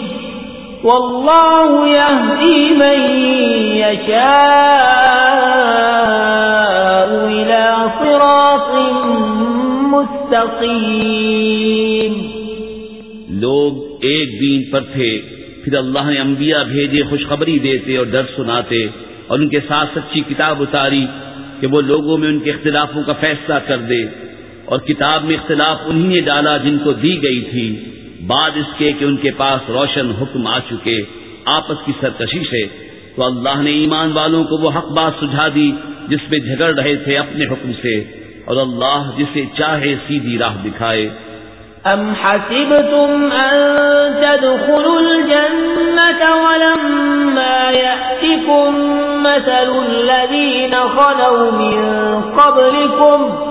والله يهدي من يشاء إلى صراط مستقيم. لوگ ایک دین پر تھے، پھر اللہ نے انبیاء بھیجے، خوشخبری دیتے اور ڈر سناتے اور ان کے ساتھ سچی کتاب اتاری کہ وہ لوگوں میں ان کے اختلافوں کا فیصلہ کر دے اور کتاب میں اختلاف انہی نے ڈالا جن کو دی گئی تھی۔ بعد اس کے کہ ان کے پاس روشن حکم آ چکے، آپس کی سرکشی سے، تو اللہ نے ایمان والوں کو وہ حق بات سجھا دی جس میں جھگڑ رہے تھے اپنے حکم سے، اور اللہ جسے چاہے سیدھی راہ دکھائے۔ أم حسبتم أن تدخلوا الجنة ولما يأتكم مثل الذين خلوا من قبلكم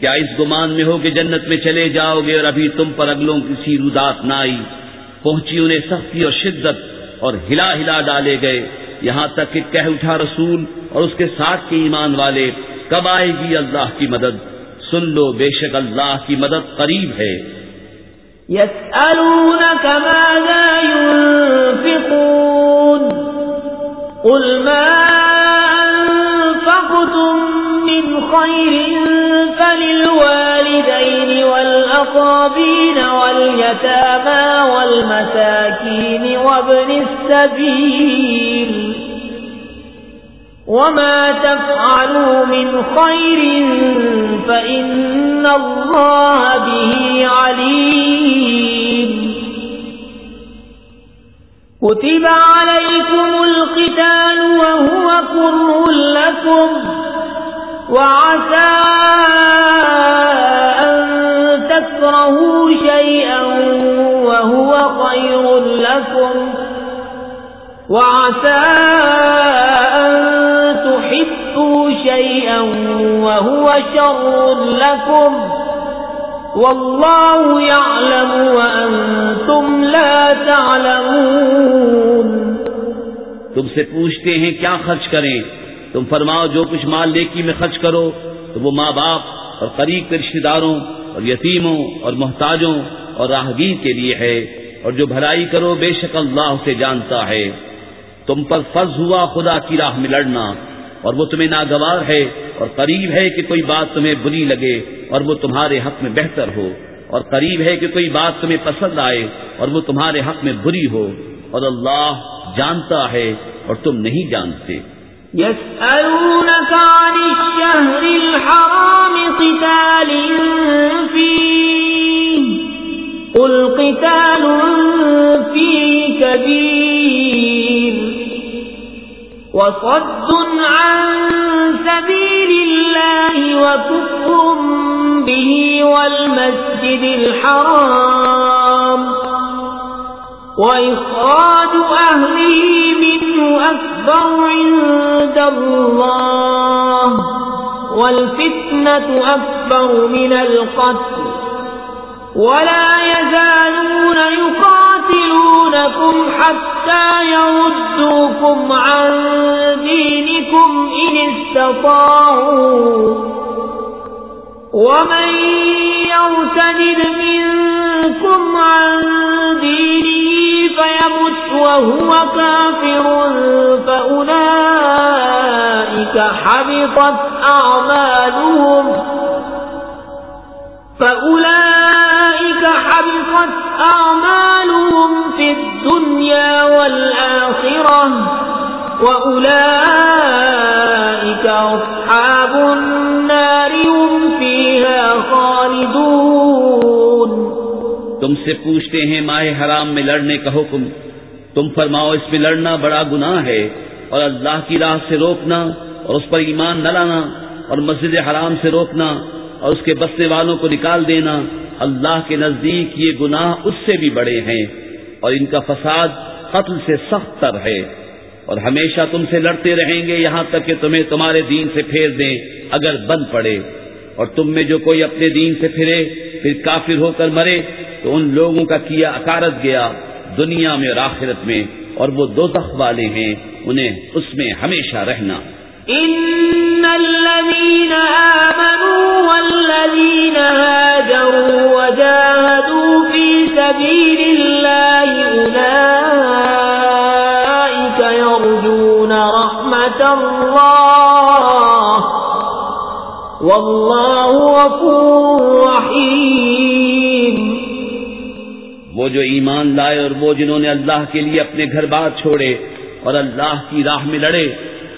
کیا اس گمان میں ہو کہ جنت میں چلے جاؤ گے اور ابھی تم پر اگلوں کسی رودات نہ آئی پہنچی انہیں سختی اور شدت اور ہلا ہلا ڈالے گئے۔ یہاں تک کہ کہہ اٹھا رسول اور اس کے ساتھ کے ایمان والے، کب آئے گی اللہ کی مدد؟ سن لو، بے شک اللہ کی مدد قریب ہے۔ يسألونك ماذا ينفقون؟ قل ما أنفقتم من خير فللوالدين والأقابين واليتامى والمساكين وابن السبيل وما تفعلوا من خير فإن الله به عليم كتب عليكم القتال وهو كره لكم وعسى أن تكرهوا شيئا وهو خير لكم. وعسى أن تحبوا شيئا وهو شر لكم. والله يعلم وأنتم لا تعلمون. تم سے پوچھتے ہیں کیا خرچ کریں؟ تم فرماؤ جو کچھ مال نیکی میں خرچ کرو تو وہ ماں باپ اور قریب کے رشتے داروں اور یتیموں اور محتاجوں اور راہگیر کے لیے ہے اور جو بھلائی کرو بے شک اللہ اسے جانتا ہے۔ تم پر فرض ہوا خدا کی راہ میں لڑنا اور وہ تمہیں ناگوار ہے اور قریب ہے کہ کوئی بات تمہیں بری لگے اور وہ تمہارے حق میں بہتر ہو اور قریب ہے کہ کوئی بات تمہیں پسند آئے اور وہ تمہارے حق میں بری ہو اور اللہ جانتا ہے اور تم نہیں جانتے۔ يسألونك عن الشهر الحرام قتال فيه قل قتال فيه كبير وصد عن سبيل الله وكفر به والمسجد الحرام وإخراج أهله منه أكبر عند الله والفتنة أكبر من القتل ولا يزالون يقاتلونكم حتى يردوكم عن دينكم إن استطاعوا ومن يرتد منكم عن دينه فيمت وهو كافر فأولئك حبطت أعمالهم. فأولئك حبطت أعمالهم في الدنيا والآخرة وأولئك أصحاب النار هم فيها خالدون. تم سے پوچھتے ہیں ماہ حرام میں لڑنے کا حکم؟ تم فرماؤ اس میں لڑنا بڑا گناہ ہے اور اللہ کی راہ سے روکنا اور اس پر ایمان نہ لانا اور مسجد حرام سے روکنا اور اس کے بسنے والوں کو نکال دینا اللہ کے نزدیک یہ گناہ اس سے بھی بڑے ہیں اور ان کا فساد قتل سے سخت تر ہے اور ہمیشہ تم سے لڑتے رہیں گے یہاں تک کہ تمہیں تمہارے دین سے پھیر دیں اگر بند پڑے اور تم میں جو کوئی اپنے دین سے پھرے پھر کافر ہو کر مرے تو ان لوگوں کا کیا اکارت گیا دنیا میں اور آخرت میں، اور وہ دو تخ والے ہیں، انہیں اس میں ہمیشہ رہنا۔ ان الذين آمنوا والذين هاجروا وجاهدوا في سبيل الله أولئك وہ جو ایمان لائے اور وہ جنہوں نے اللہ کے لیے اپنے گھر بار چھوڑے اور اللہ کی راہ میں لڑے،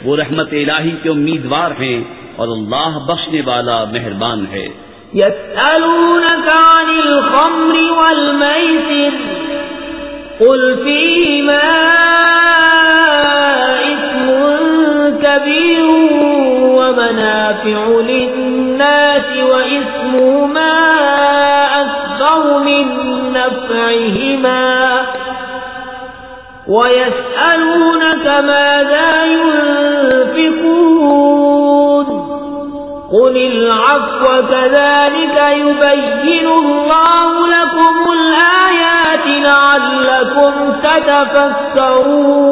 وہ رحمت الہی کے امیدوار ہیں اور اللہ بخشنے والا مہربان ہے۔ يسألونك عن الخمر والميسر، قل كبير ومنافع للناس وإثمهما نفعهما ويسألونك ماذا ينفقون قل العفو كذلك يبين الله لكم الآيات لعلكم تتفكرون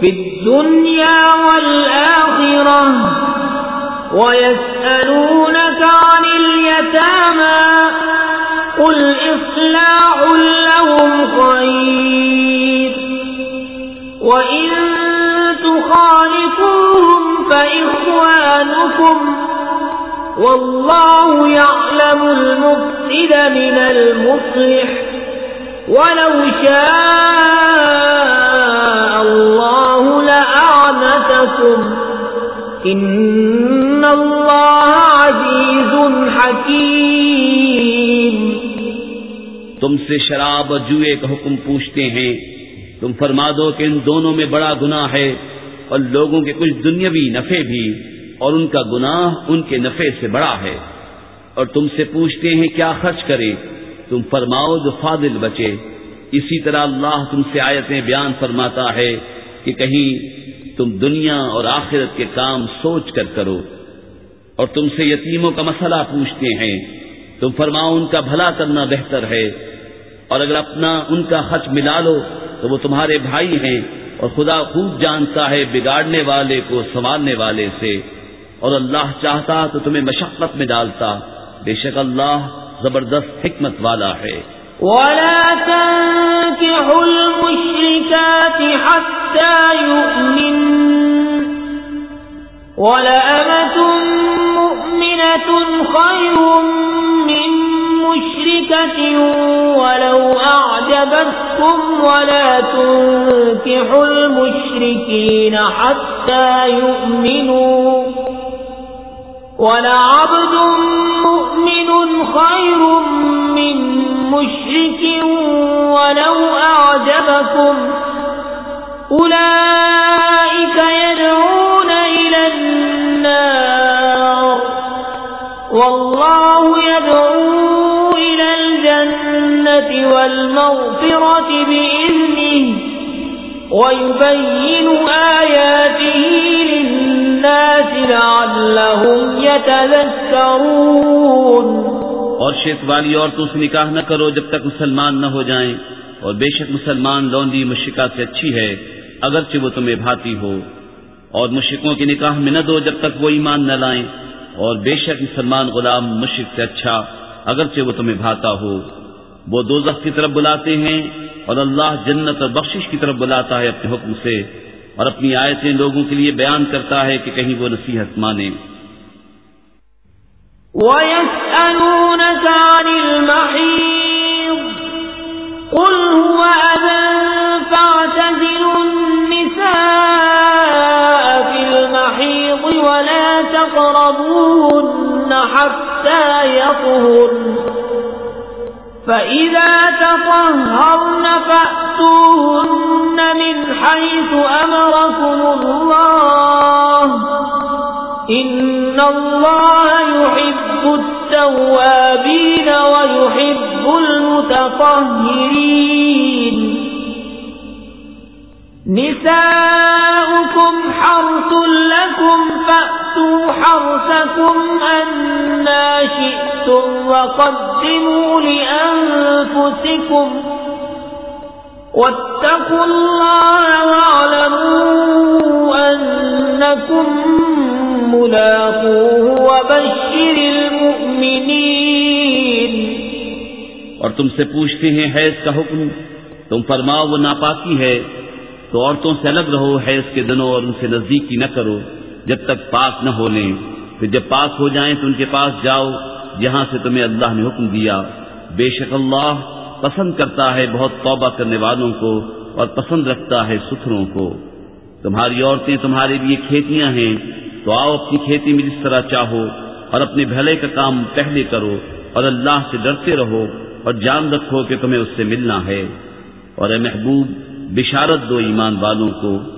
في الدنيا والآخرة ويسألونك عن اليتامى قل إصلاح لهم خير. وإن تخالفوهم فإخوانكم. والله يعلم المفسد من المصلح. ولو شاء الله لأعنتكم إن سے شراب اور جوئے کا حکم پوچھتے ہیں۔ تم فرما دو کہ ان دونوں میں بڑا گناہ ہے اور لوگوں کے کچھ دنیاوی نفے بھی، اور ان کا گناہ ان کے نفے سے بڑا ہے۔ اور تم سے پوچھتے ہیں کیا خرچ کرے؟ تم فرماؤ جو فاضل بچے۔ اسی طرح اللہ تم سے آیتیں بیان فرماتا ہے کہ کہیں تم دنیا اور آخرت کے کام سوچ کر کرو۔ اور تم سے یتیموں کا مسئلہ پوچھتے ہیں۔ تم فرماؤ ان کا بھلا کرنا بہتر ہے۔ اور اگر اپنا ان کا خرچ ملا لو تو وہ تمہارے بھائی ہیں اور خدا خوب جانتا ہے بگاڑنے والے کو سنوارنے والے سے۔ اور اللہ چاہتا تو تمہیں مشقت میں ڈالتا۔ بے شک اللہ زبردست حکمت والا ہے۔ ولا تنكحوا المشركات حتى يؤمن۔ ولأمة مؤمنة خير من مشركة ولو أعجبتكم ولا تنكحوا المشركين حتى يؤمنوا. ولعبد مؤمن خير من مشرك ولو أعجبكم. أولئك يدعون إلى النار. والله يدعو الجنة والمغفرة بإذنه ويبين آياته للناس لعلهم يتذكرون اور شیت والی عورتوں سے نکاح نہ کرو جب تک مسلمان نہ ہو جائیں اور بے شک مسلمان لونڈی مشرقہ سے اچھی ہے، اگرچہ وہ تمہیں بھاتی ہو۔ اور مشرقوں کے نکاح میں نہ دو جب تک وہ ایمان نہ لائیں۔ اور بے شک مسلمان غلام مشرق سے اچھا اگرچہ وہ تمہیں بھاتا ہو۔ وہ دو کی طرف بلاتے ہیں اور اللہ جنت اور بخشش کی طرف بلاتا ہے اپنے حکم سے اور اپنی آیتیں لوگوں کے لیے بیان کرتا ہے کہ کہیں وہ نصیحت مانے۔ ولا تقربوهن حتى يطهرن فإذا تطهرن فأتوهن من حيث أمركم الله إن الله يحب التوابين ويحب المتطهرين نساؤكم حرث لكم فأتوا حرثكم أنا شئتم وقدموا لأنفسكم واتقوا الله واعلموا أنكم ملاقوه وبشر المؤمنين اور تم سے پوچھتے ہیں حیض کا حکم؟ تم فرماؤ وہ ناپاکی ہے تو عورتوں سے الگ رہو حیض کے دنوں اور ان سے نزدیکی نہ کرو۔ جب تک پاک نہ ہو لیں، پھر جب پاک ہو جائیں تو ان کے پاس جاؤ جہاں سے تمہیں اللہ نے حکم دیا۔ بے شک اللہ پسند کرتا ہے بہت توبہ کرنے والوں کو اور پسند رکھتا ہے ستھروں کو۔ تمہاری عورتیں تمہارے لیے کھیتیاں ہیں، تو آؤ اپنی کھیتی میں جس طرح چاہو اور اپنے بھلے کا کام پہلے کرو اور اللہ سے ڈرتے رہو اور جان رکھو کہ تمہیں اس سے ملنا ہے۔ اور اے محبوب، بشارت دو ایمان والوں کو۔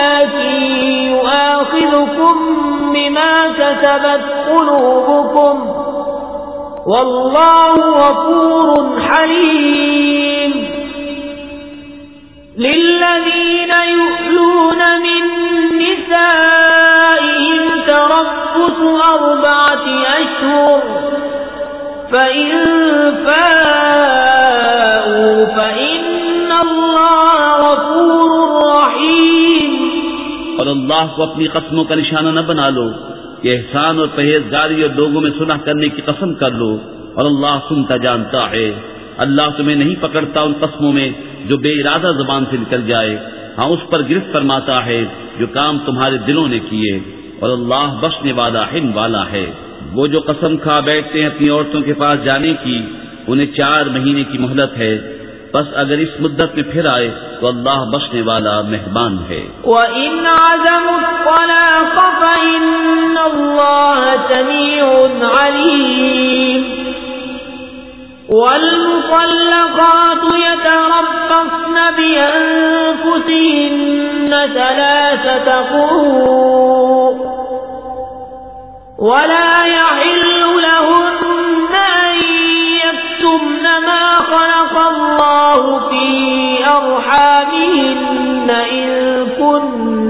يؤاخذكم بما كسبت قلوبكم والله غفور حليم. للذين يؤلون من نسائهم تربص أربعة أشهر، فإن فاءوا فإن الله اور اللہ کو اپنی قسموں کا نشانہ نہ بنا لو کہ احسان اور پرہیزگاری اور لوگوں میں صلح کرنے کی قسم کر لو۔ اور اللہ سنتا جانتا ہے، اللہ تمہیں نہیں پکڑتا ان قسموں میں جو بے ارادہ زبان سے نکل جائے۔ ہاں اس پر گرفت فرماتا ہے جو کام تمہارے دلوں نے کیے۔ اور اللہ بخشنے والا ہن والا ہے۔ وہ جو قسم کھا بیٹھتے ہیں اپنی عورتوں کے پاس جانے کی، انہیں چار مہینے کی مہلت ہے۔ بس اگر اس مدت میں پھر آئے تو اللہ بخشنے والا مہربان ہے۔ وَإِنْ عَزَمُوا الطَّلَاقَ فَإِنَّ اللَّهَ سَمِيعٌ عَلِيمٌ وَالْمُطَلَّقَاتُ يَتَرَبَّصْنَ بِأَنفُسِهِنَّ ثَلَاثَةَ قُرُوءٍ وَلَا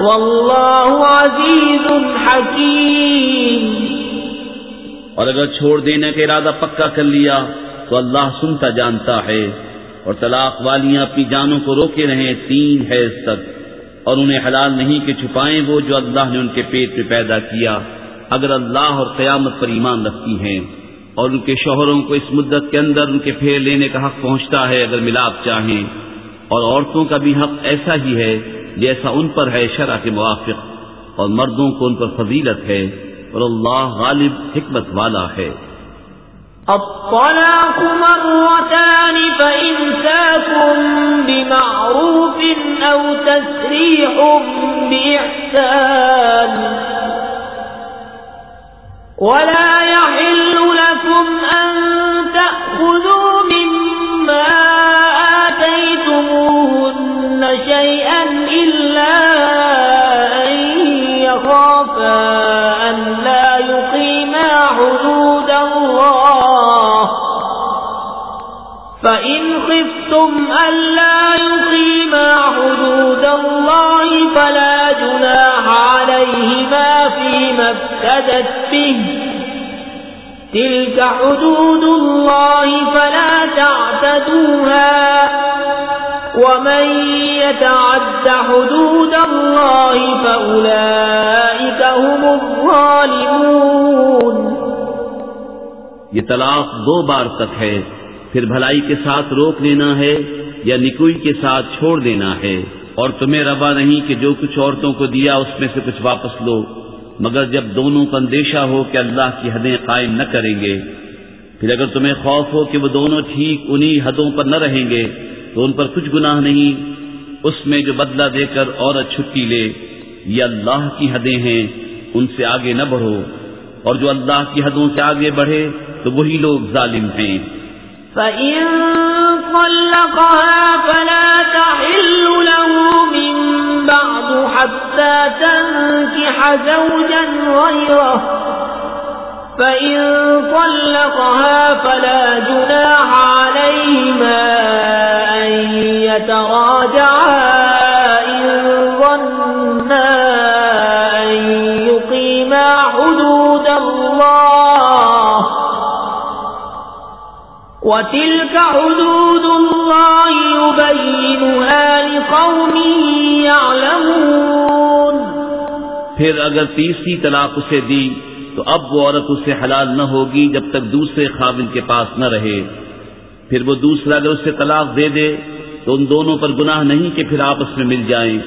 وَاللَّهُ عَزِيزٌ حَكِيمٌ اور اگر چھوڑ دینے کا ارادہ پکا کر لیا تو اللہ سنتا جانتا ہے اور طلاق والیاں اپنی جانوں کو روکے رہیں تین حیض تک اور انہیں حلال نہیں کہ چھپائیں وہ جو اللہ نے ان کے پیٹ میں پیدا کیا، اگر اللہ اور قیامت پر ایمان رکھتی ہیں۔ اور ان کے شوہروں کو اس مدت کے اندر ان کے پھیر لینے کا حق پہنچتا ہے اگر ملاپ چاہیں۔ اور عورتوں کا بھی حق ایسا ہی ہے جیسا ان پر ہے شرع کے موافق، اور مردوں کو ان پر فضیلت ہے، اور اللہ غالب حکمت والا ہے۔ الطلاق مرتان فإمساكم بمعروف أو تسريح بإحسان. ولا يحل لكم أن تأخذوا خفتم ألا يقيما حدود الله فلا جناح عليهما فيما افتدت به تلك حدود الله فلا تعتدوها ومن يتعد حدود الله فأولئك هم الظالمون یہ طلاق دو بار تک ہے۔ پھر بھلائی کے ساتھ روک لینا ہے یا نکوئی کے ساتھ چھوڑ دینا ہے اور تمہیں روا نہیں کہ جو کچھ عورتوں کو دیا اس میں سے کچھ واپس لو۔ مگر جب دونوں کا اندیشہ ہو کہ اللہ کی حدیں قائم نہ کریں گے، پھر اگر تمہیں خوف ہو کہ وہ دونوں ٹھیک انہی حدوں پر نہ رہیں گے تو ان پر کچھ گناہ نہیں، اس میں جو بدلہ دے کر عورت چھٹی لے، یہ اللہ کی حدیں ہیں، ان سے آگے نہ بڑھو۔ اور جو اللہ کی حدوں سے آگے بڑھے تو وہی لوگ ظالم ہیں۔ فَإِن طَلَّقَهَا فَلَا تَحِلُّ لَهُ مِن بَعْدُ حَتَّى تَنكِحَ زَوْجًا غَيْرَهُ فَإِن طَلَّقَهَا فَلَا جُنَاحَ عَلَيْهِمَا أَن يَتَرَاجَعَا وتلك حدود الله يبينها لقوم يعلمون. پھر اگر تیسری طلاق اسے دی، تو اب وہ عورت اسے حلال نہ ہوگی جب تک دوسرے خاوند کے پاس نہ رہے۔ پھر وہ دوسرا اگر اسے طلاق دے دے، تو ان دونوں پر گناہ نہیں کہ پھر آپس میں مل جائیں۔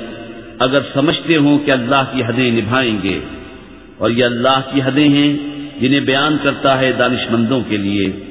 اگر سمجھتے ہوں کہ اللہ کی حدیں نبھائیں گے۔ اور یہ اللہ کی حدیں ہیں جنہیں بیان کرتا ہے دانش مندوں کے لیے۔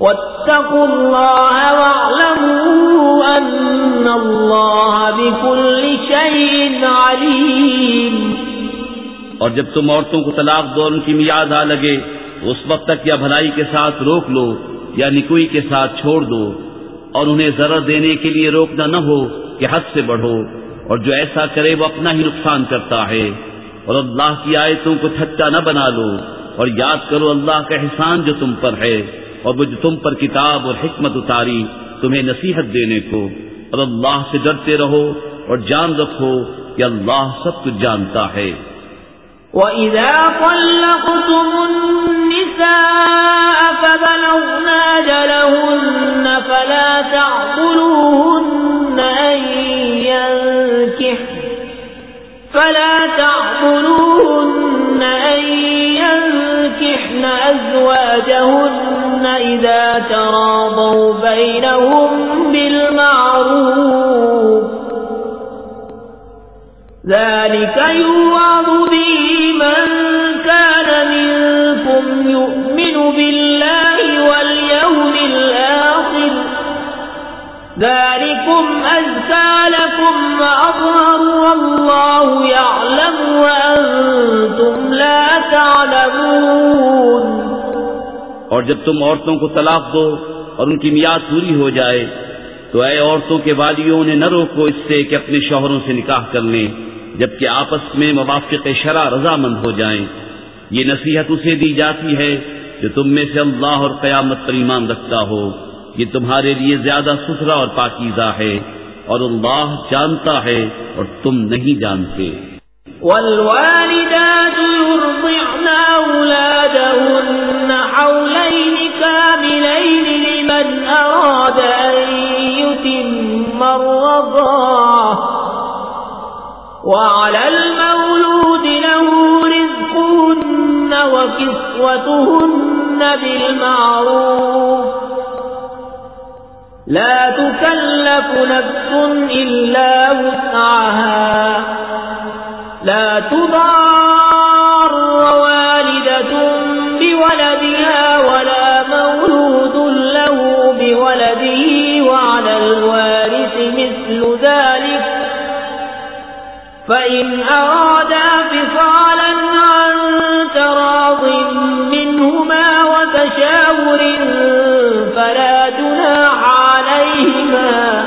واتقوا الله واعلموا أن الله بكل شيء عليم. اور جب تم عورتوں کو طلاق دو اور ان کی میاد آ لگے اس وقت تک یا بھلائی کے ساتھ روک لو، یا نکوئی کے ساتھ چھوڑ دو۔ اور انہیں ضرر دینے کے لیے روکنا نہ ہو کہ حد سے بڑھو۔ اور جو ایسا کرے، وہ اپنا ہی نقصان کرتا ہے۔ اور اللہ کی آیتوں کو ٹھٹا نہ بنا لو۔ اور یاد کرو، اللہ کا احسان جو تم پر ہے۔ اور وہ تم پر کتاب اور حکمت اتاری، تمہیں نصیحت دینے کو۔ اور اللہ سے ڈرتے رہو اور جان رکھو کہ اللہ سب کچھ جانتا ہے۔ وَإِذَا طَلَّقْتُمُ النِّسَاءَ فَبَلَغْنَ أَجَلَهُنَّ فَلَا تَعْضُلُوهُنَّ أَن يَنكِحْنَ فَلَا تَعْضُلُوهُنَّ أَن يَنكِحْنَ أَزْوَاجَهُنَّ إِذَا تَرَاضَوْا بَيْنَهُم بِالْمَعْرُوفِ ذلك يوعظ به من كان منكم يؤمن بالله واليوم الآخر ذلكم أزكى لكم وأظهر والله يعلم وأنتم لا تعلمون اور جب تم عورتوں کو طلاق دو اور ان کی میاد پوری ہو جائے، تو اے عورتوں کے والیوں نے نہ روکو اس سے کہ اپنے شوہروں سے نکاح کر لیں، جبکہ آپس میں موافق شرع رضامند ہو جائیں۔ یہ نصیحت اسے دی جاتی ہے جو تم میں سے اللہ اور قیامت پر ایمان رکھتا ہو۔ یہ تمہارے لیے زیادہ ستھرا اور پاکیزہ ہے اور اللہ جانتا ہے اور تم نہیں جانتے۔ والوالدات يرضعن أولادهن كاملين لمن أراد أن يتم الرضاعة وعلى المولود له رزقهن وكسوتهن بالمعروف. لا تكلف نفس إلا وسعها. لا تضار والدة بولدها ولا فإن أرادا فصالا عن تراض منهما وتشاور فلا جناح عليهما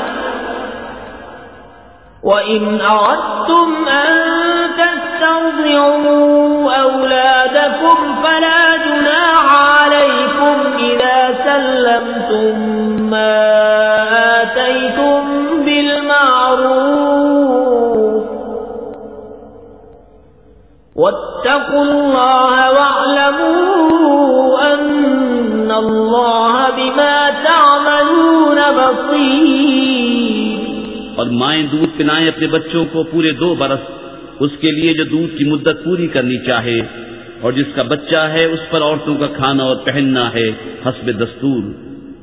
وإن أردتم أن تسترضعوا أولادكم فلا جناح عليكم إذا سلمتم ما واتقوا الله واعلموا أن الله بما تعملون بصير. اور مائیں دودھ پلائیں اپنے بچوں کو پورے دو برس، اس کے لیے جو دودھ کی مدت پوری کرنی چاہے، اور جس کا بچہ ہے، اس پر عورتوں کا کھانا اور پہننا ہے، حسب دستور۔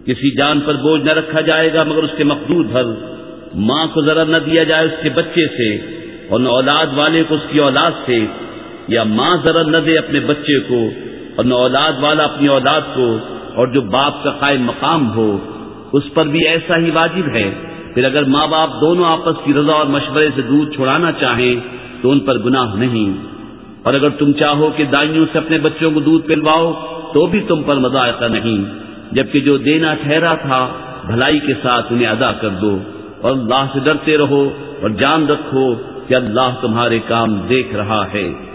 کسی جان پر بوجھ نہ رکھا جائے گا، مگر اس کے مقدور بھر ماں کو ذرا نہ دیا جائے اس کے بچے سے، اور نہ اولاد والے کو اس کی اولاد سے۔ یا ماں ذرا نہ دے اپنے بچے کو اور نہ اولاد والا اپنی اولاد کو اور جو باپ کا قائم مقام ہو، اس پر بھی ایسا ہی واجب ہے۔ پھر اگر ماں باپ دونوں آپس کی رضا اور مشورے سے دودھ چھوڑانا چاہیں تو ان پر گناہ نہیں۔ اور اگر تم چاہو کہ دائیوں سے اپنے بچوں کو دودھ پلواؤ تو بھی تم پر مذائقہ نہیں، جبکہ جو دینا ٹھہرا تھا، بھلائی کے ساتھ انہیں ادا کر دو۔ اور اللہ سے ڈرتے رہو اور جان رکھو کہ اللہ تمہارے کام دیکھ رہا ہے۔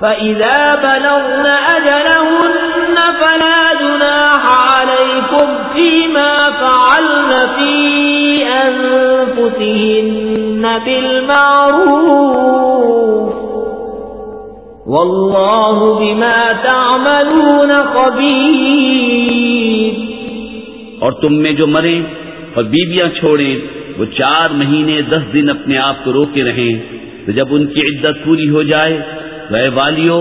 فإذا بلغن أجلهن فلا جناح عليكم فيما فعلن في أنفسهن بالمعروف والله بما تعملون خبير۔ اور تم میں جو مریں اور بیویاں چھوڑیں، وہ چار مہینے دس دن اپنے آپ کو روکے رہیں۔ تو جب ان کی عدت پوری ہو جائے رہے والیو،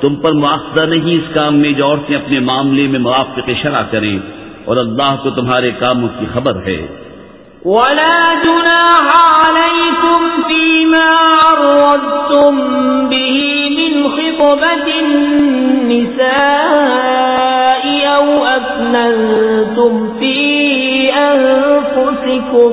تم پر مواخذہ نہیں اس کام میں جو عورتیں اپنے معاملے میں موافق شرع کریں، اور اللہ کو تمہارے کاموں کی خبر ہے۔ ولا جناح عليكم فيما عرضتم به من خطبة النساء أو أثننتم في أنفسكم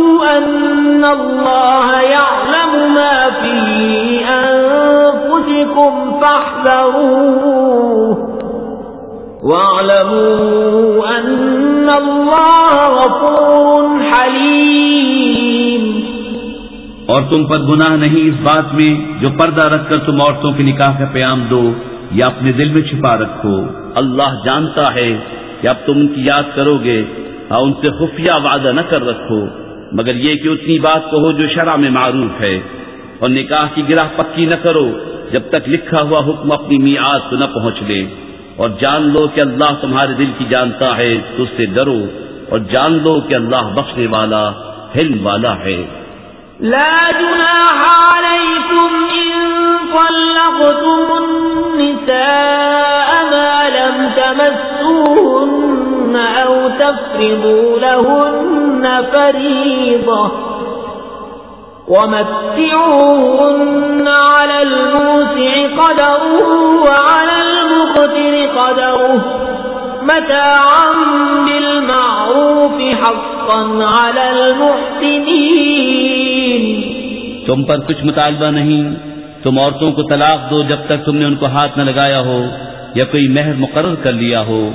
أن الله يعلم ما في أنفسكم فاحذروه. واعلموا أن الله غفور حليم. اور تم پر گناہ نہیں اس بات میں جو پردہ رکھ کر تم عورتوں کے نکاح کا پیام دو یا اپنے دل میں چھپا رکھو۔ اللہ جانتا ہے کہ اب تم ان کی یاد کرو گے ہاں ان سے خفیہ وعدہ نہ کر رکھو۔ مگر یہ کہ اتنی بات کہو جو شرع میں معروف ہے اور نکاح کی گرہ پکی نہ کرو جب تک لکھا ہوا حکم اپنی میعاد کو نہ پہنچ لے اور جان لو کہ اللہ تمہارے دل کی جانتا ہے تو اس سے ڈرو اور جان لو کہ اللہ بخشنے والا حلم والا ہے۔ لا جناح عليكم إن طلقتم النساء ما لم تمسوهن أو تفرضوا لهن فريضة. ومتعوهن على الموسع قدره وعلى المقتر قدره. متاعا بالمعروف حقا على المحسنين. تم پر کچھ مطالبہ نہیں، تم عورتوں کو طلاق دو جب تک تم نے ان کو ہاتھ نہ لگایا ہو یا کوئی مہر مقرر کر لیا ہو۔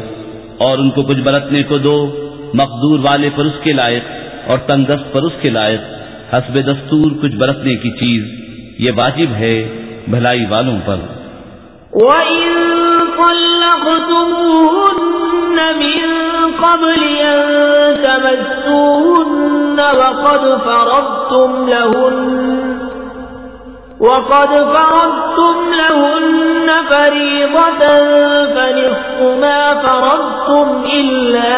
اور ان کو کچھ برتنے کو دو، مقدور والے پر اس کے لائق اور تندست پر اس کے لائق۔ حسب دستور کچھ برتنے کی چیز۔ یہ واجب ہے بھلائی والوں پر۔ وَإِن طَلَّقْتُمُوهُنَّ مِن قَبْلِ أَن تَمَسُّوهُنَّ وَقَدْ فَرَضْتُمْ لَهُنَّ وقد فرضتم لهن فريضة فنصف ما فرضتم إلا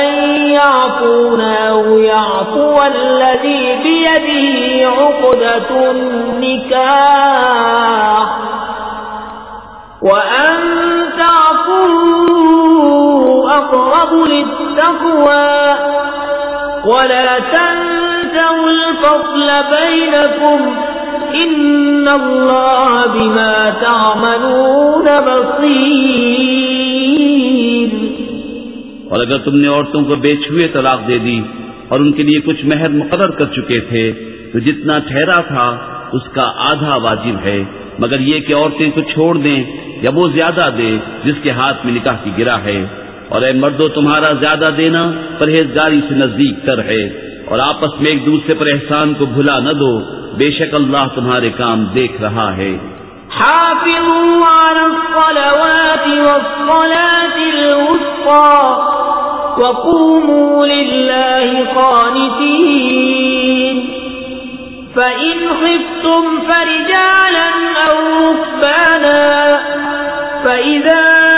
أن يعفون أو يعفو الذي بيده عقدة النكاح. وأن تعفوا أقرب للتقوى. ولا تنسوا الفصل بينكم ان اللہ بما تعملون بصیر اور اگر تم نے عورتوں کو بے چھوئے طلاق دے دی اور ان کے لیے کچھ مہر مقرر کر چکے تھے، تو جتنا ٹھہرا تھا، اس کا آدھا واجب ہے۔ مگر یہ کہ عورتیں کو چھوڑ دیں یا وہ زیادہ دے، جس کے ہاتھ میں نکاح کی گرا ہے۔ اور اے مردو، تمہارا زیادہ دینا پرہیزگاری سے نزدیک تر ہے۔ اور آپس میں ایک دوسرے پر احسان کو بھلا نہ دو۔ بے شک اللہ تمہارے کام دیکھ رہا ہے۔ حافظوا على الصلوات والصلاة الوسطى وقوموا لله قانتين. فإن خفتم فرجالا أو ركبانا، فإذا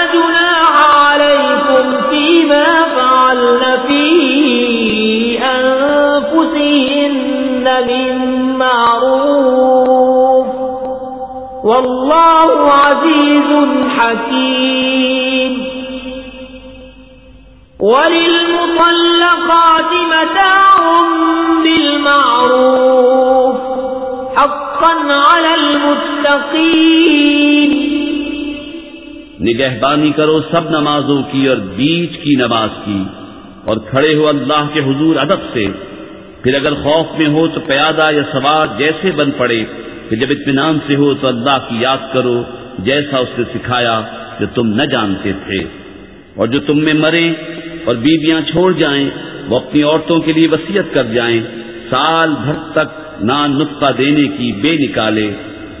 جناح عليكم فيما فعلن في أنفسهن من معروف. والله عزيز حكيم. وللمطلقات متاع بالمعروف. حقا على المتقين. نگہبانی کرو سب نمازوں کی اور بیچ کی نماز کی اور کھڑے ہو اللہ کے حضور ادب سے۔ پھر اگر خوف میں ہو تو پیادہ یا سوار جیسے بن پڑے۔ کہ جب اطمینان سے ہو تو اللہ کی یاد کرو جیسا اس نے سکھایا جو تم نہ جانتے تھے۔ اور جو تم میں مرے اور بیویاں چھوڑ جائیں، وہ اپنی عورتوں کے لیے وسیعت کر جائیں۔ سال بھر تک نان نطفہ دینے کی بے نکالے۔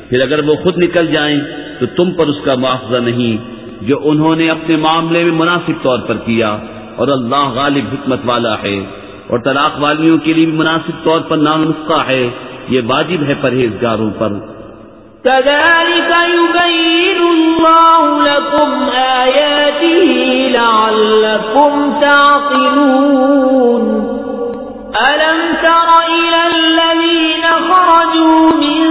پھر اگر وہ خود نکل جائیں تو تم پر اس کا معاوضہ نہیں، جو انہوں نے اپنے معاملے میں مناسب طور پر کیا۔ اور اللہ غالب حکمت والا ہے، اور طلاق والیوں کے لیے بھی مناسب طور پر نان نسخہ ہے۔ یہ واجب ہے پرہیزگاروں پر۔ كذلك يبين الله لكم آياته لعلكم تعقلون. ألم تر إلى الذين خرجوا من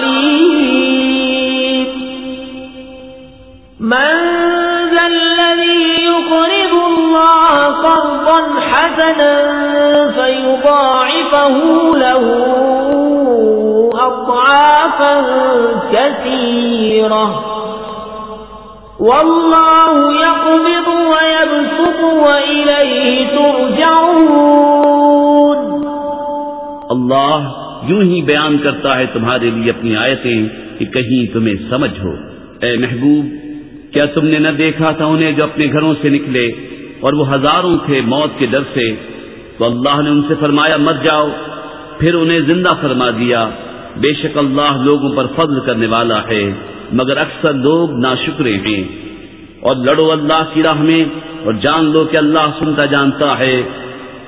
عليم من ذا الذي يقرض الله قرضا حسنا فيضاعفه له أضعافا كثيرة. والله يقبض ويبسط وإليه ترجعون. اللہ یوں ہی بیان کرتا ہے تمہارے لیے اپنی آیتیں کہ کہیں تمہیں سمجھ ہو۔ اے محبوب، کیا تم نے نہ دیکھا تھا انہیں جو اپنے گھروں سے نکلے اور وہ ہزاروں تھے موت کے ڈر سے؟ تو اللہ نے ان سے فرمایا، مر جاؤ۔ پھر انہیں زندہ فرما دیا۔ بے شک اللہ لوگوں پر فضل کرنے والا ہے، مگر اکثر لوگ ناشکرے ہیں۔ اور لڑو اللہ کی راہ میں اور جان لو کہ اللہ سنتا جانتا ہے۔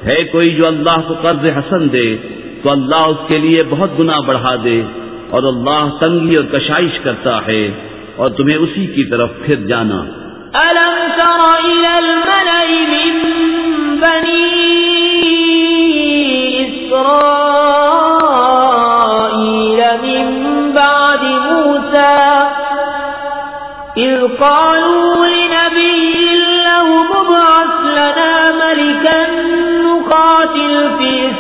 ہے کوئی جو اللہ کو قرض حسن دے تو اللہ اس کے لیے بہت گنا بڑھا دے اور اللہ تنگی اور کشائش کرتا ہے اور تمہیں اسی کی طرف پھر جانا۔ ألم تر إلى الملأ من بني إسرائيل من بعد موسى إذ قالوا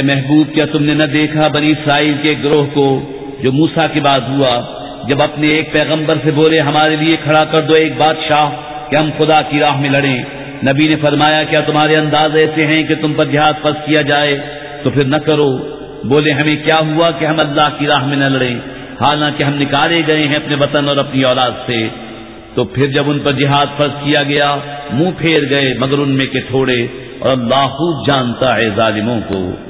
اے محبوب، کیا تم نے نہ دیکھا بنی اسرائیل کے گروہ کو جو موسا کے بعد ہوا؟ جب اپنے ایک پیغمبر سے بولے، ہمارے لیے کھڑا کر دو ایک بادشاہ کہ ہم خدا کی راہ میں لڑیں۔ نبی نے فرمایا، کیا تمہارے انداز ایسے ہیں کہ تم پر جہاد پس کیا جائے؟ تو پھر نہ کرو۔ بولے، ہمیں کیا ہوا کہ ہم اللہ کی راہ میں نہ لڑیں؟ حالانکہ ہم نکالے گئے ہیں اپنے وطن اور اپنی اولاد سے۔ تو پھر جب ان پر جہاد فرض کیا گیا، منہ پھیر گئے مگر ان میں کے تھوڑے، اور اللہ خوب جانتا ہے ظالموں کو۔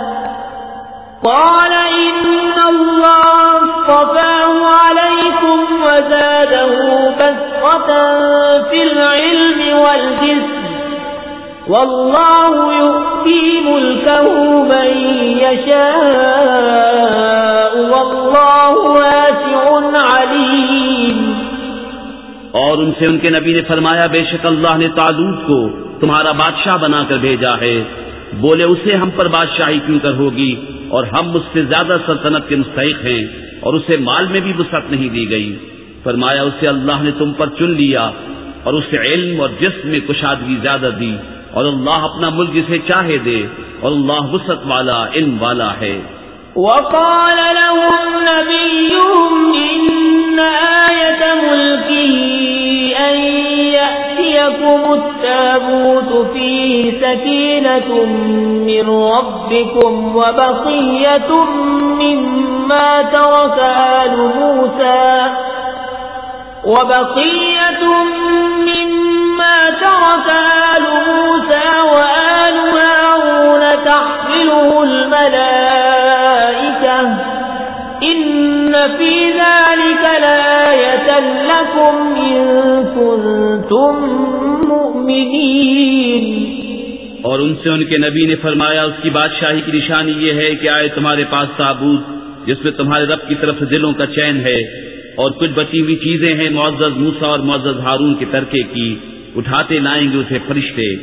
قال إن الله اصطفاه عليكم وزاده بسطة في العلم والجسم. والله يؤتي ملكه من يشاء والله واسع عليم. اور ان سے ان کے نبی نے فرمایا، بے شک اللہ نے تعلق کو تمہارا بادشاہ بنا کر بھیجا ہے۔ بولے اسے ہم پر بادشاہی کیوں کر ہوگی اور ہم اس سے زیادہ سلطنت کے مستحق ہیں اور اسے مال میں بھی وسعت نہیں دی گئی۔ فرمایا، اسے اللہ نے تم پر چن لیا اور اسے علم اور جسم میں کشادگی زیادہ دی اور اللہ اپنا ملک جسے چاہے دے اور اللہ وسعت والا، علم والا ہے۔ وقال لهم نبيهم إن آية ملكه يأتيكم التابوت فيه سكينة من ربكم وبقية مما ترك آل موسى وبقية مما ترك آل موسى وآل هارون تحمله الملائكة في ذلك لآية لكم إن كنتم مؤمنين۔ اور ان سے ان کے نبی نے فرمایا، اس کی بادشاہی کی نشانی یہ ہے کہ آئے تمہارے پاس تابوت جس میں تمہارے رب کی طرف سے دلوں کا چین ہے۔ اور کچھ بچی ہوئی چیزیں ہیں معزز موسا اور معزز ہارون کے ترکے کی، اٹھاتے لائیں گے اسے فرشتے۔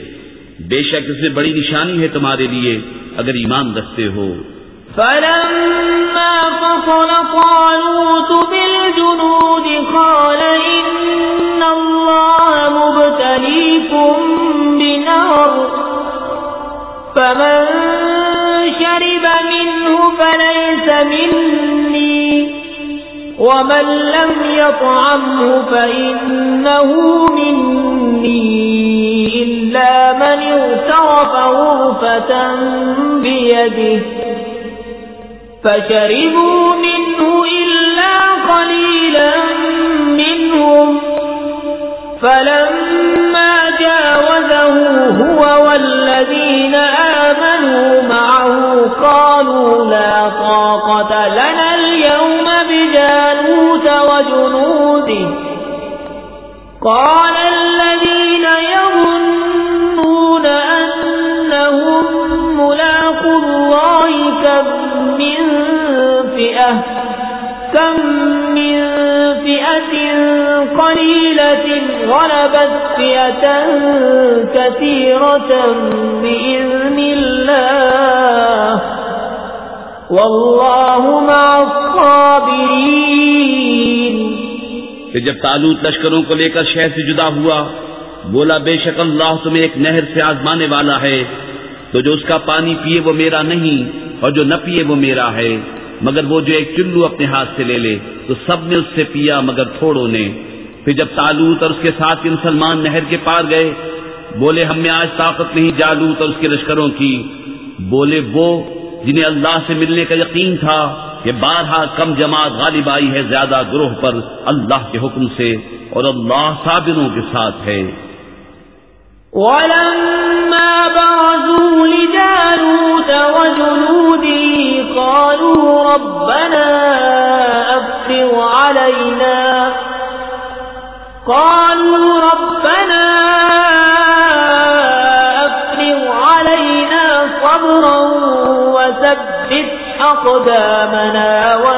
بے شک اس میں بڑی نشانی ہے تمہارے لیے، اگر ایمان رکھتے ہو۔ فلما فصل طالوت بالجنود قال إن الله مبتليكم بنار. فمن شرب منه فليس مني. ومن لم يطعمه فإنه مني. إلا من اغترف غرفة بيده. فشربوا منه إلا قليلا منهم فلما جاوزه هو والذين آمنوا معه قالوا لا طاقة لنا اليوم بجالوت وجنوده قال كم من فئة قليلة غلبت فئة كثيرة بإذن الله والله مع الصابرين کہ جب تالوت لشکروں کو لے کر شہر سے جدا ہوا، بولا بے شک اللہ تمہیں ایک نہر سے آزمانے والا ہے، تو جو اس کا پانی پیے وہ میرا نہیں اور جو نہ پیے وہ میرا ہے۔ مگر وہ جو ایک چلو اپنے ہاتھ سے لے لے، تو سب نے اس سے پیا مگر تھوڑوں نے۔ پھر جب تالوت اور اس کے ساتھ مسلمان نہر کے پار گئے، بولے، ہم میں آج طاقت نہیں جالوت اور اس کے لشکروں کی۔ بولے، وہ جنہیں اللہ سے ملنے کا یقین تھا کہ بارہا کم جماعت غالب آئی ہے زیادہ گروہ پر اللہ کے حکم سے اور اللہ صابروں کے ساتھ ہے۔ ولما برزوا لجالوت وجنوده قالوا ربنا أفرغ علينا. قالوا ربنا أفرغ علينا صبرا وثبت أقدامنا وانصرنا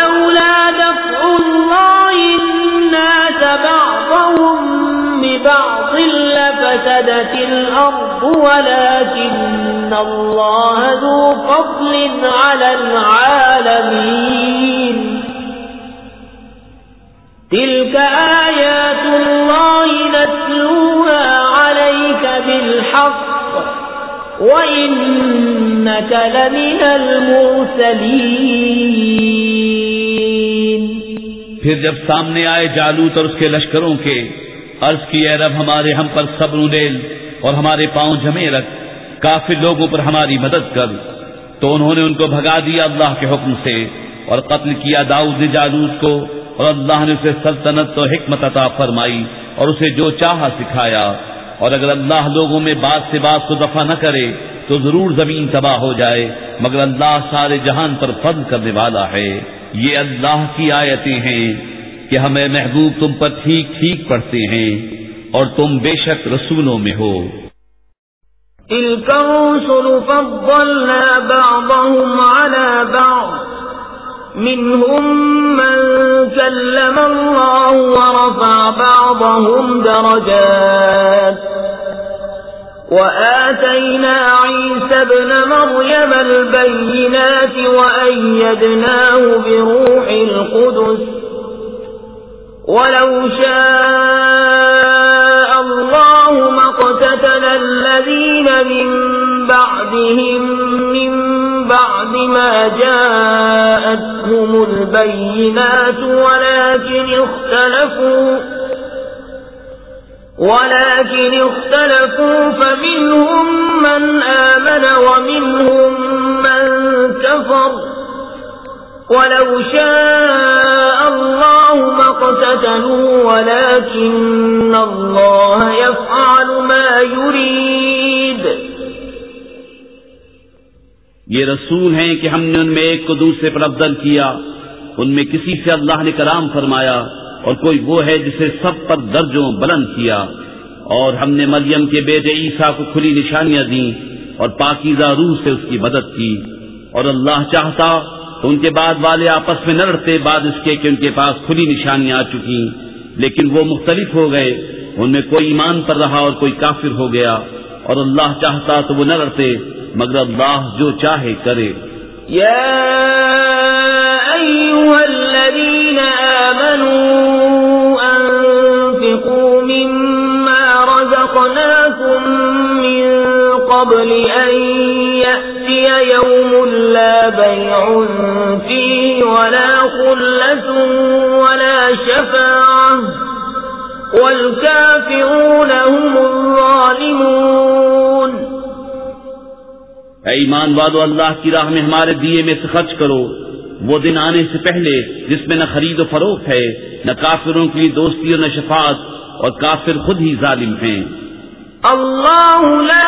ببعض لفسدت الأرض ولكن الله ذو فضل على العالمين. تلك آيات الله نتلوها عليك بالحق وإنك لمن المرسلين. پھر جب سامنے آئے جالوت اور اس کے لشکروں کے عرض کی، اے رب، ہمارے ہم پر صبر اڈیل اور ہمارے پاؤں جمے رکھ کافی لوگوں پر ہماری مدد کر۔ تو انہوں نے ان کو بھگا دیا اللہ کے حکم سے اور قتل کیا داؤد نے کو اور اللہ نے اسے سلطنت و حکمت عطا فرمائی اور اسے جو چاہا سکھایا۔ اور اگر اللہ لوگوں میں بات سے بات کو دفع نہ کرے، تو ضرور زمین تباہ ہو جائے، مگر اللہ سارے جہان پر فضل کرنے والا ہے۔ یہ اللہ کی آیتیں ہیں۔ کہ ہمیں محبوب تم پر ٹھیک ٹھیک پڑھتے ہیں اور تم بے شک رسولوں میں ہو۔ تلك فضلنا بعضهم على بعض، منهم من كلم الله ورفع بعضهم درجات، وآتينا عيسى ابن مريم البينات وأيدناه بروح القدس. ولو شاء الله ما اقتتل الذين من بعدهم، من بعد ما جاءتهم البينات، ولكن اختلفوا ولكن اختلفوا، فمنهم من آمن ومنهم من كفر. ولو شاء الله ما اقتتلوا ولكن الله يفعل ما يريد. یہ رسول ہیں کہ ہم نے ان میں ایک کو دوسرے پر افضل کیا، ان میں کسی سے اللہ نے کرام فرمایا اور کوئی وہ ہے جسے سب پر درجوں بلند کیا۔ اور ہم نے مریم کے بیٹے عیسیٰ کو کھلی نشانیاں دیں اور پاکیزہ روح سے اس کی مدد کی۔ اور اللہ چاہتا تو ان کے بعد والے آپس میں نہ لڑتے، بعد اس کے کہ ان کے پاس کھلی نشانیاں آ چکی، لیکن وہ مختلف ہو گئے، ان میں کوئی ایمان پر رہا اور کوئی کافر ہو گیا، اور اللہ چاہتا تو وہ نہ لڑتے، مگر اللہ جو چاہے کرے۔ يا أيها الذين آمنوا أنفقوا مما رزقناكم من قبل أن يأتي يوم لا بيع فيه ولا خلة ولا شفاعة والكافرون هم الظالمون اے ایمان والو اللہ کی راہ میں ہمارے دیے میں سے خرچ کرو۔ وہ دن آنے سے پہلے جس میں نہ خرید و فروخت ہے نہ کافروں کی دوستی اور نہ شفاعت اور کافر خود ہی ظالم ہیں۔ اللہ لا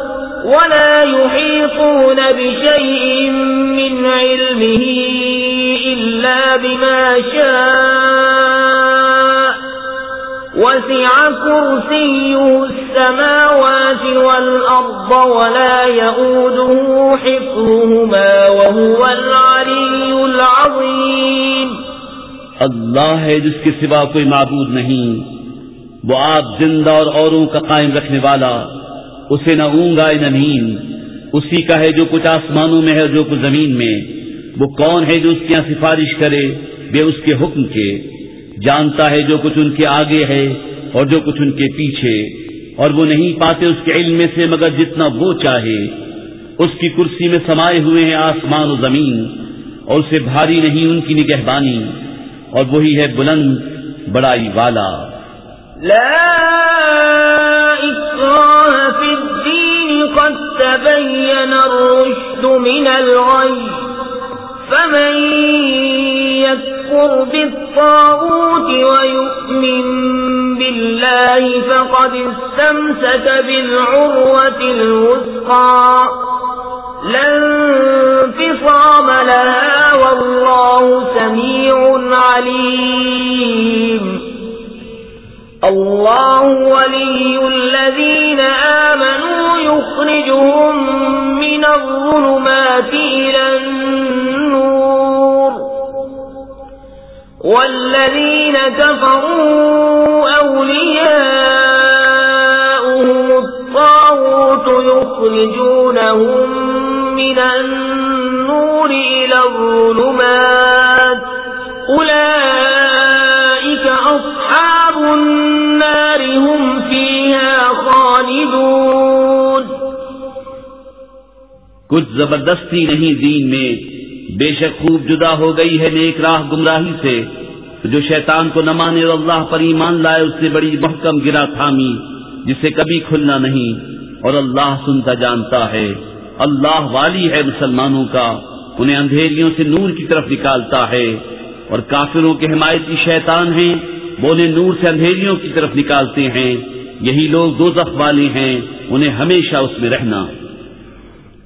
ولا يحيطون بشيء من علمه إلا بما شاء. وسع كرسيه السماوات والأرض ولا يؤوده حفظهما وهو العلي العظيم. اللہ ہے جس کے سوا کوئی معبود نہیں، وہ آپ زندہ اور اوروں کا قائم رکھنے والا اسے نہ اونگا نہ نیند اسی کا ہے جو کچھ آسمانوں میں ہے جو کچھ زمین میں۔ وہ کون ہے جو اس کی یہاں سفارش کرے؟ بے اس کے حکم کے۔ جانتا ہے جو کچھ ان کے آگے ہے اور جو کچھ ان کے پیچھے۔ اور وہ نہیں پاتے اس کے علم میں سے مگر جتنا وہ چاہے۔ اس کی کرسی میں سمائے ہوئے ہیں آسمان و زمین اور اسے بھاری نہیں ان کی نگہبانی۔ اور وہی ہے بلند بڑائی والا۔ لا إكراه في الدين قد تبين الرشد من الغي. فمن يكفر بالطاغوت ويؤمن بالله فقد استمسك بالعروة الوثقى. لن انفصام لها والله سميع عليم. الله ولي الذين آمنوا يخرجهم من الظلمات إلى النور والذين كفروا أولياؤهم الطاغوت يخرجونهم من النور إلى الظلمات کچھ زبردستی نہیں دین میں۔ بے شک خوب جدا ہو گئی ہے نیک راہ گمراہی سے۔ جو شیطان کو نہ مانے اور اللہ پر ایمان لائے، اس سے بڑی محکم گرا تھامی، جسے کبھی کھلنا نہیں۔ اور اللہ سنتا جانتا ہے۔ اللہ والی ہے مسلمانوں کا، انہیں اندھیریوں سے نور کی طرف نکالتا ہے۔ اور کافروں کے حمایتی شیطان ہیں، وہ انہیں نور سے اندھیریوں کی طرف نکالتے ہیں۔ یہی لوگ دو والے ہیں، انہیں ہمیشہ اس میں رہنا۔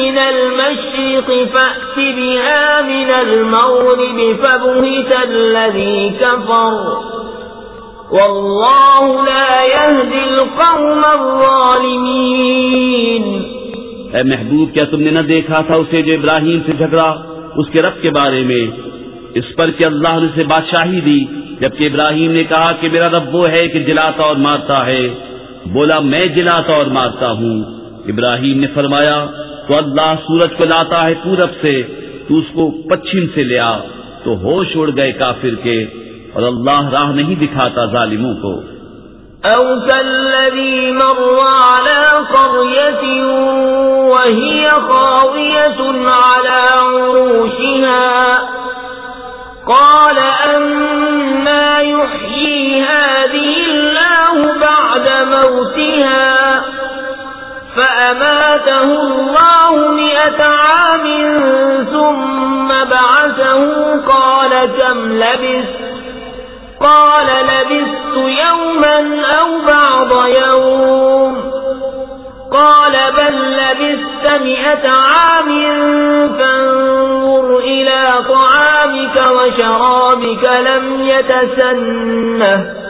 من المشرق فأت بها من المغرب فبهت الذي كفر. والله لا يهدي القوم الظالمين. اے محبوب، کیا تم نے نہ دیکھا تھا اسے جو ابراہیم سے جھگڑا؟ اس کے رب کے بارے میں۔ اس پر کہ اللہ نے اسے بادشاہی دی، جبکہ ابراہیم نے کہا کہ میرا رب وہ ہے کہ جلاتا اور مارتا ہے۔ بولا، میں جلاتا اور مارتا ہوں۔ ابراہیم نے فرمایا تو اللہ سورج کو لاتا ہے پورب سے، تو اس کو پچھم سے لیا تو ہوش اڑ گئے کافر کے، اور اللہ راہ نہیں دکھاتا ظالموں کو۔ أو كالذي مر على قرية وهي خاوية على عروشها قال أما يحيي هذه الله بعد موتها فأماته الله مئة عام ثم بعثه قال كم لبثت؟ قال لبثت يوما أو بعض يوم. قال بل لبثت مئة عام فانظر إلى طعامك وشرابك لم يتسنه.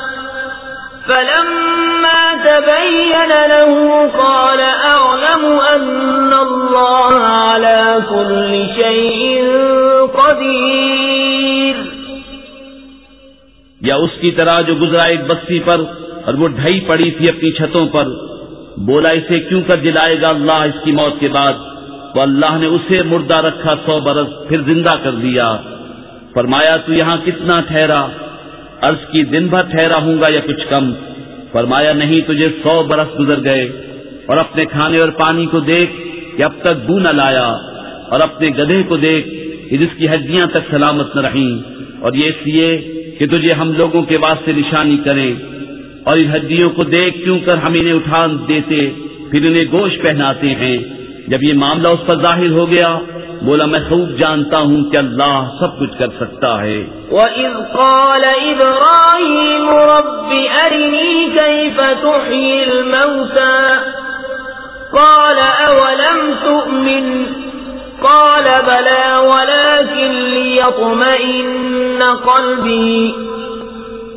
فلما تبين له قال أعلم أن الله على كل شيء قدير. یا اس کی طرح جو گزرا ایک بستی پر اور وہ ڈھائی پڑی تھی اپنی چھتوں پر، بولا اسے کیوں کر جلائے گا اللہ اس کی موت کے بعد؟ تو اللہ نے اسے مردہ رکھا سو برس، پھر زندہ کر دیا۔ فرمایا، تو یہاں کتنا ٹھہرا؟ عرض کی دن بھر ٹھہرا ہوں گا یا کچھ کم؟ فرمایا، نہیں، تجھے سو برس گزر گئے اور اپنے کھانے اور پانی کو دیکھ کہ اب تک بو نہ لایا اور اپنے گدھے کو دیکھ کہ جس کی ہڈیاں تک سلامت نہ رہیں۔ اور یہ اس لیے کہ تجھے ہم لوگوں کے واسطے نشانی کریں۔ اور ان ہڈیوں کو دیکھ کیوں کر ہم انہیں اٹھا دیتے، پھر انہیں گوشت پہناتے ہیں۔ جب یہ معاملہ اس پر ظاہر ہو گیا بولا میں خوب جانتا ہوں کہ اللہ سب کچھ کر سکتا ہے۔ وَإِذْ قَالَ إِبْرَاهِيمُ رَبِّ أَرِنِي كَيْفَ تُحْيِي الْمَوْتَى؟ قَالَ أَوَلَمْ تُؤْمِنْ؟ قَالَ بَلَى وَلَكِنْ لِيَطْمَئِنَّ قَلْبِي۔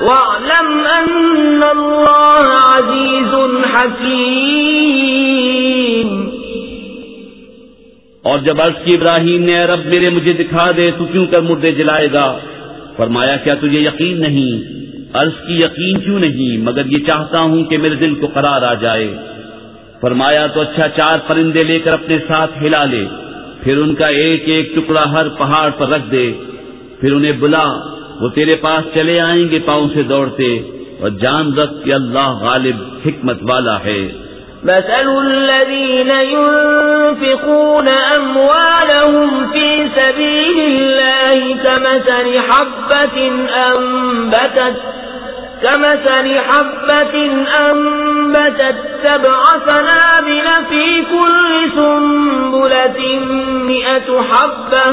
واعلم ان اللہ عزیز حکیم اور جب عرض کی ابراہیم نے رب میرے مجھے دکھا دے، تو کیوں کر مردے جلائے گا؟ فرمایا، کیا تجھے یقین نہیں؟ عرض کی یقین کیوں نہیں؟ مگر یہ چاہتا ہوں کہ میرے دل کو قرار آ جائے۔ فرمایا، تو اچھا چار پرندے لے کر اپنے ساتھ ہلا لے، پھر ان کا ایک ایک ٹکڑا ہر پہاڑ پر رکھ دے، پھر انہیں بلا۔ وہ تیرے پاس چلے آئیں گے پاؤں سے دوڑتے، اور جان رکھ کہ اللہ غالب، حکمت والا ہے۔ مثل الذين ينفقون أموالهم في سبيل الله كمثل حبة أنبتت، كمثل حبة أنبتت سبع سنابل في كل سنبلة مئة حبة.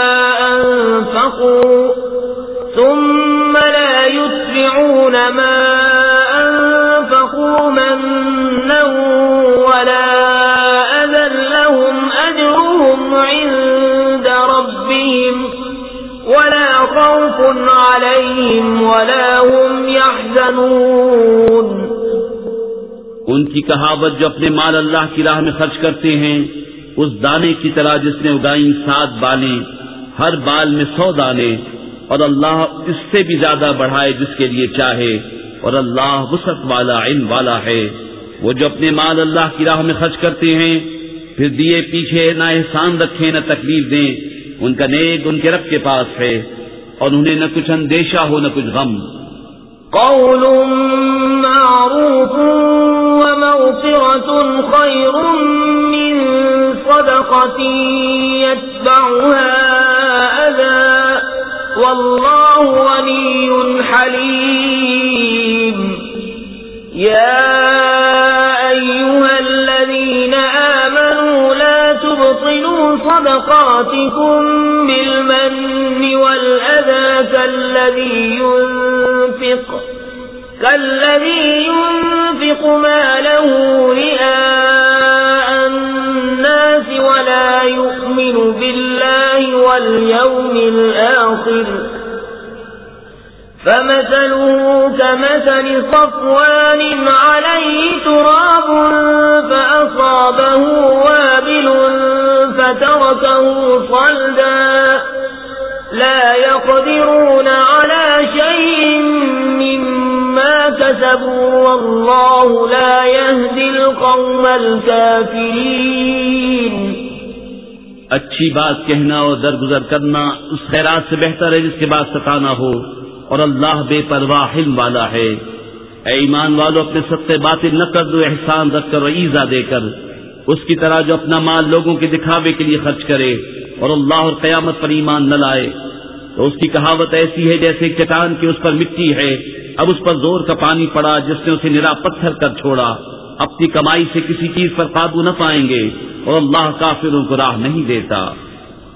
عليهم ولا هم يحزنون۔ ان کی کہاوت جو اپنے مال اللہ کی راہ میں خرچ کرتے ہیں، اس دانے کی طرح جس نے اگائی سات بالیں، ہر بال میں سو دانے، اور اللہ اس سے بھی زیادہ بڑھائے جس کے لیے چاہے، اور اللہ وسط والا، علم والا ہے۔ وہ جو اپنے مال اللہ کی راہ میں خرچ کرتے ہیں، پھر دیے پیچھے نہ احسان رکھے نہ تکلیف دیں، ان کا نیک ان کے رب کے پاس ہے۔ اور انہیں نہ کچھ اندیشہ ہو نہ کچھ غم۔ قول معروف ومغفرة خير من صدقة يتبعها أذى، والله غني حليم. يا صدقاتكم بالمن والأذى كالذي ينفق كالذي ينفق ما له رئاء الناس ولا يؤمن بالله واليوم الآخر. فمثله كمثل صفوان عليه تراب فأصابه وابل فتركه صلدا. لا يقدرون على شيء مما كسبوا والله لا يهدي القوم الكافرين. اچھی بات کہنا اور درگزر کرنا اس خیرات سے بہتر ہے جس کے بعد ستانا ہو اور اللہ بے پرواہ علم والا ہے۔ اے ایمان والو، اپنے ستے باطل نہ کر دو، احسان رکھ کر عیزہ دے کر۔ اس کی طرح جو اپنا مال لوگوں کے دکھاوے کے لیے خرچ کرے اور اللہ اور قیامت پر ایمان نہ لائے۔ تو اس کی کہاوت ایسی ہے جیسے چٹان کی اس پر مٹی ہے۔ اب اس پر زور کا پانی پڑا جس نے اسے نرا پتھر کر چھوڑا۔ اپنی کمائی سے کسی چیز پر قابو نہ پائیں گے اور اللہ کافروں کو راہ نہیں دیتا۔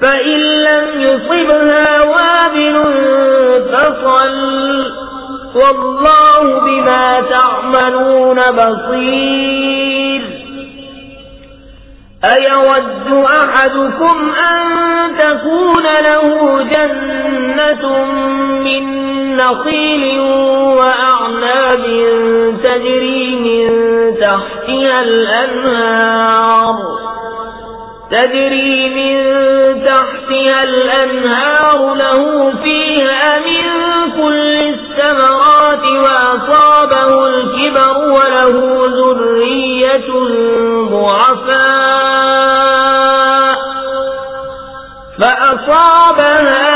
فإن لم يصبها وابل فصل والله بما تعملون بصير أيود أحدكم أن تكون له جنة من نخيل وأعناب تجري من تحتها الأنهار تجري من تحتها الأنهار له فيها من كل السمرات وأصابه الكبر وله ذرية ضعفاء فأصابها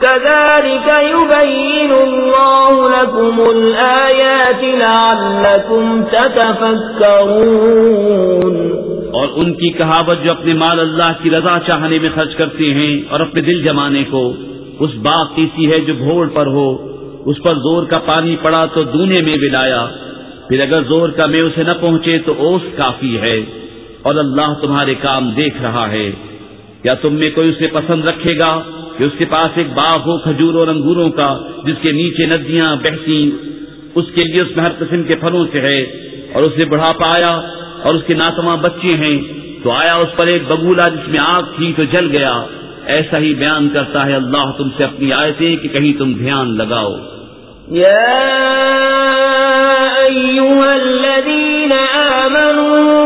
كذلك يبين الله لكم الآيات لعلكم تتفكرون. اور ان کی کہاوت جو اپنے مال اللہ کی رضا چاہنے میں خرچ کرتے ہیں اور اپنے دل جمانے کو، اس باغ کی سی ہے جو بھوڑ پر ہو، اس پر زور کا پانی پڑا تو دونے میں بلایا، پھر اگر زور کا میں اسے نہ پہنچے تو اوس کافی ہے، اور اللہ تمہارے کام دیکھ رہا ہے۔ کیا تم میں کوئی اسے پسند رکھے گا؟ کہ اس کے پاس ایک باغ ہو کھجور اور انگوروں کا، جس کے نیچے ندیاں بہتی، اس کے لیے اس میں ہر قسم کے پھلوں سے ہے، اور اسے بڑھا پایا اور اس کے ناتواں بچے ہیں، تو آیا اس پر ایک بگولا جس میں آگ تھی تو جل گیا۔ ایسا ہی بیان کرتا ہے اللہ تم سے اپنی آیتیں کہ کہیں تم دھیان لگاؤ۔ يا أيها الذين آمنوا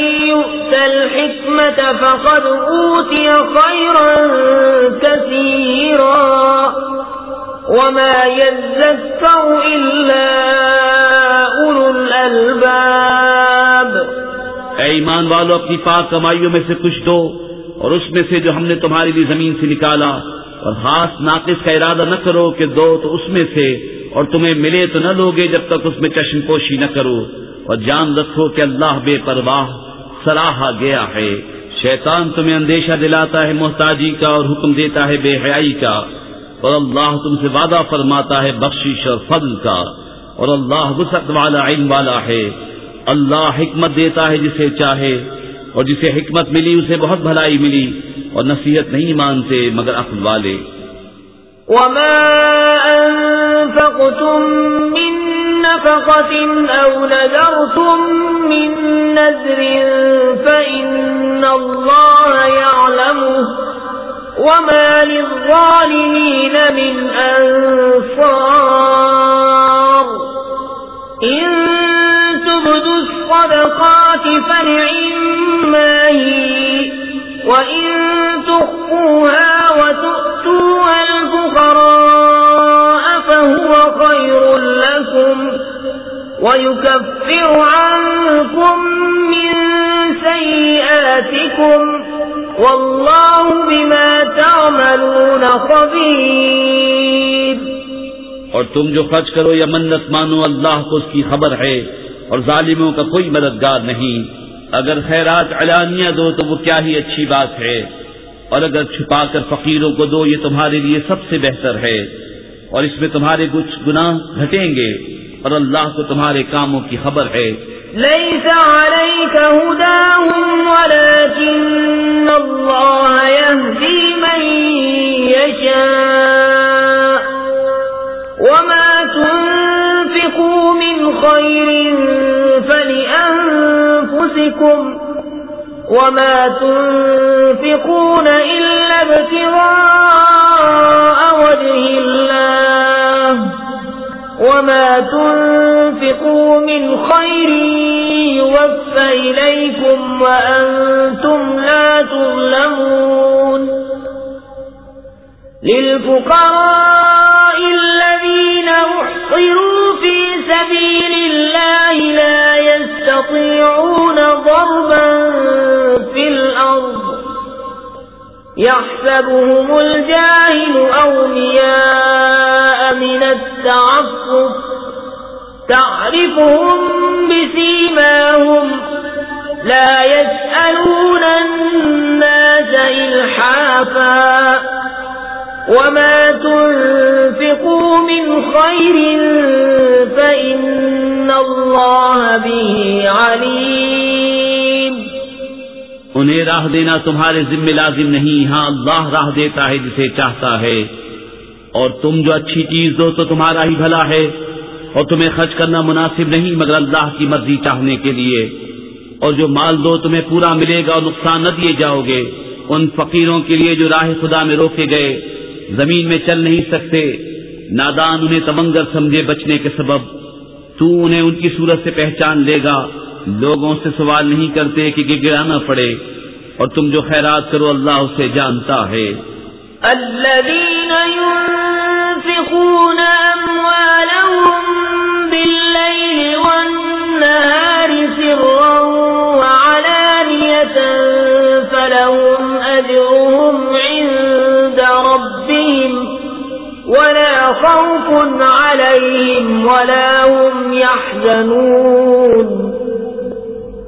الحكمة فقد أوتي خيرا كثيرا وما يذكر إلا أولو الألباب. اے ایمان والو، اپنی پاک کمائیوں میں سے کچھ دو اور اس میں سے جو ہم نے تمہارے لیے زمین سے نکالا، اور ہاتھ ناقص کا ارادہ نہ کرو کہ دو تو اس میں سے، اور تمہیں ملے تو نہ لوگے جب تک اس میں چشم پوشی نہ کرو، اور جان رکھو کہ اللہ بے پرواہ سراہا گیا ہے۔ شیطان تمہیں اندیشہ دلاتا ہے، محتاجی کا اور حکم دیتا ہے بے حیائی کا۔ اور اللہ تم سے وعدہ فرماتا ہے بخشش اور فضل کا۔ اور اللہ وسعت والا علم والا ہے۔ اللہ حکمت دیتا ہے جسے چاہے۔ اور جسے حکمت ملی، اسے بہت بھلائی ملی۔ اور نصیحت نہیں مانتے مگر عقل والے۔ وما أنفقتم من نفقة أو نذرتم من نذر فإن الله يعلمه وما للظالمين من أنصار إن تبدوا الصدقات فنعما هي وإن تخفوها وتؤمنوا وتؤتوها الفقراء فهو خير لكم ويكفر عنكم من سيئاتكم والله بما تعملون خبير اور تم جو خرچ کرو یا منت مانو، اللہ کو اس کی خبر ہے اور ظالموں کا کوئی مددگار نہیں۔ اگر خیرات علانیہ دو تو وہ کیا ہی اچھی بات ہے۔ اور اگر چھپا کر فقیروں کو دو، یہ تمہارے لیے سب سے بہتر ہے۔ اور اس میں تمہارے کچھ گناہ گھٹیں گے۔ اور اللہ کو تمہارے کاموں کی خبر ہے۔ ليس عليك هداهم ولكن الله يهدي من يشاء وما تنفقوا من خير فلأنفسكم وما تنفقون إلا ابتغاء وجه الله وما تنفقوا من خير يوفى إليكم وأنتم لا تظلمون للفقراء الذين أحصروا في سبيل الله لا يستطيعون ضربا في الأرض يحسبهم الجاهل أولياء من التعفف تعرفهم بسيماهم لا يسألون الناس إلحافا وما تنفقوا من خير فإن الله به عليم انہیں راہ دینا تمہارے ذمہ لازم نہیں۔ ہاں اللہ راہ دیتا ہے جسے چاہتا ہے۔ اور تم جو اچھی چیز دو تو تمہارا ہی بھلا ہے۔ اور تمہیں خرچ کرنا مناسب نہیں، مگر اللہ کی مرضی چاہنے کے لیے۔ اور جو مال دو تمہیں پورا ملے گا اور نقصان نہ دیے جاؤ گے، ان فقیروں کے لیے جو راہ خدا میں روکے گئے، زمین میں چل نہیں سکتے۔ نادان انہیں تمنگر سمجھے بچنے کے سبب۔ تو انہیں ان کی صورت سے پہچان لے گا۔ لوگوں سے سوال نہیں کرتے کہ گڑانا پڑے اور تم جو خیرات کرو اللہ اسے جانتا ہے۔ الذين ينفقون أموالهم بالليل والنهار سرا وعلانية فلهم أجرهم عند ربهم ولا خوف عليهم ولا هم يحزنون۔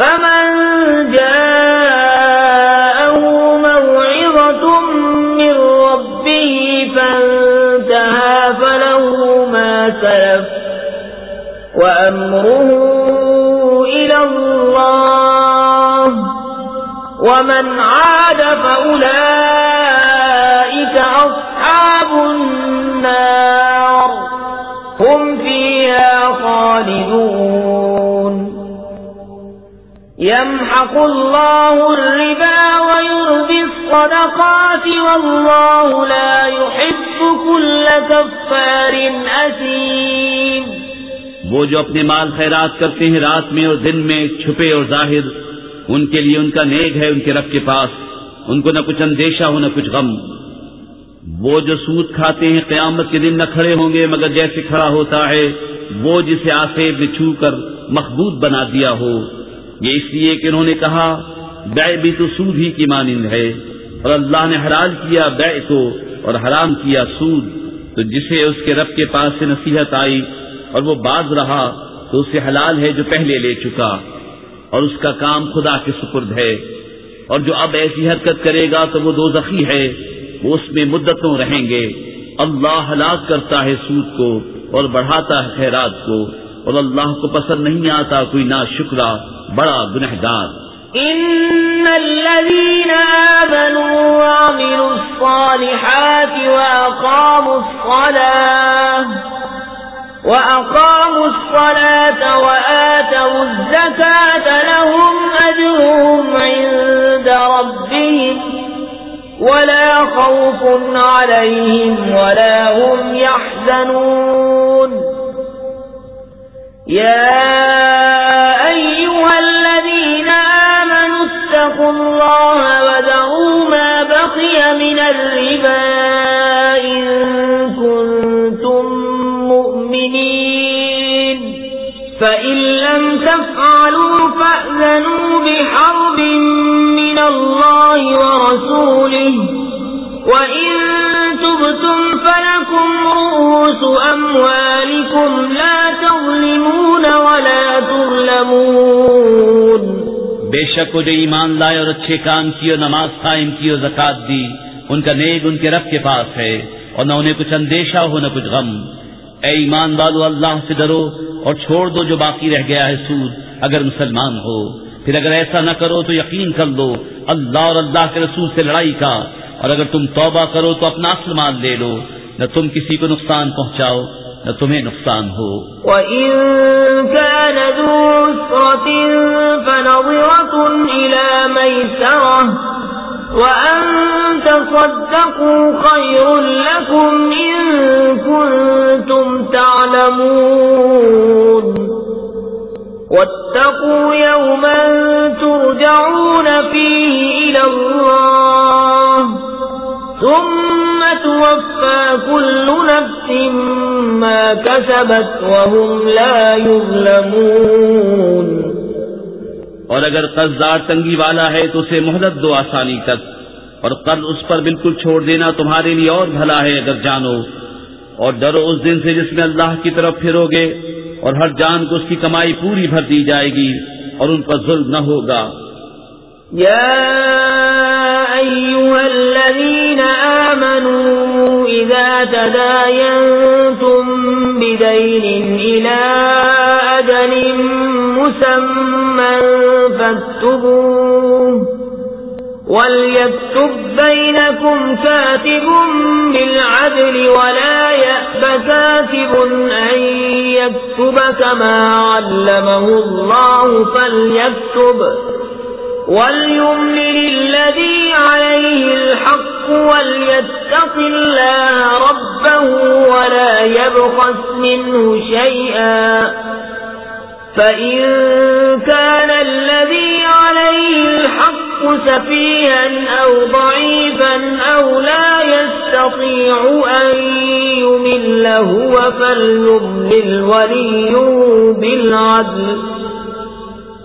فمن جاءه موعظة من ربه فانتهى فله ما سلف وأمره إلى الله ومن عاد فأولئك أصحاب النار يمحق الله الربا ويربي الصدقات والله لا يحب كل كفار أثيم. وہ جو اپنے مال خیرات کرتے ہیں رات میں اور دن میں چھپے اور ظاہر، ان کے لیے ان کا نیک ہے ان کے رب کے پاس، ان کو نہ کچھ اندیشہ ہو نہ کچھ غم۔ وہ جو سود کھاتے ہیں قیامت کے دن نہ کھڑے ہوں گے، مگر جیسے کھڑا ہوتا ہے، وہ جسے آسیب نے چھو کر مخبوط بنا دیا ہو۔ یہ اس لیے کہ انہوں نے کہا، بے بھی تو سود ہی کی مانند ہے، اور اللہ نے حلال کیا بے کو اور حرام کیا سود، تو جسے اس کے رب کے پاس سے نصیحت آئی اور وہ باز رہا، تو اسے حلال ہے جو پہلے لے چکا، اور اس کا کام خدا کے سپرد ہے، اور جو اب ایسی حرکت کرے گا تو وہ دو زخی ہے، وہ اس میں مدتوں رہیں گے۔ اللہ ہلاک کرتا ہے سود کو اور بڑھاتا ہے خیرات کو۔ اور اللہ کو پسند نہیں آتا کوئی نا شکرا بڑا گنہگار۔ إن الذين آمنوا وعملوا الصالحات وأقاموا الصلاة وأقاموا الصلاة وآتوا الزكاة لهم أجرهم عند ربهم، ولا خوف عليهم ولا هم يحزنون يا أيها الذين آمنوا اتقوا الله وذروا ما بقي من الربا إن كنتم مؤمنين. فإن لم تفعلوا فأذنوا بحرب من الله ورسوله. وإن تبتم فلكم رؤوس أموالكم لا تظلمون ولا تظلمون. بے شک وہ جو ایمان لائے اور اچھے کام کی اور نماز قائم کی اور زکات دی، ان کا نیک ان کے رب کے پاس ہے اور نہ انہیں کچھ اندیشہ ہو نہ کچھ غم۔ اے ایمان والو، اللہ سے ڈرو اور چھوڑ دو جو باقی رہ گیا ہے سود، اگر مسلمان ہو۔ پھر اگر ایسا نہ کرو تو یقین کر دو اللہ اور اللہ کے رسول سے لڑائی کا اور اگر تم توبہ کرو تو اپنا اصل مال لے لو، نہ تم کسی کو نقصان پہنچاؤ، نہ تمہیں نقصان ہو۔ وَإِن كَانَ ذُو عُسْرَةٍ فَنَظِرَةٌ إِلَى مَيْسَرَةٍ وَأَن تَصَدَّقُوا خَيْرٌ لَكُمْ إِن كُنتُمْ تَعْلَمُونَ وَاتَّقُوا يَوْمًا تُرْجَعُونَ فِيهِ إِلَى اللَّهِ ثم توفى كل نفس ما كسبت وهم لا يظلمون اور اگر قرضدار تنگی والا ہے تو اسے مہلت دو آسانی تک اور قرض اس پر بالکل چھوڑ دینا تمہارے لیے اور بھلا ہے اگر جانو۔ اور ڈرو اس دن سے جس میں اللہ کی طرف پھرو گے اور ہر جان کو اس کی کمائی پوری بھر دی جائے گی اور ان پر ظلم نہ ہوگا۔ يا أيها الذين آمنوا إذا تداينتم بدين إلى أجل مسمى فاكتبوه وليكتب بينكم كاتب بالعدل ولا يأب كاتب أن يكتب كما علمه الله فليكتب وليملل الذي عليه الحق وليتق الله ربه ولا يبخس منه شيئا فإن كان الذي عليه الحق سفيها أو ضعيفا أو لا يستطيع أن يمل هو فليملل ولي بالعدل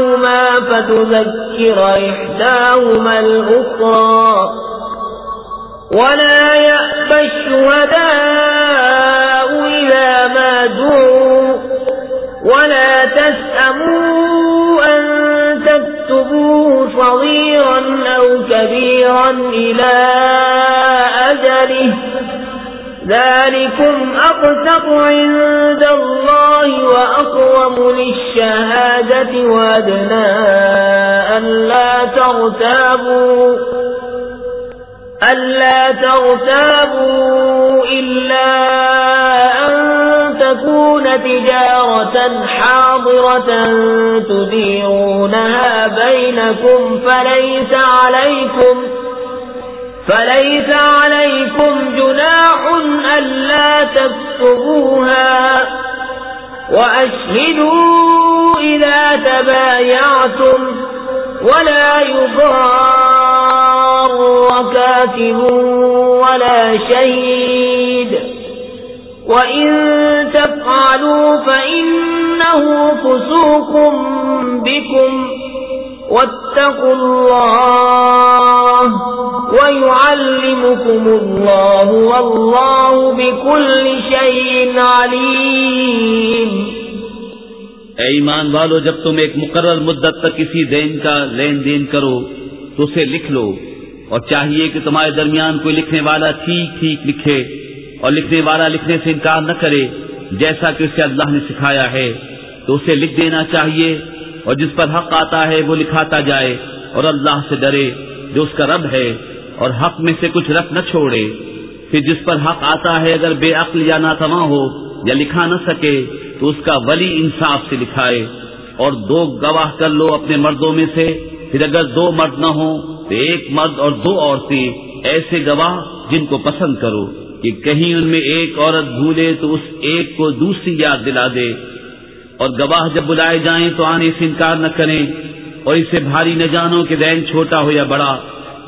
إحداهما فتذكر إحداهما الأخرى ولا يأبى الشهداء إذا ما دعوا ولا تسأموا أن تكتبوه صغيرا أو كبيرا إلى أجله ذلكم أقسط عند الله وأقوم للشهادة وأدنى أن لا ترتابوا ألا ترتابوا إلا أن تكون تجارة حاضرة تديرونها بينكم فليس عليكم فليس عليكم جناح ألا تكتبوها وأشهدوا إذا تبايعتم ولا يضار وكاتب ولا شهيد وإن تفعلوا فإنه فسوق بكم واتقوا الله ويعلمكم الله والله بكل شيء عليم. اے ایمان والو، جب تم ایک مقرر مدت تک کسی دین کا لین دین کرو، تو اسے لکھ لو۔ اور چاہیے کہ تمہارے درمیان کوئی لکھنے والا ٹھیک ٹھیک لکھے، اور لکھنے والا لکھنے سے انکار نہ کرے، جیسا کہ اسے اللہ نے سکھایا ہے۔ تو اسے لکھ دینا چاہیے۔ اور جس پر حق آتا ہے وہ لکھاتا جائے اور اللہ سے ڈرے جو اس کا رب ہے اور حق میں سے کچھ رکھ نہ چھوڑے۔ پھر جس پر حق آتا ہے اگر بے عقل یا ناتواں ہو یا لکھا نہ سکے تو اس کا ولی انصاف سے لکھائے۔ اور دو گواہ کر لو اپنے مردوں میں سے۔ پھر اگر دو مرد نہ ہوں تو ایک مرد اور دو عورتیں ایسے گواہ جن کو پسند کرو کہ کہیں ان میں ایک عورت بھولے تو اس ایک کو دوسری یاد دلا دے۔ اور گواہ جب بلائے جائیں تو آنے سے انکار نہ کریں اور اسے بھاری نہ جانو کہ دین چھوٹا ہو یا بڑا،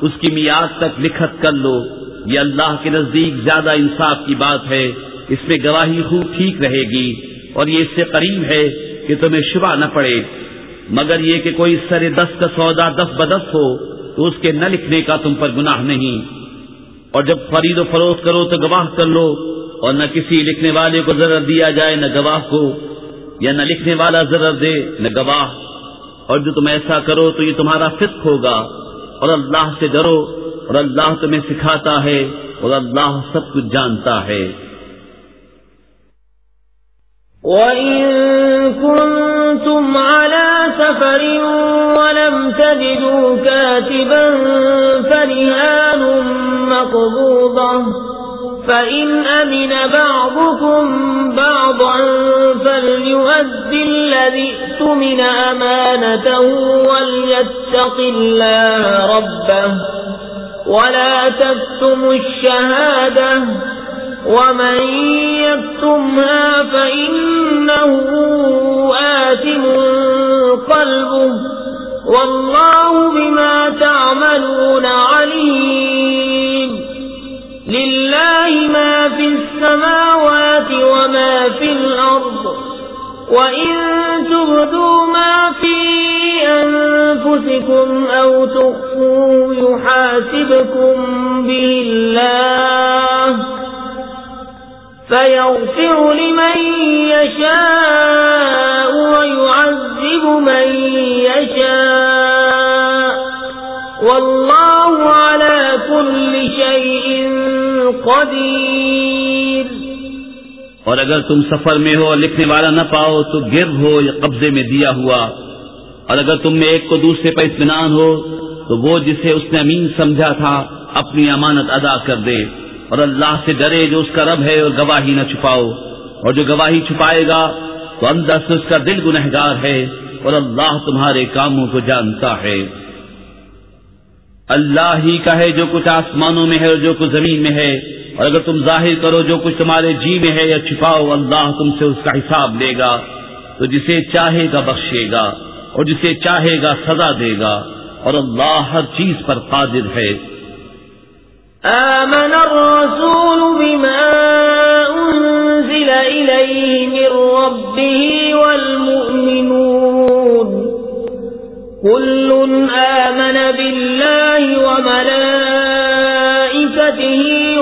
اس کی میاد تک لکھت کر لو۔ یہ اللہ کے نزدیک زیادہ انصاف کی بات ہے، اس میں گواہی خوب ٹھیک رہے گی۔ اور یہ اس سے قریب ہے کہ تمہیں شبہ نہ پڑے۔ مگر یہ کہ کوئی سر دس کا سودا دس بدس ہو، تو اس کے نہ لکھنے کا تم پر گناہ نہیں۔ اور جب خرید و فروخت کرو تو گواہ کر لو، اور نہ کسی لکھنے والے کو ذرا دیا جائے، نہ گواہ کو۔ یا نہ لکھنے والا ضرر دے، نہ گواہ۔ اور جو تم ایسا کرو تو یہ تمہارا فسق ہوگا۔ اور اللہ سے ڈرو، اور اللہ تمہیں سکھاتا ہے، اور اللہ سب کچھ جانتا ہے۔ وَإِن كُنتُمْ عَلَى سَفَرٍ وَلَمْ تَجِدُوا كَاتِبًا فَرِهَانٌ مَقْبُوضَةٌ فإن أمن بعضكم بعضا فليؤذي الذي اؤتمن أمانته وليتق الله ربه ولا تكتموا الشهادة ومن يكتمها فإنه آثم قلبه والله بما تعملون عليم لله ما في السماوات وما في الأرض وإن تبدوا ما في أنفسكم أو تخفوا يحاسبكم به الله فيغفر لمن يشاء ويعذب من يشاء والله قدیر۔ اور اگر تم سفر میں ہو اور لکھنے والا نہ پاؤ تو گرد ہو یا قبضے میں دیا ہوا۔ اور اگر تم میں ایک کو دوسرے پر اطمینان ہو تو وہ جسے اس نے امین سمجھا تھا اپنی امانت ادا کر دے۔ اور اللہ سے ڈرے جو اس کا رب ہے اور گواہی نہ چھپاؤ۔ اور جو گواہی چھپائے گا تو اندر سے اس کا دل گنہگار ہے اور اللہ تمہارے کاموں کو جانتا ہے۔ اللہ ہی کا ہے جو کچھ آسمانوں میں ہے اور جو کچھ زمین میں ہے۔ اور اگر تم ظاہر کرو جو کچھ تمہارے جی میں ہے یا چھپاؤ، اللہ تم سے اس کا حساب لے گا، تو جسے چاہے گا بخشے گا، اور جسے چاہے گا سزا دے گا، اور اللہ ہر چیز پر قادر ہے۔ آمن الرسول بما انزل من ربه والمؤمنون. كل آمن بالله وملائكته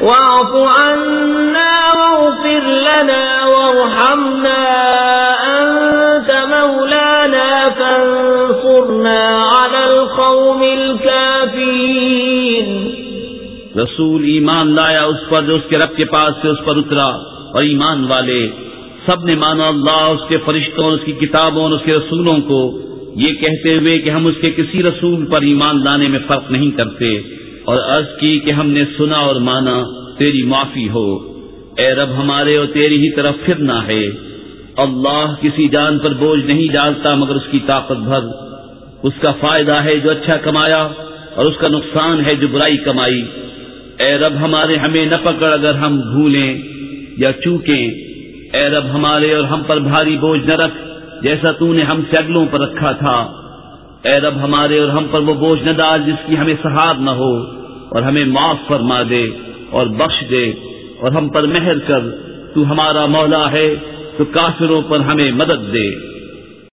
واعف عنا واغفر لنا وارحمنا أنت مولانا فانصرنا على القوم الكافرين. رسول ایمان لایا اس پر جو اس کے رب کے پاس سے اس پر اترا اور ایمان والے سب نے مانا اللہ اس کے فرشتوں اور اس کی کتابوں اور اس کے رسولوں کو یہ کہتے ہوئے کہ ہم اس کے کسی رسول پر ایمان لانے میں فرق نہیں کرتے۔ اور عرض کی کہ ہم نے سنا اور مانا، تیری معافی ہو۔ اے رب ہمارے اور تیری ہی طرف پھرنا ہے۔ اللہ کسی جان پر بوجھ نہیں ڈالتا مگر اس کی طاقت بھر۔ اس کا فائدہ ہے جو اچھا کمایا اور اس کا نقصان ہے جو برائی کمائی۔ اے رب ہمارے ہمیں نہ پکڑ اگر ہم بھولیں یا چوکیں اے رب ہمارے اور ہم پر بھاری بوجھ نہ رکھ جیسا تو نے ہم سے اگلوں پر رکھا تھا۔ اے رب ہمارے اور ہم پر وہ بوجھ نہ ڈال جس کی ہمیں سہار نہ ہو۔ اور ہمیں معاف فرما دے اور بخش دے اور ہم پر مہر کر تو ہمارا مولا ہے تو کافروں پر ہمیں مدد دے۔